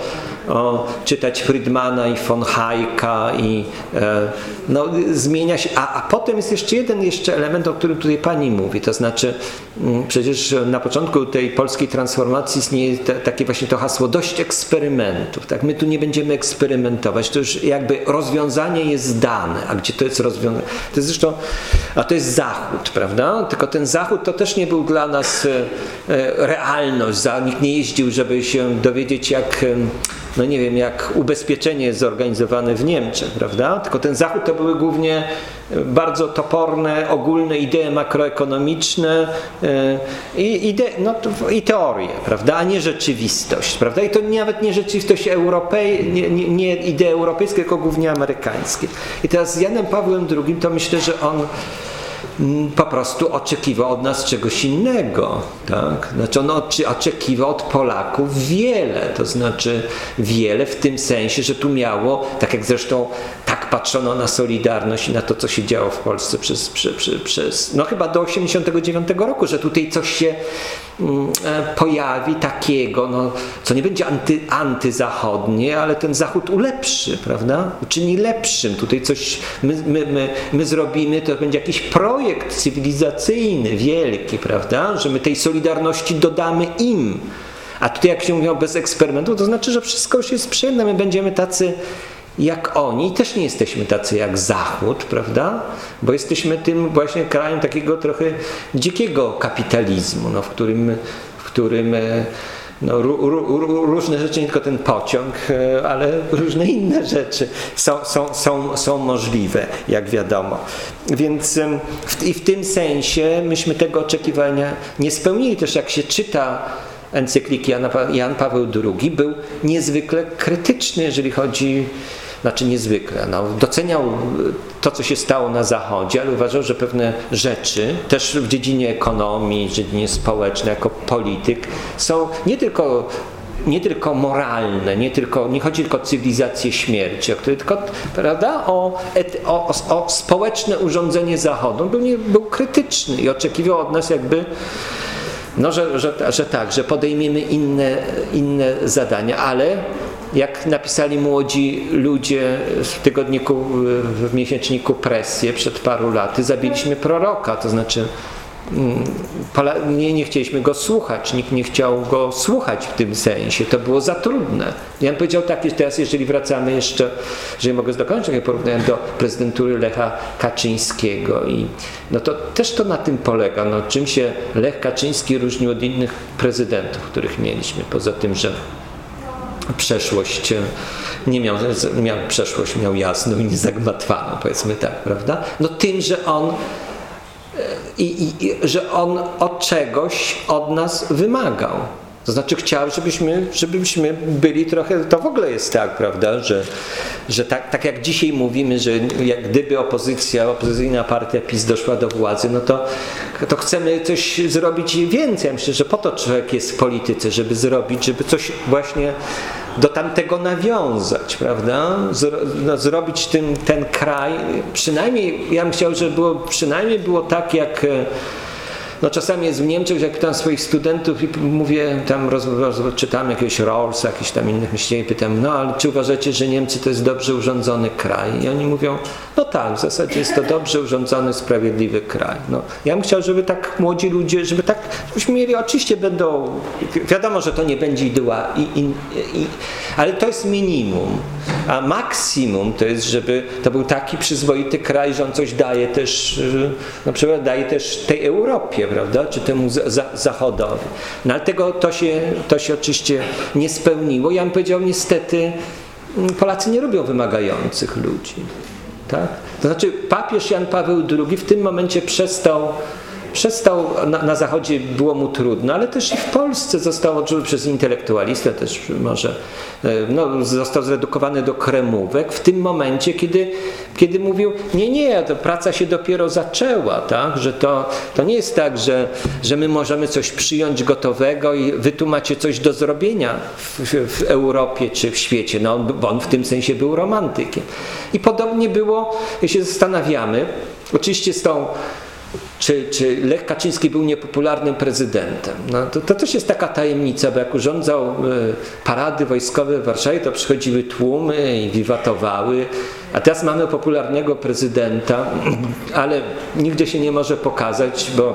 o, czytać Friedmana i von Hayeka i e, no, zmienia się. A, a potem jest jeszcze jeden jeszcze element, o którym tutaj pani mówi, to znaczy mm, przecież na początku tej polskiej transformacji istnieje te, takie właśnie to hasło dość eksperymentów. Tak? My tu nie będziemy eksperymentować, to już jakby rozwiązanie jest dane, a gdzie to jest rozwiązanie? To jest zresztą, a to jest Zachód, prawda? Tylko ten Zachód to też nie był dla nas e, realność. Nikt nie jeździł, żeby się dowiedzieć, jak no nie wiem, jak ubezpieczenie jest zorganizowane w Niemczech, prawda? Tylko ten Zachód to były głównie bardzo toporne, ogólne idee makroekonomiczne e, i, ide, no, i teorie, prawda? A nie rzeczywistość, prawda? I to nawet nie rzeczywistość europej, nie, nie, nie idee europejskie, tylko głównie amerykańskie. I teraz z Janem Pawłem II to myślę, że on po prostu oczekiwał od nas czegoś innego. Tak? Znaczy on oczekiwał od Polaków wiele, to znaczy wiele w tym sensie, że tu miało, tak jak zresztą patrzono na Solidarność i na to, co się działo w Polsce przez, przez, przez no chyba do 89 roku, że tutaj coś się mm, e, pojawi takiego, no, co nie będzie anty, antyzachodnie, ale ten Zachód ulepszy, prawda? Uczyni lepszym. Tutaj coś my, my, my, my zrobimy, to będzie jakiś projekt cywilizacyjny wielki, prawda? Że my tej Solidarności dodamy im. A tutaj jak się mówiło bez eksperymentu, to znaczy, że wszystko już jest przyjemne, my będziemy tacy jak oni, też nie jesteśmy tacy jak Zachód, prawda? Bo jesteśmy tym właśnie krajem takiego trochę dzikiego kapitalizmu, no, w którym, w którym e, no, różne rzeczy, nie tylko ten pociąg, e, ale różne inne rzeczy są, są, są, są możliwe, jak wiadomo. Więc w, i w tym sensie myśmy tego oczekiwania nie spełnili. Też jak się czyta encykliki Jan Paweł II, był niezwykle krytyczny, jeżeli chodzi znaczy niezwykle. No, doceniał to, co się stało na Zachodzie, ale uważał, że pewne rzeczy, też w dziedzinie ekonomii, w dziedzinie społecznej, jako polityk, są nie tylko nie tylko moralne, nie, tylko, nie chodzi tylko o cywilizację śmierci, tylko prawda, o, o, o społeczne urządzenie Zachodu. Był, nie, był krytyczny i oczekiwał od nas jakby no, że, że, że tak, że podejmiemy inne, inne zadania, ale jak napisali młodzi ludzie w tygodniku, w miesięczniku Presję przed paru laty, zabiliśmy proroka, to znaczy mm, nie, nie chcieliśmy go słuchać, nikt nie chciał go słuchać w tym sensie, to było za trudne. Jan powiedział tak, teraz jeżeli wracamy jeszcze, jeżeli mogę dokończyć takie porównanie do prezydentury Lecha Kaczyńskiego i no to też to na tym polega, no czym się Lech Kaczyński różnił od innych prezydentów, których mieliśmy, poza tym, że przeszłość nie miał, miał przeszłość miał jasną i niezagmatwaną, powiedzmy tak, prawda? No tym, że on i, i, że on od czegoś od nas wymagał. To znaczy chciał, żebyśmy, żebyśmy byli trochę, to w ogóle jest tak, prawda, że, że tak, tak jak dzisiaj mówimy, że jak gdyby opozycja, opozycyjna partia PiS doszła do władzy, no to, to chcemy coś zrobić więcej. Ja myślę, że po to człowiek jest w polityce, żeby zrobić, żeby coś właśnie do tamtego nawiązać, prawda? no, zrobić tym, ten kraj, przynajmniej, ja bym chciał, żeby było, przynajmniej było tak, jak no czasami jest w Niemczech, że jak tam swoich studentów i mówię, tam roz, roz, czytam jakiegoś Rawlsa, jakichś tam innych myśleń i pytam, no ale czy uważacie, że Niemcy to jest dobrze urządzony kraj? I oni mówią, no tak, w zasadzie jest to dobrze urządzony, sprawiedliwy kraj. No, ja bym chciał, żeby tak młodzi ludzie, żeby tak, żebyśmy mieli, oczywiście będą, wiadomo, że to nie będzie idea, i, i, i, ale to jest minimum. A maksimum to jest, żeby to był taki przyzwoity kraj, że on coś daje też, na przykład daje też tej Europie, prawda, czy temu za, zachodowi. No ale tego to się, to się oczywiście nie spełniło. Ja bym powiedział, niestety mm, Polacy nie lubią wymagających ludzi. Tak? To znaczy papież Jan Paweł II w tym momencie przestał przestał, na, na, Zachodzie było mu trudno, ale też i w Polsce został odczuty przez intelektualistę, też może e, no, został zredukowany do kremówek w tym momencie, kiedy, kiedy mówił, nie, nie, to praca się dopiero zaczęła, tak? że to, to nie jest tak, że, że my możemy coś przyjąć gotowego i wy tu macie coś do zrobienia w, w Europie czy w świecie. No, bo on w tym sensie był romantykiem. I podobnie było, jeśli się zastanawiamy, oczywiście z tą czy, czy Lech Kaczyński był niepopularnym prezydentem. No, to, to też jest taka tajemnica, bo jak urządzał e, parady wojskowe w Warszawie, to przychodziły tłumy i wiwatowały, a teraz mamy popularnego prezydenta, ale nigdzie się nie może pokazać, bo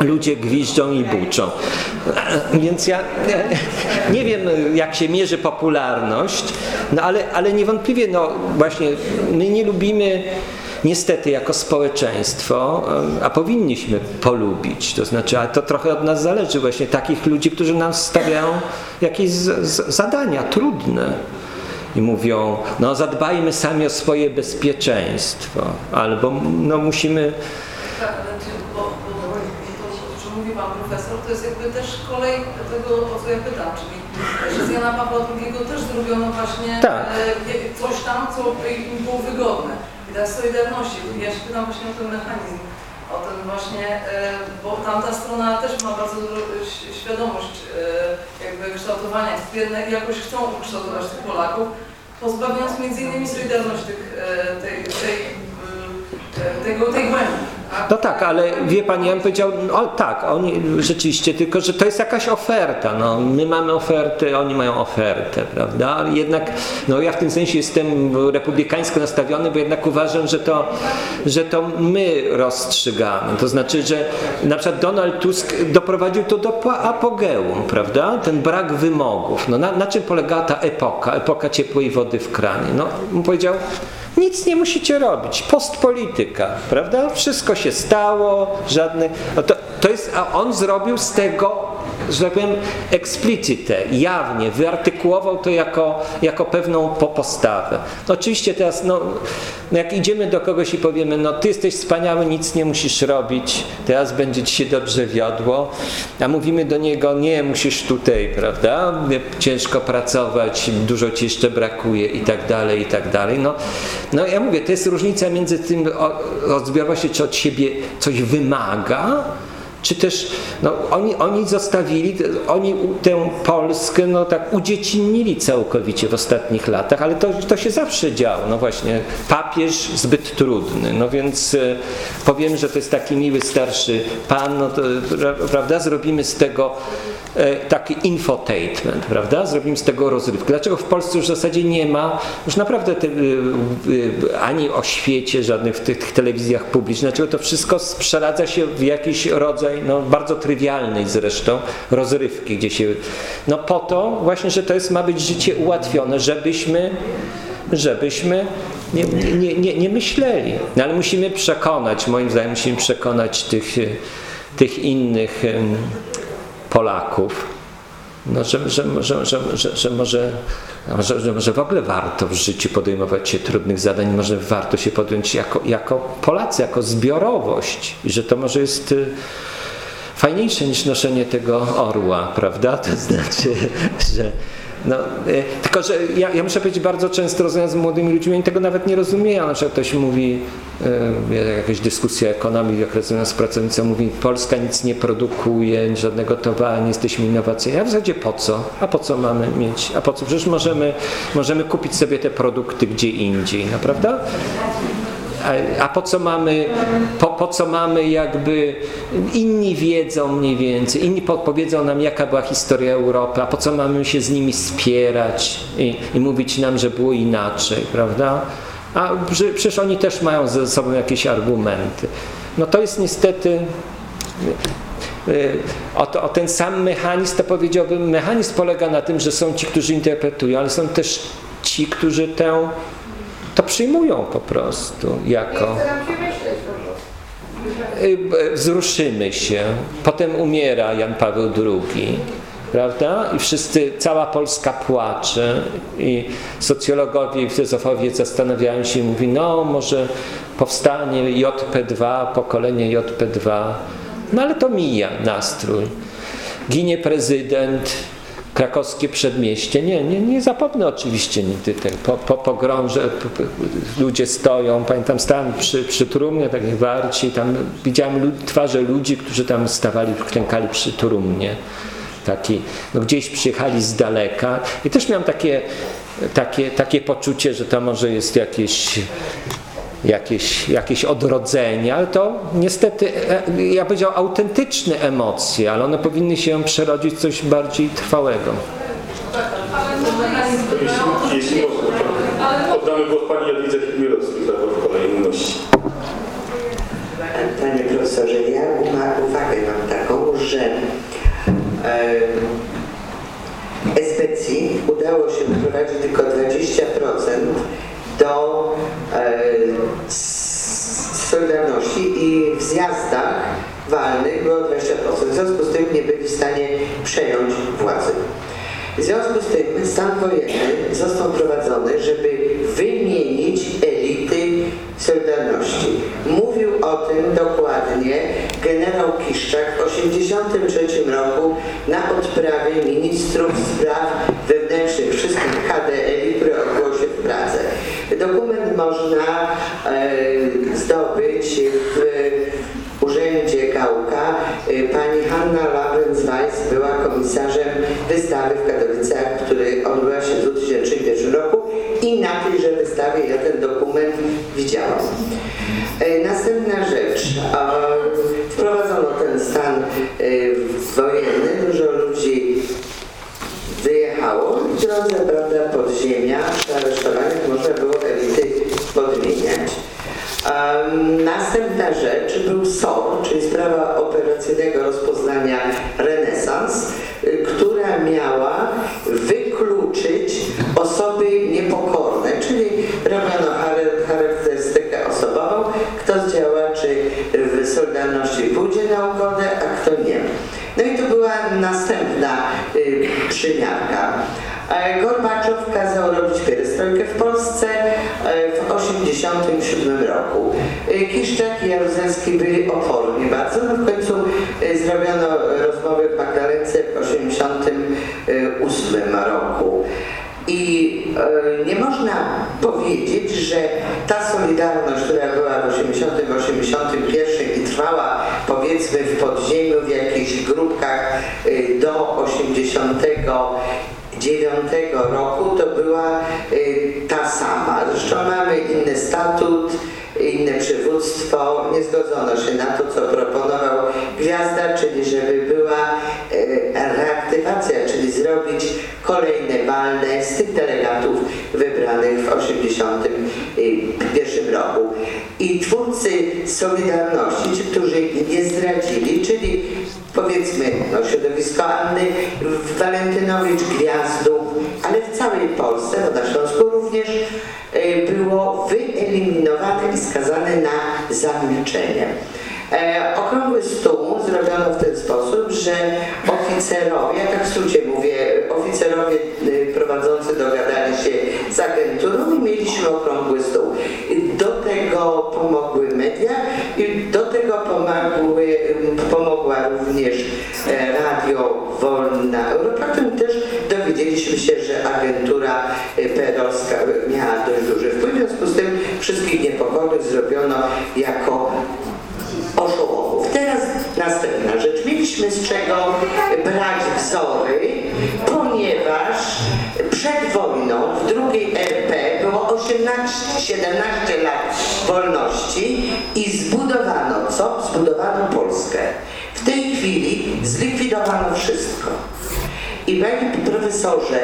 ludzie gwiżdżą i buczą. Więc ja nie wiem, jak się mierzy popularność, no ale, ale niewątpliwie, no właśnie, my nie lubimy niestety jako społeczeństwo, a powinniśmy polubić. To znaczy, a to trochę od nas zależy właśnie takich ludzi, którzy nam stawiają jakieś z, z, zadania trudne i mówią, no zadbajmy sami o swoje bezpieczeństwo, albo no musimy Tak, znaczy, bo, bo to, co mówi Pan Profesor, to jest jakby też kolej tego, o co ja pytam, czyli że z Jana Pawła II też zrobiono właśnie Tak. e, coś tam, co im było wygodne. I teraz Solidarności, ja się pytam właśnie o ten mechanizm, o ten właśnie, e, bo tamta strona też ma bardzo dużą e, świadomość e, jakby kształtowania, jednak jakoś chcą ukształtować tych Polaków, pozbawiając między innymi Solidarność tych, tej, tej, e, tego, tej głębi. No tak, ale wie pani, ja bym powiedział, o tak, oni rzeczywiście, tylko że to jest jakaś oferta. No, my mamy ofertę, oni mają ofertę, prawda? Jednak, no ja w tym sensie jestem republikańsko nastawiony, bo jednak uważam, że to, że to my rozstrzygamy. To znaczy, że na przykład Donald Tusk doprowadził to do po- apogeum, prawda? Ten brak wymogów. No, na, na czym polegała ta epoka, epoka ciepłej wody w kranie? No, powiedział, nic nie musicie robić. Postpolityka, prawda? Wszystko się stało, żadnych. No to, to jest, a on zrobił z tego, że tak powiem, explicite, jawnie, wyartykułował to jako, jako pewną po- postawę. No oczywiście teraz, no, no jak idziemy do kogoś i powiemy, no ty jesteś wspaniały, nic nie musisz robić, teraz będzie ci się dobrze wiodło, a mówimy do niego, nie, musisz tutaj, prawda, ciężko pracować, dużo ci jeszcze brakuje i tak dalej, i tak dalej. No, no ja mówię, to jest różnica między tym o- zbiorowości, czy od siebie coś wymaga, czy też no, oni, oni zostawili, oni tę Polskę no, tak udziecinili całkowicie w ostatnich latach, ale to, to się zawsze działo. No właśnie, papież zbyt trudny, no więc e, powiem, że to jest taki miły starszy pan, no to, pra- prawda, zrobimy z tego e, taki infotainment, prawda, zrobimy z tego rozrywkę. Dlaczego w Polsce już w zasadzie nie ma już naprawdę te, y, y, ani o świecie żadnych w tych, tych telewizjach publicznych, dlaczego to wszystko przeradza się w jakiś rodzaj, no bardzo trywialnej zresztą, rozrywki, gdzie się, no po to właśnie, że to jest, ma być życie ułatwione, żebyśmy żebyśmy nie, nie, nie, nie myśleli. No ale musimy przekonać, moim zdaniem musimy przekonać tych, tych innych Polaków, no, że, że, że, że, że, że, może, że, że może w ogóle warto w życiu podejmować się trudnych zadań, może warto się podjąć jako, jako Polacy, jako zbiorowość że to może jest y, fajniejsze niż noszenie tego orła, prawda? To znaczy, że no, y, tylko, że ja, ja muszę powiedzieć, bardzo często rozmawiam z młodymi ludźmi, oni tego nawet nie rozumieją. Na przykład ktoś mówi, y, jakaś dyskusja ekonomii, jak rozmawiam z pracownicą, mówi, Polska nic nie produkuje, żadnego towaru, nie jesteśmy innowacyjni. A w zasadzie po co? A po co mamy mieć? A po co? Przecież możemy, możemy kupić sobie te produkty gdzie indziej, no prawda? A, po co mamy, po, po co mamy jakby, inni wiedzą mniej więcej, inni podpowiedzą nam jaka była historia Europy, a po co mamy się z nimi spierać i, i mówić nam, że było inaczej, prawda? A przecież oni też mają ze sobą jakieś argumenty. No to jest niestety y, o, to, o ten sam mechanizm, to powiedziałbym, mechanizm polega na tym, że są ci, którzy interpretują, ale są też ci, którzy tę to przyjmują po prostu jako y, wzruszymy się. Potem umiera Jan Paweł II, prawda? I wszyscy, cała Polska płacze i socjologowie i filozofowie zastanawiają się i mówi, no może powstanie JP2, pokolenie JP2. No ale to mija nastrój. Ginie prezydent, krakowskie przedmieście. Nie, nie, nie zapomnę oczywiście nigdy tego. Po, po pogromże ludzie stoją, pamiętam stałem przy, przy trumnie, takiej warci, tam widziałem lud, twarze ludzi, którzy tam stawali, klękali przy trumnie. Taki, no gdzieś przyjechali z daleka i też miałem takie, takie, takie poczucie, że to może jest jakieś jakieś, jakieś odrodzenie, ale to niestety, e, ja powiedział, autentyczne emocje, ale one powinny się przerodzić w coś bardziej trwałego. Jeśli, jeśli można, to oddamy głos Pani Jadwidze Chmielowskiej w kolejności. Panie profesorze, ja uwagę mam taką, że em, SBC udało się wprowadzić tylko 20% do e, Solidarności i w zjazdach walnych było 20%. W związku z tym nie byli w stanie przejąć władzy. W związku z tym stan wojenny został wprowadzony, żeby wymienić elity Solidarności. Mówił o tym dokładnie generał Kiszczak w 1983 roku na odprawie ministrów spraw wewnętrznych wszystkich KDL, które odbyło się w Pradze. Dokument można e, zdobyć w Urzędzie Gałka. Y, Pani Hanna Lawrence-Weiss była komisarzem wystawy w Katowicach, który odbyła się w 2001 roku i na tejże wystawie ja ten dokument widziałam. Y, Następna rzecz. e, Wprowadzono ten stan wojenny. Dużo ludzi wyjechało w drodze, prawda, podziemia, przy aresztowaniach można było następna rzecz był SOR, czyli sprawa operacyjnego rozpoznania renesans, y, która miała wykluczyć osoby niepokorne, czyli robiono charakterystykę osobową, kto z działaczy w Solidarności pójdzie na ugodę, a kto nie. No i to była następna y, przymiarka. E, Gorbaczow kazał robić perestrojkę w Polsce 1987 roku. E, Kiszczak i Jaruzelski byli oporni bardzo, no w końcu e, zrobiono rozmowę w Magdalence w 1988 roku. I nie można powiedzieć, że ta solidarność, która była w 80-81 i trwała powiedzmy w podziemiu w jakichś grupkach do 89 roku, to była ta sama. Zresztą mamy inny statut, inne przywództwo. Nie zgodzono się na to, co proponował Gwiazda, czyli żeby była e, reaktywacja, czyli zrobić kolejne walne z tych delegatów wybranych w 1981 roku. I twórcy Solidarności, ci, którzy nie zdradzili, czyli powiedzmy no, środowisko Anny Walentynowicz, Gwiazdów, ale w całej Polsce, bo na Śląsku również, e, było wyeliminowane i skazane na zamilczenie. E, okrągły stół zrobiono w ten sposób, że oficerowie, ja tak w skrócie mówię, oficerowie y, prowadzący dogadali się z agenturą i mieliśmy okrągły stół. Do tego pomogły media i do tego pomogły, y, pomogła również e, Radio Wolna Europa, którym też dowiedzieliśmy się, że agentura y, perowska miała dość duży wpływ, w związku z tym wszystkich niepokornych zrobiono jako oszołomów. Teraz następna rzecz. Mieliśmy z czego brać wzory, ponieważ przed wojną w drugiej RP było 18-17 lat wolności i zbudowano co? Zbudowano Polskę. W tej chwili zlikwidowano wszystko. I panie profesorze,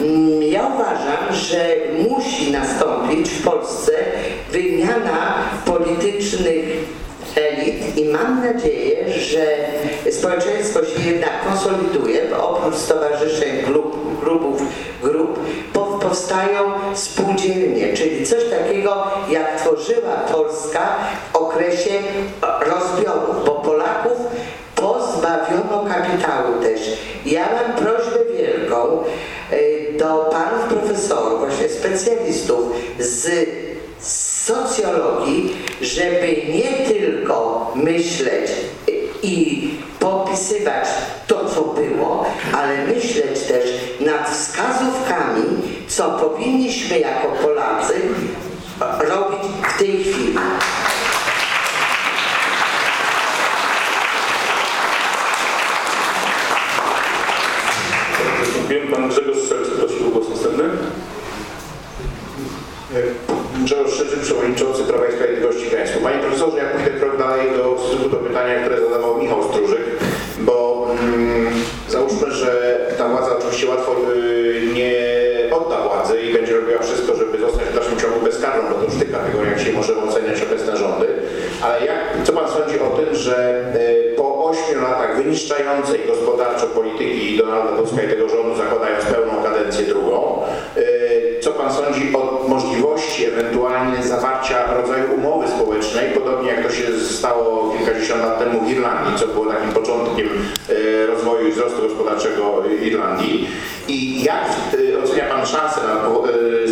mm, ja uważam, że musi nastąpić w Polsce wymiana politycznych elit i mam nadzieję, że społeczeństwo się jednak konsoliduje, bo oprócz stowarzyszeń, grup, klubów, grup po- powstają spółdzielnie, czyli coś takiego jak tworzyła Polska w okresie rozbiorów, bo Polaków pozbawiono kapitału też. Ja mam prośbę wielką y, do panów profesorów, właśnie specjalistów z socjologii, żeby nie tylko myśleć i popisywać to, co było, ale myśleć też nad wskazówkami, co powinniśmy jako Polacy robić w tej chwili. Grzegorz Szyczy, Przewodniczący Prawa i Sprawiedliwości Gdańsku. Panie Profesorze, ja pójdę krok dalej do do pytania, które zadawał Michał Strużyk, bo mm, załóżmy, że ta władza oczywiście łatwo y, nie odda władzy i będzie robiła wszystko, żeby zostać w dalszym ciągu bezkarną, bo to już w tych kategoriach dzisiaj możemy oceniać obecne rządy. Ale jak, co Pan sądzi o tym, że y, po ośmiu latach wyniszczającej gospodarczo polityki Donalda Tuska i tego rządu, zakładając pełną kadencję drugą, co Pan sądzi o możliwości ewentualnie zawarcia rodzaju umowy społecznej, podobnie jak to się stało kilkadziesiąt lat temu w Irlandii, co było takim początkiem y, rozwoju i wzrostu gospodarczego Irlandii. I jak y, ocenia Pan szansę na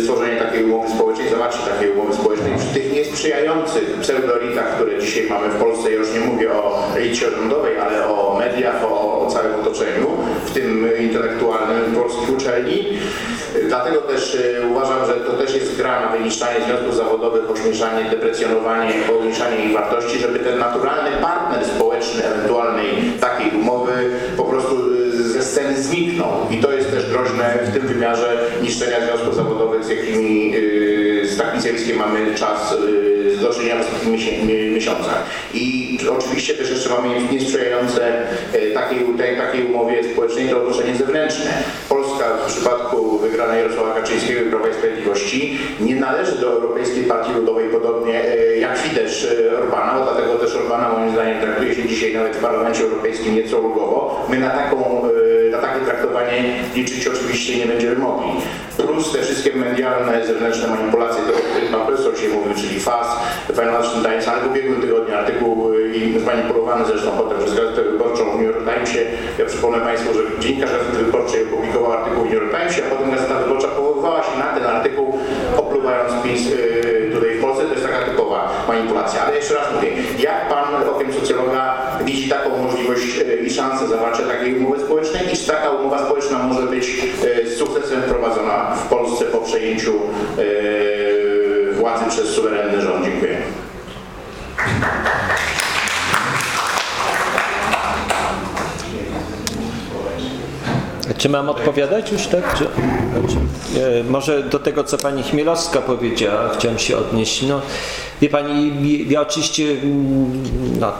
stworzenie takiej umowy społecznej, zawarcie takiej umowy społecznej przy tych niesprzyjających pseudoelitach, które dzisiaj mamy w Polsce, ja już nie mówię o elicie rządowej, ale o mediach, o, o całym otoczeniu, w tym intelektualnym polskich uczelni. Dlatego też y, uważam, że to też jest gra na wyniszczanie związków zawodowych, ośmieszanie, deprecjonowanie, ograniczanie ich wartości, żeby ten naturalny partner społeczny ewentualnej takiej umowy po prostu y, ze sceny zniknął. I to jest też groźne w tym wymiarze niszczenia związków zawodowych, z jakimi y, z takim zjawiskiem mamy czas do czynienia w ostatnich miesiącach. I oczywiście też jeszcze mamy niesprzyjające y, takiej, takiej umowie społecznej to otoczenie zewnętrzne. Polska w przypadku wygranej Jarosława Kaczyńskiego i Prawa i Sprawiedliwości nie należy do Europejskiej Partii Ludowej podobnie y, jak Fidesz Orbana, bo dlatego też Orbana moim zdaniem traktuje się dzisiaj nawet w Parlamencie Europejskim nieco ulgowo. My na, taką, y, na takie traktowanie liczyć oczywiście nie będziemy mogli. Plus te wszystkie medialne, zewnętrzne manipulacje, to o których pan profesor się mówił, czyli FAS, Financial Times, ale w ubiegłym tygodniu artykuł y, i zresztą potem przez Gazetę Wyborczą w New York Timesie. Ja przypomnę Państwu, że dziennikarz Gazety Wyborczej opublikował artykuł w New York Timesie, a potem Gazeta Wyborcza powoływała się na ten artykuł, opluwając PiS y, tutaj w Polsce. To jest taka typowa manipulacja. Ale jeszcze raz mówię, jak Pan okiem socjologa taką możliwość y, i szansę zawarcia takiej umowy społecznej i czy taka umowa społeczna może być y, z sukcesem wprowadzona w Polsce po przejęciu y, władzy przez suwerenny rząd? Dziękuję. Czy mam odpowiadać już tak? Czy, czy, e, może do tego, co pani Chmielowska powiedziała, chciałem się odnieść. No, wie pani, ja oczywiście mm, no,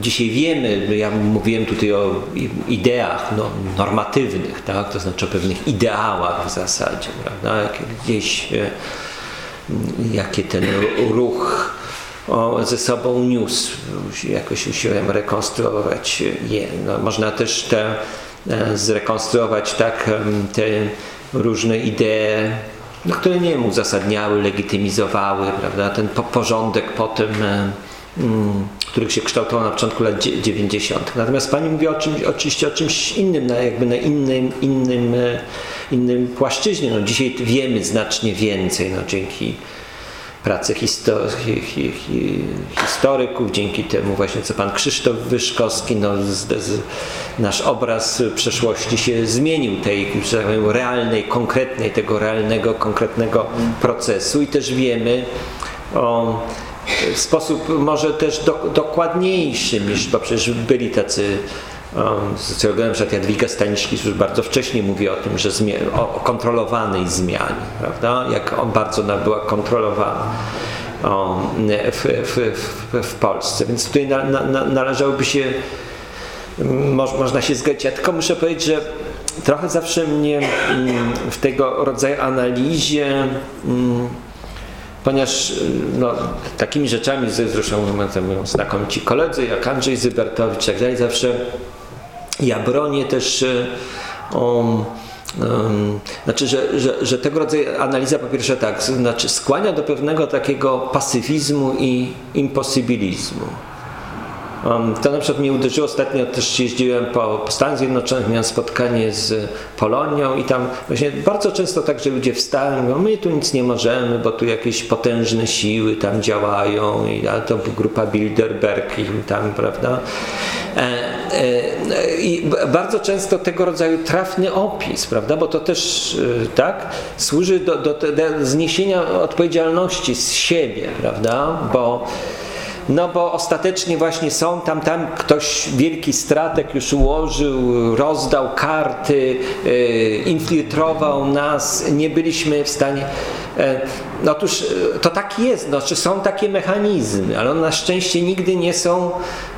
dzisiaj wiemy, ja mówiłem tutaj o ideach no, normatywnych, tak? to znaczy o pewnych ideałach w zasadzie, prawda? Gdzieś e, jakie ten ruch o, ze sobą niósł. Jakoś usiłem rekonstruować je. No, można też te, e, zrekonstruować tak em, te różne idee, no, które nie wiem, uzasadniały, legitymizowały, prawda, ten po, porządek potem, mm, który się kształtował na początku lat dzie- 90. Natomiast Pani mówi o czymś, oczywiście o czymś innym, na, jakby na innym, innym, e, innym płaszczyźnie. No, dzisiaj wiemy znacznie więcej, no, dzięki pracy histo- hi- hi- hi- historyków, dzięki temu właśnie co pan Krzysztof Wyszkowski, no, z, z, nasz obraz przeszłości się zmienił, tej że tak powiem, realnej, konkretnej, tego realnego, konkretnego procesu i też wiemy o w sposób może też do, dokładniejszy niż, bo przecież byli tacy um, socjologowie, na przykład Jadwiga Staniszkiewicz już bardzo wcześnie mówi o tym, że o, o kontrolowanej zmianie, prawda? Jak on bardzo ona była kontrolowana o, w, w, w, w Polsce. Więc tutaj na, na, należałoby się, moż, można się zgodzić. Ja tylko muszę powiedzieć, że trochę zawsze mnie mm, w tego rodzaju analizie mm, ponieważ y, no, takimi rzeczami, z- zresztą mówią znakomici koledzy, jak Andrzej Zybertowicz i tak dalej, zawsze ja bronię też o, ym, znaczy, że, że, że tego rodzaju analiza po pierwsze tak, znaczy skłania do pewnego takiego pasywizmu i imposybilizmu. Um, To na przykład mnie uderzyło ostatnio, też jeździłem po po Stanach Zjednoczonych, miałem spotkanie z Polonią i tam właśnie bardzo często tak, że ludzie wstają i mówią, my tu nic nie możemy, bo tu jakieś potężne siły tam działają i a to grupa Bilderberg i tam, prawda? E, e, I b- bardzo często tego rodzaju trafny opis, prawda? Bo to też e, tak służy do, do, do zniesienia odpowiedzialności z siebie, prawda? Bo no bo ostatecznie właśnie są tam, tam ktoś wielki stratek już ułożył, rozdał karty, yy, infiltrował nas, nie byliśmy w stanie. E, No otóż e, to tak jest, no, czy są takie mechanizmy, ale one na szczęście nigdy nie są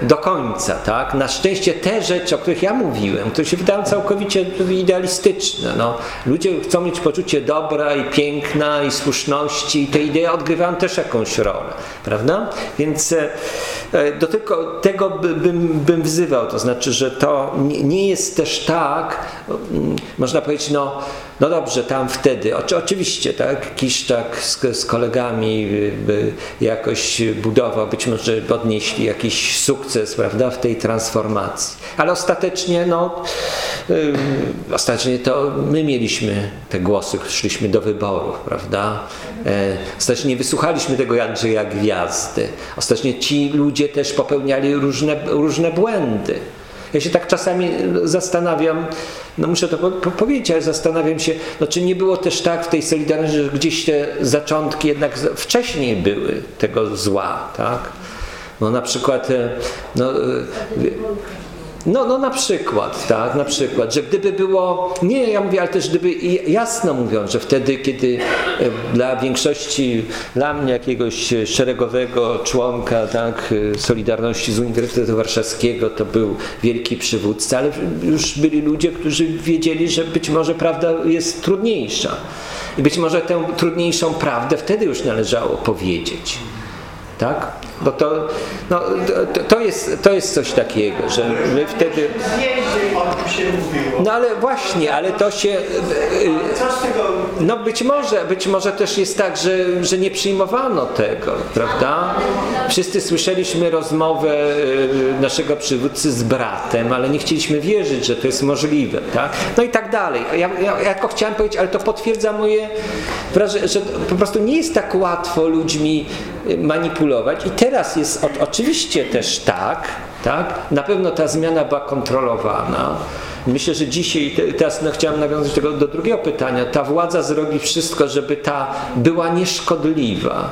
do końca, tak? Na szczęście te rzeczy, o których ja mówiłem, które się wydają całkowicie idealistyczne, no, ludzie chcą mieć poczucie dobra i piękna i słuszności i te idee odgrywają też jakąś rolę, prawda? Więc e, do tylko tego by, bym, bym wzywał, to znaczy, że to nie, jest też tak, mm, można powiedzieć, no, no dobrze, tam wtedy, oczy, oczywiście, tak, Kiszczak z, z kolegami jakoś budował, być może odnieśli jakiś sukces, prawda, w tej transformacji. Ale ostatecznie, no, yy, ostatecznie to my mieliśmy te głosy, szliśmy do wyborów, prawda. E, ostatecznie nie wysłuchaliśmy tego Andrzeja Gwiazdy. Ostatecznie ci ludzie też popełniali różne, różne błędy. Ja się tak czasami zastanawiam, no muszę to po powiedzieć, ale zastanawiam się, no czy nie było też tak w tej Solidarności, że gdzieś te zaczątki jednak wcześniej były tego zła, tak? No na przykład, e, no, e, no, no na przykład, tak, na przykład, że gdyby było, nie ja mówię, ale też gdyby jasno mówiąc, że wtedy, kiedy e, dla większości, dla mnie jakiegoś szeregowego członka, tak, Solidarności z Uniwersytetu Warszawskiego, to był wielki przywódca, ale już byli ludzie, którzy wiedzieli, że być może prawda jest trudniejsza. I być może tę trudniejszą prawdę wtedy już należało powiedzieć. Tak? Bo to, no, to, to, jest, to jest coś takiego, że my wtedy. No ale właśnie, ale to się. No być może, być może też jest tak, że, że nie przyjmowano tego, prawda? Wszyscy słyszeliśmy rozmowę y, naszego przywódcy z bratem, ale nie chcieliśmy wierzyć, że to jest możliwe, tak? No i tak dalej. Ja, ja, ja tylko chciałem powiedzieć, ale to potwierdza moje wrażenie, że po prostu nie jest tak łatwo ludźmi manipulować i te teraz jest o, oczywiście też tak, tak, na pewno ta zmiana była kontrolowana. Myślę, że dzisiaj, teraz no, chciałem nawiązać tego do drugiego pytania, ta władza zrobi wszystko, żeby ta była nieszkodliwa,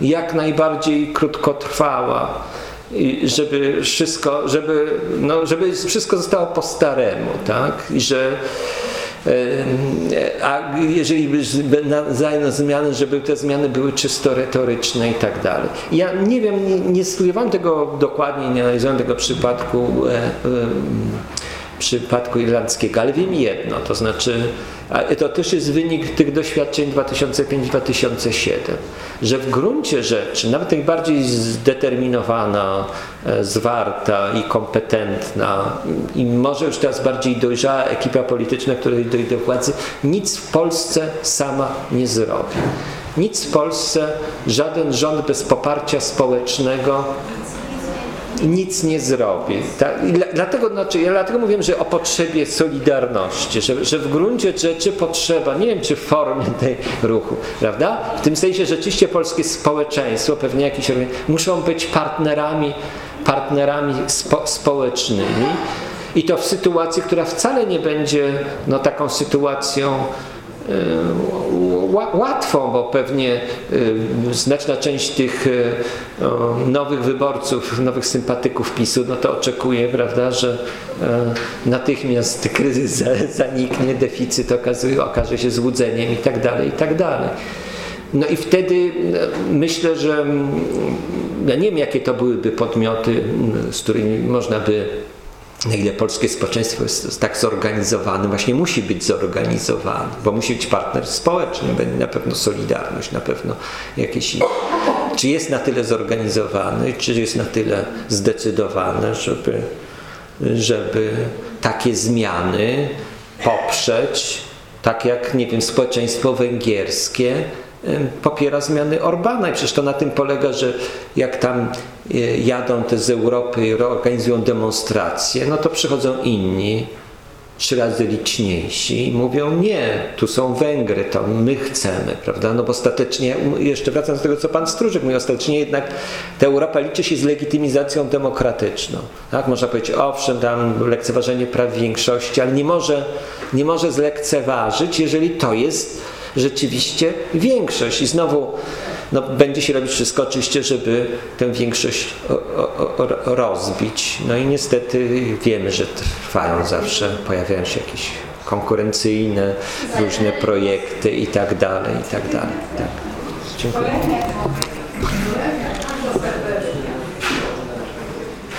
jak najbardziej krótkotrwała, i żeby wszystko, żeby, no, żeby wszystko zostało po staremu, tak? I że a jeżeli zajmą zmiany, żeby te zmiany były czysto retoryczne i tak dalej. Ja nie wiem, nie, nie studiowałem tego dokładnie, nie analizowałem tego przypadku e, e, przypadku irlandzkiego, ale wiem jedno, to znaczy to też jest wynik tych doświadczeń 2005-2007, że w gruncie rzeczy nawet najbardziej zdeterminowana, e, zwarta i kompetentna i może już teraz bardziej dojrzała ekipa polityczna, która dojdzie do władzy, nic w Polsce sama nie zrobi. Nic w Polsce, żaden rząd bez poparcia społecznego nic nie zrobi. Dlatego, znaczy, ja dlatego mówię, że o potrzebie solidarności, że, że w gruncie rzeczy potrzeba, nie wiem czy w formie tej ruchu, prawda? W tym sensie rzeczywiście polskie społeczeństwo, pewnie jakieś muszą być partnerami, partnerami spo, społecznymi i to w sytuacji, która wcale nie będzie no, taką sytuacją łatwą, bo pewnie y, znaczna część tych y, nowych wyborców, nowych sympatyków PiSu, no to oczekuje, prawda, że y, natychmiast kryzys zaniknie, deficyt okazuje, okaże się złudzeniem i tak dalej, i tak dalej. No i wtedy myślę, że mm, ja nie wiem, jakie to byłyby podmioty, z którymi można by na ile polskie społeczeństwo jest tak zorganizowane, właśnie musi być zorganizowane, bo musi być partner społeczny, na pewno Solidarność, na pewno jakieś Czy jest na tyle zorganizowany, czy jest na tyle zdecydowany, żeby, żeby takie zmiany poprzeć, tak jak, nie wiem, społeczeństwo węgierskie popiera zmiany Orbana i przecież to na tym polega, że jak tam e, jadą te z Europy organizują demonstracje, no to przychodzą inni, trzy razy liczniejsi i mówią nie, tu są Węgry, to my chcemy, prawda? No bo ostatecznie, jeszcze wracam do tego, co pan Stróżek mówi, ostatecznie jednak ta Europa liczy się z legitymizacją demokratyczną. Tak? Można powiedzieć, owszem, tam lekceważenie praw większości, ale nie może, nie może zlekceważyć, jeżeli to jest rzeczywiście większość. I znowu no, będzie się robić wszystko oczywiście, żeby tę większość rozbić. No i niestety wiemy, że trwają zawsze, pojawiają się jakieś konkurencyjne różne projekty i tak dalej, i tak dalej. Tak. Dziękuję.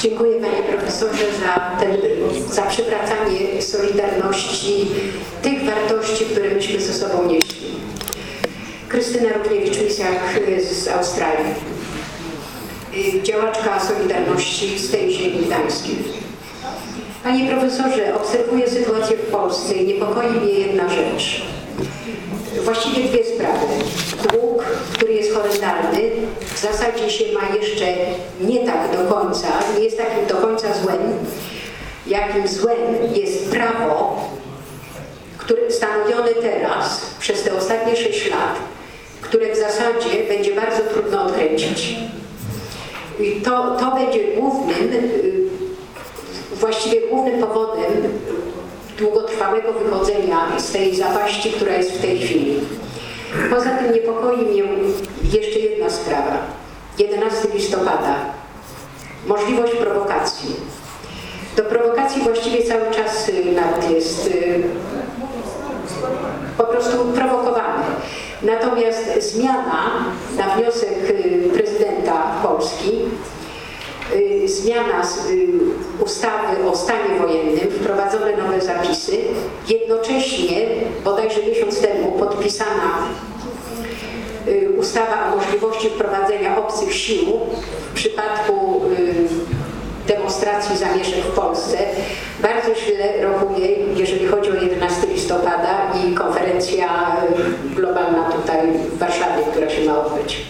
Dziękuję Panie Profesorze za, ten, za przywracanie Solidarności tych wartości, które myśmy ze sobą nieśli. Krystyna Równiewicz-Misiak z Australii, działaczka Solidarności z tej ziemi gdańskiej. Panie Profesorze, obserwuję sytuację w Polsce i niepokoi mnie jedna rzecz. Właściwie dwie sprawy. Dług, który jest horrendalny, w zasadzie się ma jeszcze nie tak do końca, nie jest takim do końca złem, jakim złem jest prawo, które stanowione teraz przez te ostatnie sześć lat, które w zasadzie będzie bardzo trudno odkręcić. I to, to będzie głównym, y, właściwie głównym powodem długotrwałego wychodzenia z tej zapaści, która jest w tej chwili. Poza tym niepokoi mnie jeszcze jedna sprawa. 11 listopada. Możliwość prowokacji. Do prowokacji właściwie cały czas y, naród jest y, po prostu prowokowany. Natomiast zmiana na wniosek y, prezydenta Polski zmiana z, y, ustawy o stanie wojennym, wprowadzone nowe zapisy, jednocześnie bodajże miesiąc temu podpisana y, ustawa o możliwości wprowadzenia obcych sił w przypadku y, demonstracji zamieszek w Polsce bardzo źle rokuje, jeżeli chodzi o 11 listopada i konferencja y, globalna tutaj w Warszawie, która się ma odbyć.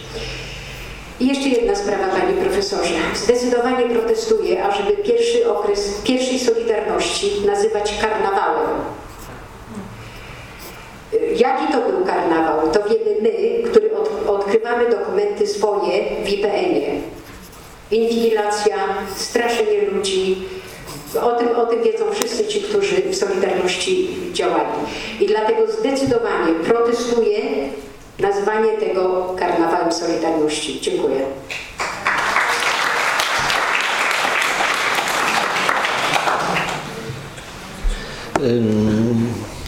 I jeszcze jedna sprawa, Panie Profesorze. Zdecydowanie protestuję, ażeby pierwszy okres pierwszej Solidarności nazywać karnawałem. Jaki to był karnawał? To wiemy my, który od, odkrywamy dokumenty swoje w IPN-ie. Inwigilacja, straszenie ludzi. O tym, o tym wiedzą wszyscy ci, którzy w Solidarności działali. I dlatego zdecydowanie protestuję nazwanie tego karnawałem Solidarności. Dziękuję.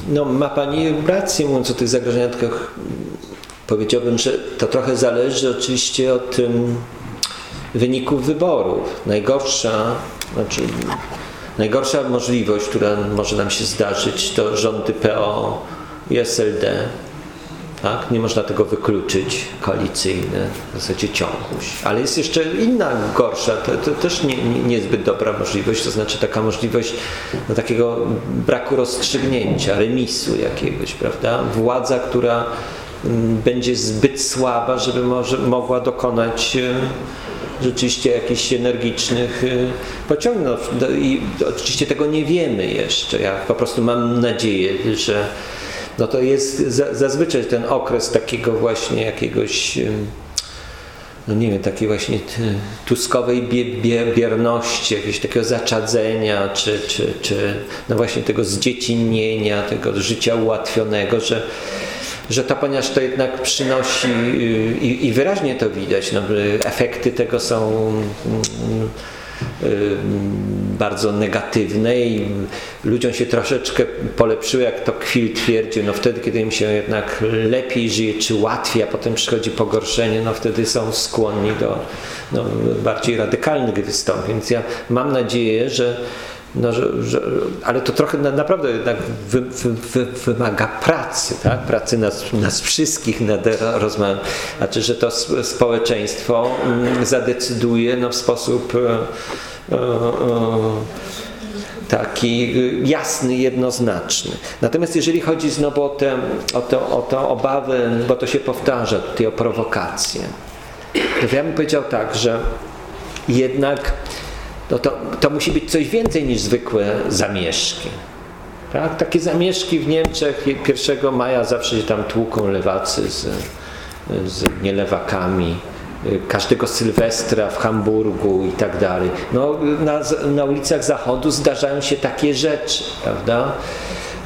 No, ma Pani rację mówiąc o tych zagrożeniach, powiedziałbym, że to trochę zależy oczywiście od ym, wyników wyborów. Najgorsza, znaczy, najgorsza możliwość, która może nam się zdarzyć, to rządy PO i SLD. Tak? Nie można tego wykluczyć, koalicyjne, w zasadzie ciągłość. Ale jest jeszcze inna, gorsza, to, to też nie, nie, niezbyt dobra możliwość, to znaczy taka możliwość no, takiego braku rozstrzygnięcia, remisu jakiegoś, prawda? Władza, która mm, będzie zbyt słaba, żeby może, mogła dokonać e, rzeczywiście jakichś energicznych e, pociągów. No, I oczywiście tego nie wiemy jeszcze. Ja po prostu mam nadzieję, że no to jest za, zazwyczaj ten okres takiego właśnie jakiegoś, no nie wiem, takiej właśnie tuskowej bie, bie, bierności, jakiegoś takiego zaczadzenia, czy, czy, czy no właśnie tego zdziecinnienia, tego życia ułatwionego, że, że to ponieważ to jednak przynosi y, i, i wyraźnie to widać, no, efekty tego są mm, bardzo negatywne i ludziom się troszeczkę polepszyło, jak to Kwil twierdził, no wtedy, kiedy im się jednak lepiej żyje, czy łatwiej, a potem przychodzi pogorszenie, no wtedy są skłonni do no, bardziej radykalnych wystąpień. Więc ja mam nadzieję, że no, że, że, ale to trochę na, naprawdę jednak wy, wy, wy, wymaga pracy, tak? pracy nas, nas wszystkich nad rozmawiam. Znaczy, że to społeczeństwo mm, zadecyduje no, w sposób e, e, taki jasny, jednoznaczny. Natomiast jeżeli chodzi znowu o tę o to, o to obawy, bo to się powtarza tutaj o prowokację, to ja bym powiedział tak, że jednak no to, to musi być coś więcej niż zwykłe zamieszki. Tak? Takie zamieszki w Niemczech 1 maja zawsze się tam tłuką lewacy z, z nielewakami. Każdego Sylwestra w Hamburgu i tak dalej. No, na, na ulicach Zachodu zdarzają się takie rzeczy, prawda?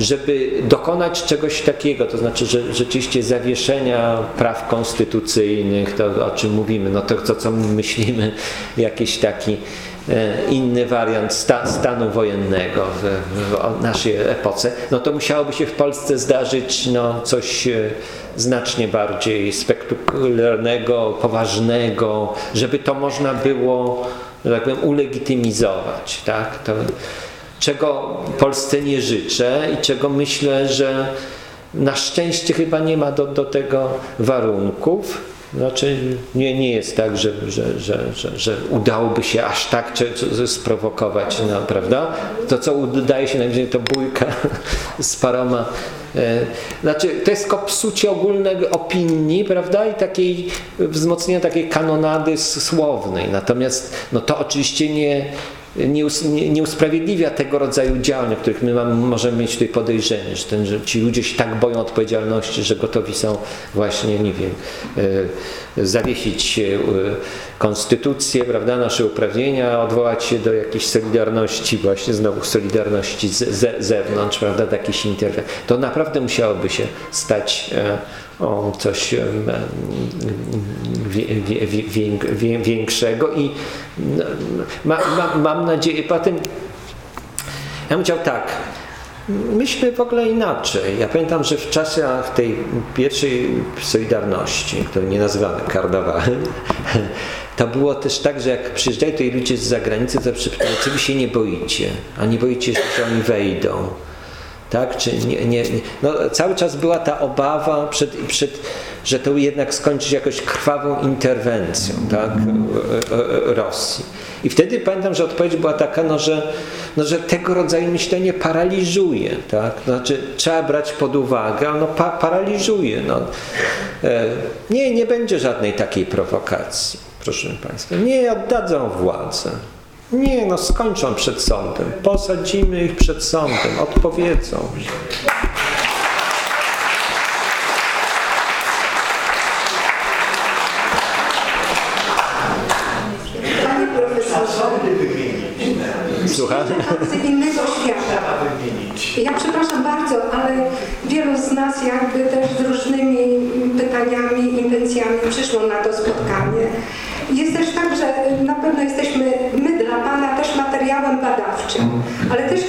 żeby dokonać czegoś takiego, to znaczy, że rzeczywiście zawieszenia praw konstytucyjnych, to o czym mówimy, no to, co my myślimy, <laughs> jakiś taki inny wariant sta, stanu wojennego w, w naszej epoce, no to musiałoby się w Polsce zdarzyć no, coś e, znacznie bardziej spektakularnego, poważnego, żeby to można było, że tak powiem, ulegitymizować. Tak? To, czego Polsce nie życzę i czego myślę, że na szczęście chyba nie ma do, do tego warunków. Znaczy nie, nie jest tak, że, że, że, że, że udałoby się aż tak czy, czy sprowokować, no, prawda? To co udaje się najwyżej to bójka <laughs> z paroma. E, znaczy to jest tylko psucie ogólnej opinii, prawda? I takiej wzmocnienia takiej kanonady słownej. Natomiast no to oczywiście nie, nie, nie, nie usprawiedliwia tego rodzaju działań, o których my możemy mieć tutaj podejrzenie, że, ten, że ci ludzie się tak boją odpowiedzialności, że gotowi są właśnie, nie wiem, e, zawiesić e, konstytucję, prawda, nasze uprawnienia, odwołać się do jakiejś solidarności, właśnie znowu solidarności z, z zewnątrz, prawda, jakiś interwencji. To naprawdę musiałoby się stać e, o coś większego i no, ma, ma, mam nadzieję, potem ja bym chciał tak, myślmy w ogóle inaczej. Ja pamiętam, że w czasach tej pierwszej Solidarności, której nie nazywamy karnawałem, <laughs> to było też tak, że jak przyjeżdżają tutaj ludzie z zagranicy, to czy wy się nie boicie, a nie boicie się, że oni wejdą tak? Czy nie, nie, no, cały czas była ta obawa, przed, przed, że to jednak skończyć jakoś krwawą interwencją tak? Rosji. I wtedy pamiętam, że odpowiedź była taka, no, że, no, że tego rodzaju myślenie paraliżuje. Tak? Znaczy, trzeba brać pod uwagę, no pa, paraliżuje. No. E, nie, nie będzie żadnej takiej prowokacji, proszę Państwa. Nie oddadzą władzę. Nie, no skończą przed sądem. Posadzimy ich przed sądem, odpowiedzą. Panie profesorze, Słucham? z innego świata. Ja przepraszam bardzo, ale wielu z nas jakby też z różnymi pytaniami, intencjami przyszło na to spotkanie. Jest też tak, że na pewno jesteśmy my dla Pana też materiałem badawczym, ale też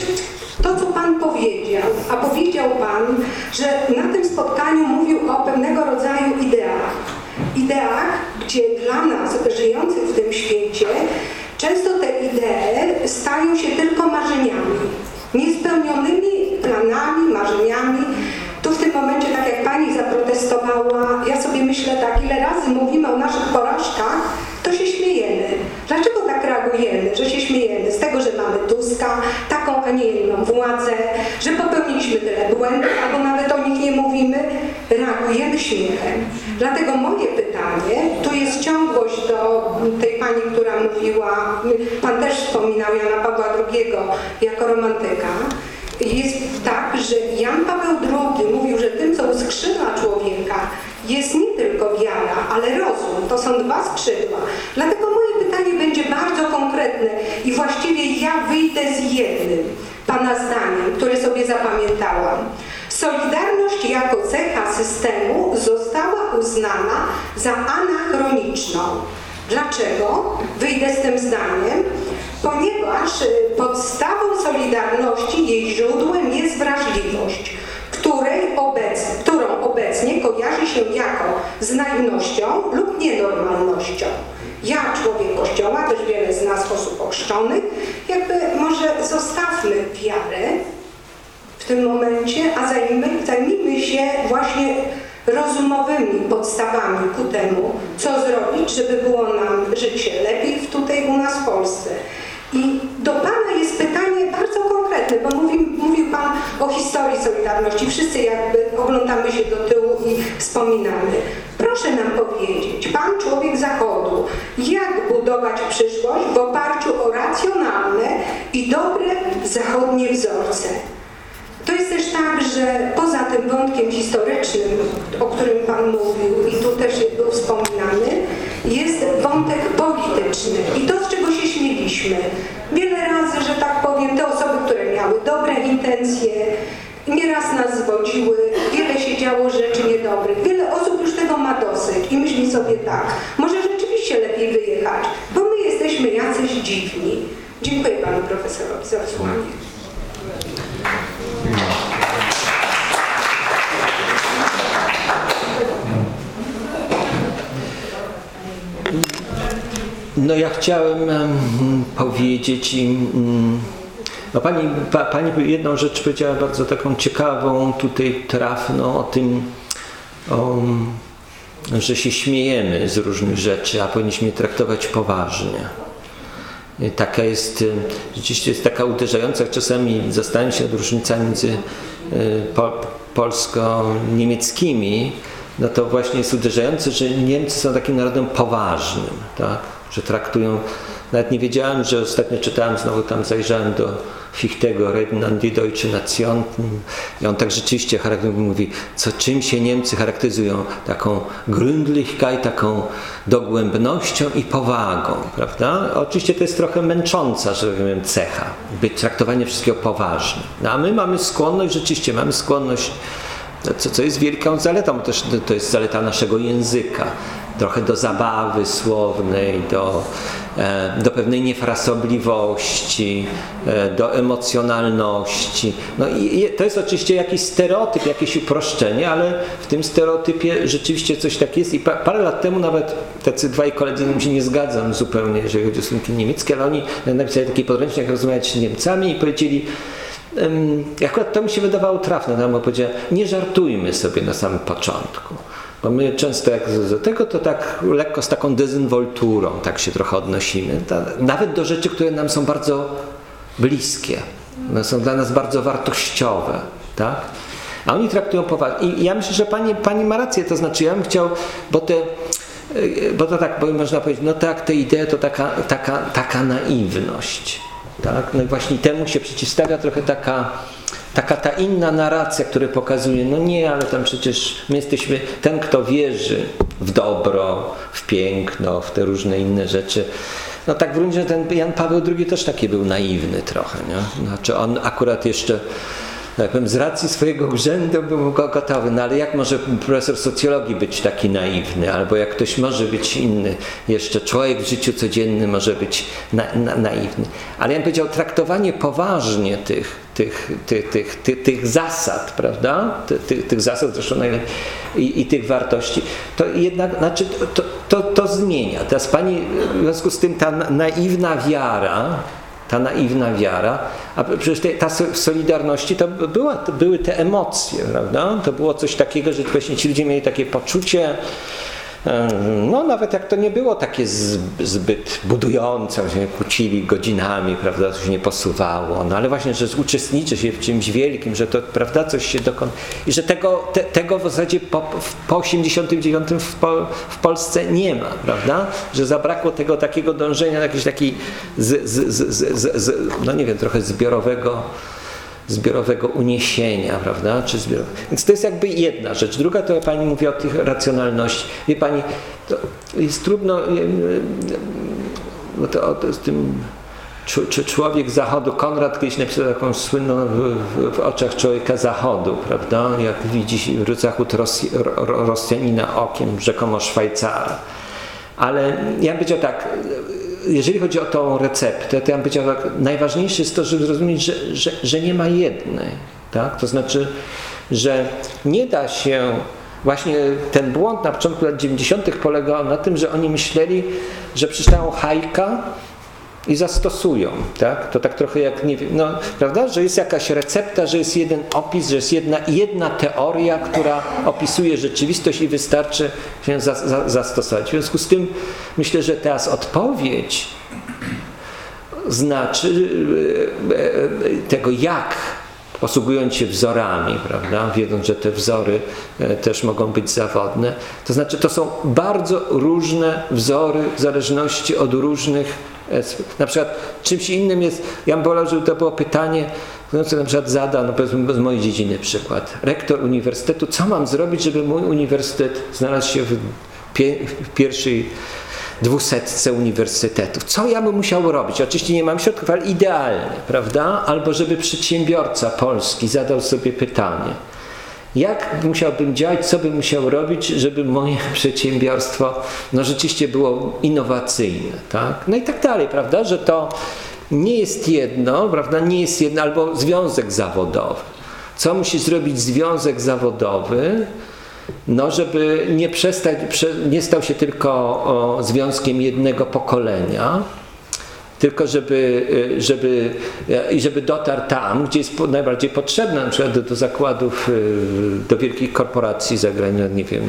to, co Pan powiedział, a powiedział Pan, że na tym spotkaniu mówił o pewnego rodzaju ideach. Ideach, gdzie dla nas, żyjących w tym świecie, często te idee stają się tylko marzeniami, niespełnionymi planami, marzeniami. Tu w tym momencie, tak jak Pani zaprotestowała, ja sobie myślę tak, ile razy mówimy o naszych porażkach, to się śmiejemy. Dlaczego tak reagujemy, że się śmiejemy? Z tego, że mamy Tuska, taką, a nie inną władzę, że popełniliśmy tyle błędów, albo nawet o nich nie mówimy, reagujemy śmiechem. Dlatego moje pytanie, tu jest ciągłość do tej pani, która mówiła, pan też wspominał Jana Pawła II jako romantyka, jest tak, że Jan Paweł II uskrzydla człowieka, jest nie tylko wiara, ale rozum. To są dwa skrzydła. Dlatego moje pytanie będzie bardzo konkretne i właściwie ja wyjdę z jednym Pana zdaniem, które sobie zapamiętałam. Solidarność jako cecha systemu została uznana za anachroniczną. Dlaczego? Wyjdę z tym zdaniem, ponieważ y, podstawą Solidarności, jej źródłem jest wrażliwość, której obec, którą obecnie kojarzy się jako z naiwnością lub nienormalnością. Ja, człowiek Kościoła, też wiele z nas osób ochrzczonych, jakby może zostawmy wiarę w tym momencie, a zajmijmy, zajmijmy się właśnie rozumowymi podstawami ku temu, co zrobić, żeby było nam życie lepiej tutaj u nas w Polsce. I do Pana jest pytanie bardzo konkretne, bo mówił, mówił Pan o historii Solidarności. Wszyscy jakby oglądamy się do tyłu i wspominamy. Proszę nam powiedzieć, Pan człowiek Zachodu, jak budować przyszłość w oparciu o racjonalne i dobre zachodnie wzorce? To jest też tak, że poza tym wątkiem historycznym, o którym Pan mówił i tu też był wspominany, jest wątek polityczny i to, z czego się śmieliśmy. Wiele razy, że tak powiem, te osoby, które miały dobre intencje, nieraz nas zwodziły, wiele się działo rzeczy niedobrych, wiele osób już tego ma dosyć i myśli sobie tak, może rzeczywiście lepiej wyjechać, bo my jesteśmy jacyś dziwni. Dziękuję panu profesorowi za wysłuchanie. No ja chciałem em, powiedzieć im, mm, no pani, pa, pani jedną rzecz powiedziała bardzo taką ciekawą, tutaj trafną o tym, o, że się śmiejemy z różnych rzeczy, a powinniśmy je traktować poważnie. Taka jest, rzeczywiście jest taka uderzająca, czasami zastanawiam się nad różnicami między y, po, polsko-niemieckimi, no to właśnie jest uderzające, że Niemcy są takim narodem poważnym, tak? Że traktują, nawet nie wiedziałem, że ostatnio czytałem, znowu tam zajrzałem do Fichtego, Reden die Deutsche Nation i on tak rzeczywiście charakteryzuje, mówi, co czym się Niemcy charakteryzują, taką Gründlichkeit, taką dogłębnością i powagą, prawda? Oczywiście to jest trochę męcząca, że tak powiem, cecha, być traktowanie wszystkiego poważnie. No, a my mamy skłonność, rzeczywiście mamy skłonność co, co jest wielką zaletą, też to jest zaleta naszego języka. Trochę do zabawy słownej, do, e, do pewnej niefrasobliwości, e, do emocjonalności. No i, to jest oczywiście jakiś stereotyp, jakieś uproszczenie, ale w tym stereotypie rzeczywiście coś tak jest. I pa, parę lat temu nawet tacy dwaj koledzy, z się nie zgadzam zupełnie, jeżeli chodzi o stosunki niemieckie, ale oni napisali taki podręcznik, jak rozmawiać z Niemcami i powiedzieli, Akurat to mi się wydawało trafne, no bo powiedział, nie żartujmy sobie na samym początku. Bo my często jak do tego, to tak lekko z taką dezynwolturą tak się trochę odnosimy. Nawet do rzeczy, które nam są bardzo bliskie. One są dla nas bardzo wartościowe. Tak? A oni traktują poważnie. I ja myślę, że pani, pani ma rację, to znaczy ja bym chciał, bo te bo to tak, bo można powiedzieć, no tak, te idee to taka, taka, taka naiwność. Tak? No i właśnie temu się przeciwstawia trochę taka, taka ta inna narracja, która pokazuje, no nie, ale tam przecież my jesteśmy, ten kto wierzy w dobro, w piękno, w te różne inne rzeczy, no tak w gruncie ten Jan Paweł II też taki był naiwny trochę, nie? Znaczy on akurat jeszcze tak powiem, z racji swojego urzędu był gotowy, no ale jak może profesor socjologii być taki naiwny, albo jak ktoś może być inny, jeszcze człowiek w życiu codziennym może być na, na, naiwny. Ale ja bym powiedział, traktowanie poważnie tych, tych, tych, tych, tych, tych zasad, prawda, Ty, tych, tych zasad zresztą najlepiej i, i tych wartości, to jednak, znaczy to, to, to zmienia. Teraz pani, w związku z tym ta naiwna wiara, ta naiwna wiara, a przecież te, ta w Solidarności to, była, to były te emocje, prawda? To było coś takiego, że właśnie ci ludzie mieli takie poczucie, no nawet jak to nie było takie zbyt budujące, się kłócili godzinami, prawda, coś nie posuwało, no ale właśnie, że uczestniczy się w czymś wielkim, że to, prawda, coś się dokona i że tego, te, tego w zasadzie po, po 89 w, Pol, w Polsce nie ma, prawda, że zabrakło tego takiego dążenia, jakiejś takiej, z, z, z, no nie wiem, trochę zbiorowego zbiorowego uniesienia, prawda? Czy zbiorowe. Więc to jest jakby jedna rzecz. Druga to pani mówi o tych racjonalności. Wie pani, to jest trudno, no to, to z tym czy człowiek zachodu, Konrad kiedyś napisał taką słynną w, w, w, oczach człowieka zachodu, prawda? Jak widzi w zachód Rosji, Rosjanina okiem, rzekomo Szwajcara. Ale ja bym powiedział tak, jeżeli chodzi o tą receptę, to ja bym powiedział tak, najważniejsze jest to, żeby zrozumieć, że, że, że nie ma jednej. Tak? To znaczy, że nie da się Właśnie ten błąd na początku lat 90. polegał na tym, że oni myśleli, że przeczytają hajka i zastosują. Tak? To tak trochę jak, nie wiem, no, prawda? że jest jakaś recepta, że jest jeden opis, że jest jedna, jedna teoria, która opisuje rzeczywistość i wystarczy się za, za, zastosować. W związku z tym myślę, że teraz odpowiedź znaczy e, e, tego jak posługując się wzorami, prawda, wiedząc, że te wzory e, też mogą być zawodne. To znaczy, to są bardzo różne wzory w zależności od różnych na przykład czymś innym jest, ja bym wolał, żeby to było pytanie, no co na przykład zada, no powiedzmy z mojej dziedziny przykład, rektor uniwersytetu, co mam zrobić, żeby mój uniwersytet znalazł się w, pie, w pierwszej dwusetce uniwersytetów. Co ja bym musiał robić? Oczywiście nie mam środków, ale idealnie, prawda? Albo żeby przedsiębiorca polski zadał sobie pytanie, jak musiałbym działać, co bym musiał robić, żeby moje <laughs> przedsiębiorstwo no, rzeczywiście było innowacyjne, tak? No i tak dalej, prawda? Że to nie jest jedno, prawda? Nie jest jedno, albo związek zawodowy. Co musi zrobić związek zawodowy, no, żeby nie, przestać, nie stał się tylko o, związkiem jednego pokolenia, tylko żeby, y, żeby, y, i żeby dotarł tam, gdzie jest najbardziej potrzebny, na przykład do, do zakładów, y, do wielkich korporacji zagranicznych, nie wiem,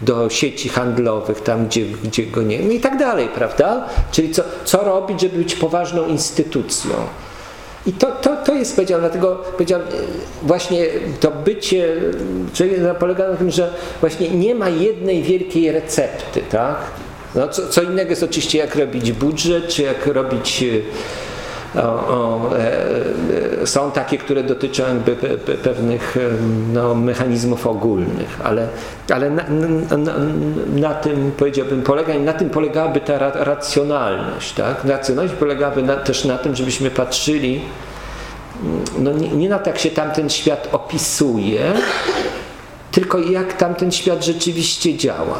do sieci handlowych, tam gdzie, gdzie go nie no i tak dalej, prawda? Czyli co, co robić, żeby być poważną instytucją. I to, to, to jest, powiedziałem, dlatego powiedziałem, właśnie to bycie, czyli polega na tym, że właśnie nie ma jednej wielkiej recepty, tak? No, co, co, innego jest oczywiście jak robić budżet, czy jak robić e, o, o, e, e, są takie, które dotyczą jakby pe, pe, pewnych no, mechanizmów ogólnych, ale, ale na, na, na, tym powiedziałbym polega, na tym polegałaby ta ra, racjonalność. Tak? Racjonalność polegałaby na, też na tym, żebyśmy patrzyli no, nie, nie na to, jak się tamten świat opisuje, tylko jak tamten świat rzeczywiście działa.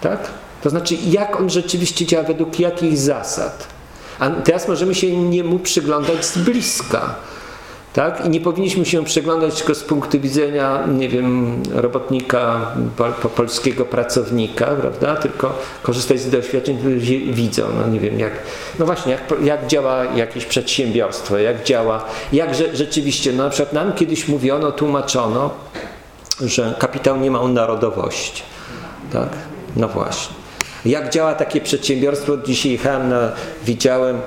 Tak? To znaczy, jak on rzeczywiście działa, według jakich zasad. A teraz możemy się niemu przyglądać z bliska. Tak? I nie powinniśmy się przyglądać tylko z punktu widzenia, nie wiem, robotnika, po, polskiego pracownika, prawda? Tylko korzystać z doświadczeń, które widzą, no nie wiem, jak, no właśnie, jak, jak działa jakieś przedsiębiorstwo, jak działa, jak rzeczywiście, no na przykład nam kiedyś mówiono, tłumaczono, że kapitał nie ma narodowości, tak? No właśnie. Jak działa takie przedsiębiorstwo? Dzisiaj jechałem na, widziałem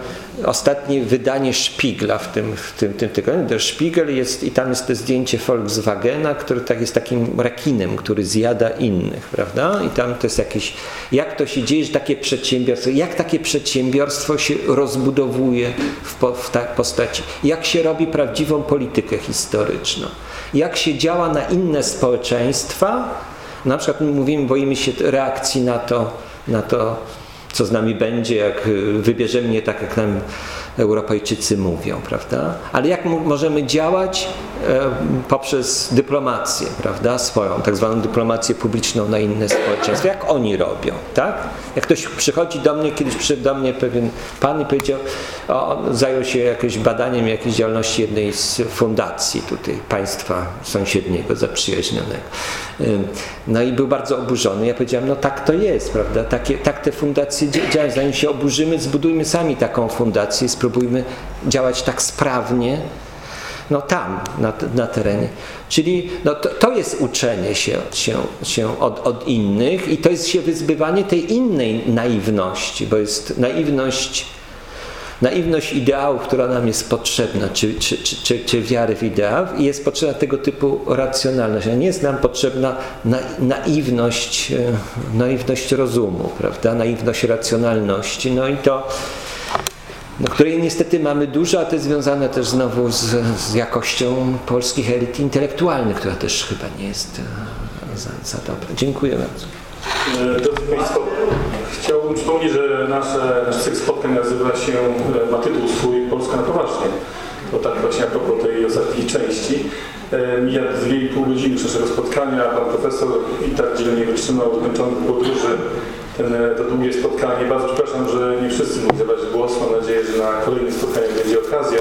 ostatnie wydanie Spiegla w tym, w tym, tym tygodniu. Der Spiegel jest i tam jest to zdjęcie Volkswagena, który tak jest takim rekinem, który zjada innych, prawda? I tam to jest jakieś, jak to się dzieje, że takie przedsiębiorstwo, jak takie przedsiębiorstwo się rozbudowuje w, po, w tak postaci, jak się robi prawdziwą politykę historyczną, jak się działa na inne społeczeństwa, na przykład mówimy, boimy się reakcji na to, na to, co z nami będzie, jak y, wybierzemy nie tak, jak nam Europejczycy mówią, prawda? Ale jak możemy działać e, poprzez dyplomację, prawda? Swoją, tak zwaną dyplomację publiczną na inne społeczeństwa, jak oni robią, tak? Jak ktoś przychodzi do mnie, kiedyś przyszedł do mnie pewien pan i powiedział, o, zajął się jakimś badaniem jakiejś działalności jednej z fundacji tutaj państwa sąsiedniego, zaprzyjaźnionego. No i był bardzo oburzony. Ja powiedziałem, no tak to jest, prawda? Takie, tak te fundacje działają. Zanim się oburzymy, zbudujmy sami taką fundację, spróbujmy działać tak sprawnie, no tam, na, na terenie. Czyli no to, to jest uczenie się, się, się od, od innych i to jest się wyzbywanie tej innej naiwności, bo jest naiwność naiwność ideałów, która nam jest potrzebna, czy, czy, czy, czy, wiary w ideał i jest potrzebna tego typu racjonalność, a nie jest nam potrzebna na, naiwność, e, naiwność rozumu, prawda, naiwność racjonalności, no i to no, której niestety mamy dużo, a to jest związane też znowu z, z jakością polskich elit intelektualnych, która też chyba nie jest e, za, za dobra. Dziękuję bardzo. E, drodzy Państwo, chciałbym przypomnieć, że nasze, nasz cykl spotkań nazywa się, e, ma tytuł swój Polska na poważnie. To tak właśnie a propos tej ostatniej części. Mija dwie i pół godziny naszego spotkania, pan profesor i tak dzielnie wytrzymał zmęczony podróży to długie spotkanie. Bardzo przepraszam, że nie wszyscy mogli zabrać głos. Mam nadzieję, że na kolejnym spotkaniu będzie okazja.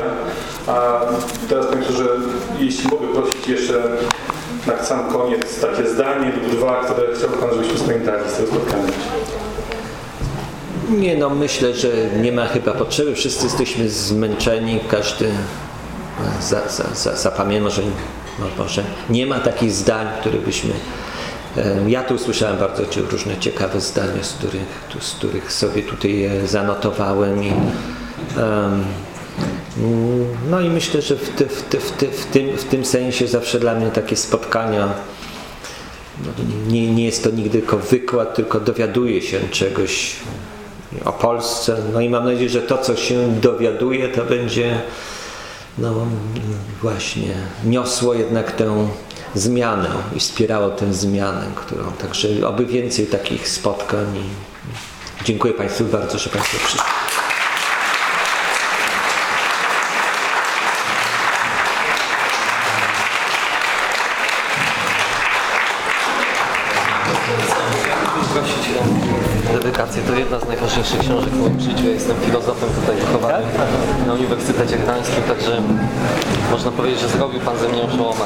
A teraz powiem, że jeśli mogę prosić jeszcze na sam koniec takie zdanie lub dwa, które chciałby Pan, żebyśmy spamiętali z tego spotkania. Nie no, myślę, że nie ma chyba potrzeby. Wszyscy jesteśmy zmęczeni. Każdy za, za, za, zapamięta, może, no może nie ma takich zdań, które byśmy ja tu usłyszałem bardzo różne ciekawe zdania, z których, z których sobie tutaj zanotowałem i no i myślę, że w, ty, w, ty, w, ty, w, tym, w tym sensie zawsze dla mnie takie spotkania no, nie, nie jest to nigdy tylko wykład, tylko dowiaduje się czegoś o Polsce. No i mam nadzieję, że to, co się dowiaduje, to będzie no właśnie niosło jednak tę zmianę i wspierało tę zmianę, którą także oby więcej takich spotkań i Dziękuję Państwu bardzo, że Państwo przyszli. To jedna z najcenniejszych książek w moim życiu. Ja jestem filozofem tutaj wychowanym tak? na Uniwersytecie Gdańskim, także można powiedzieć, że zrobił Pan ze mnie przełoma.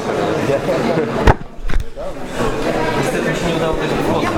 Niestety się nie udało dojść do.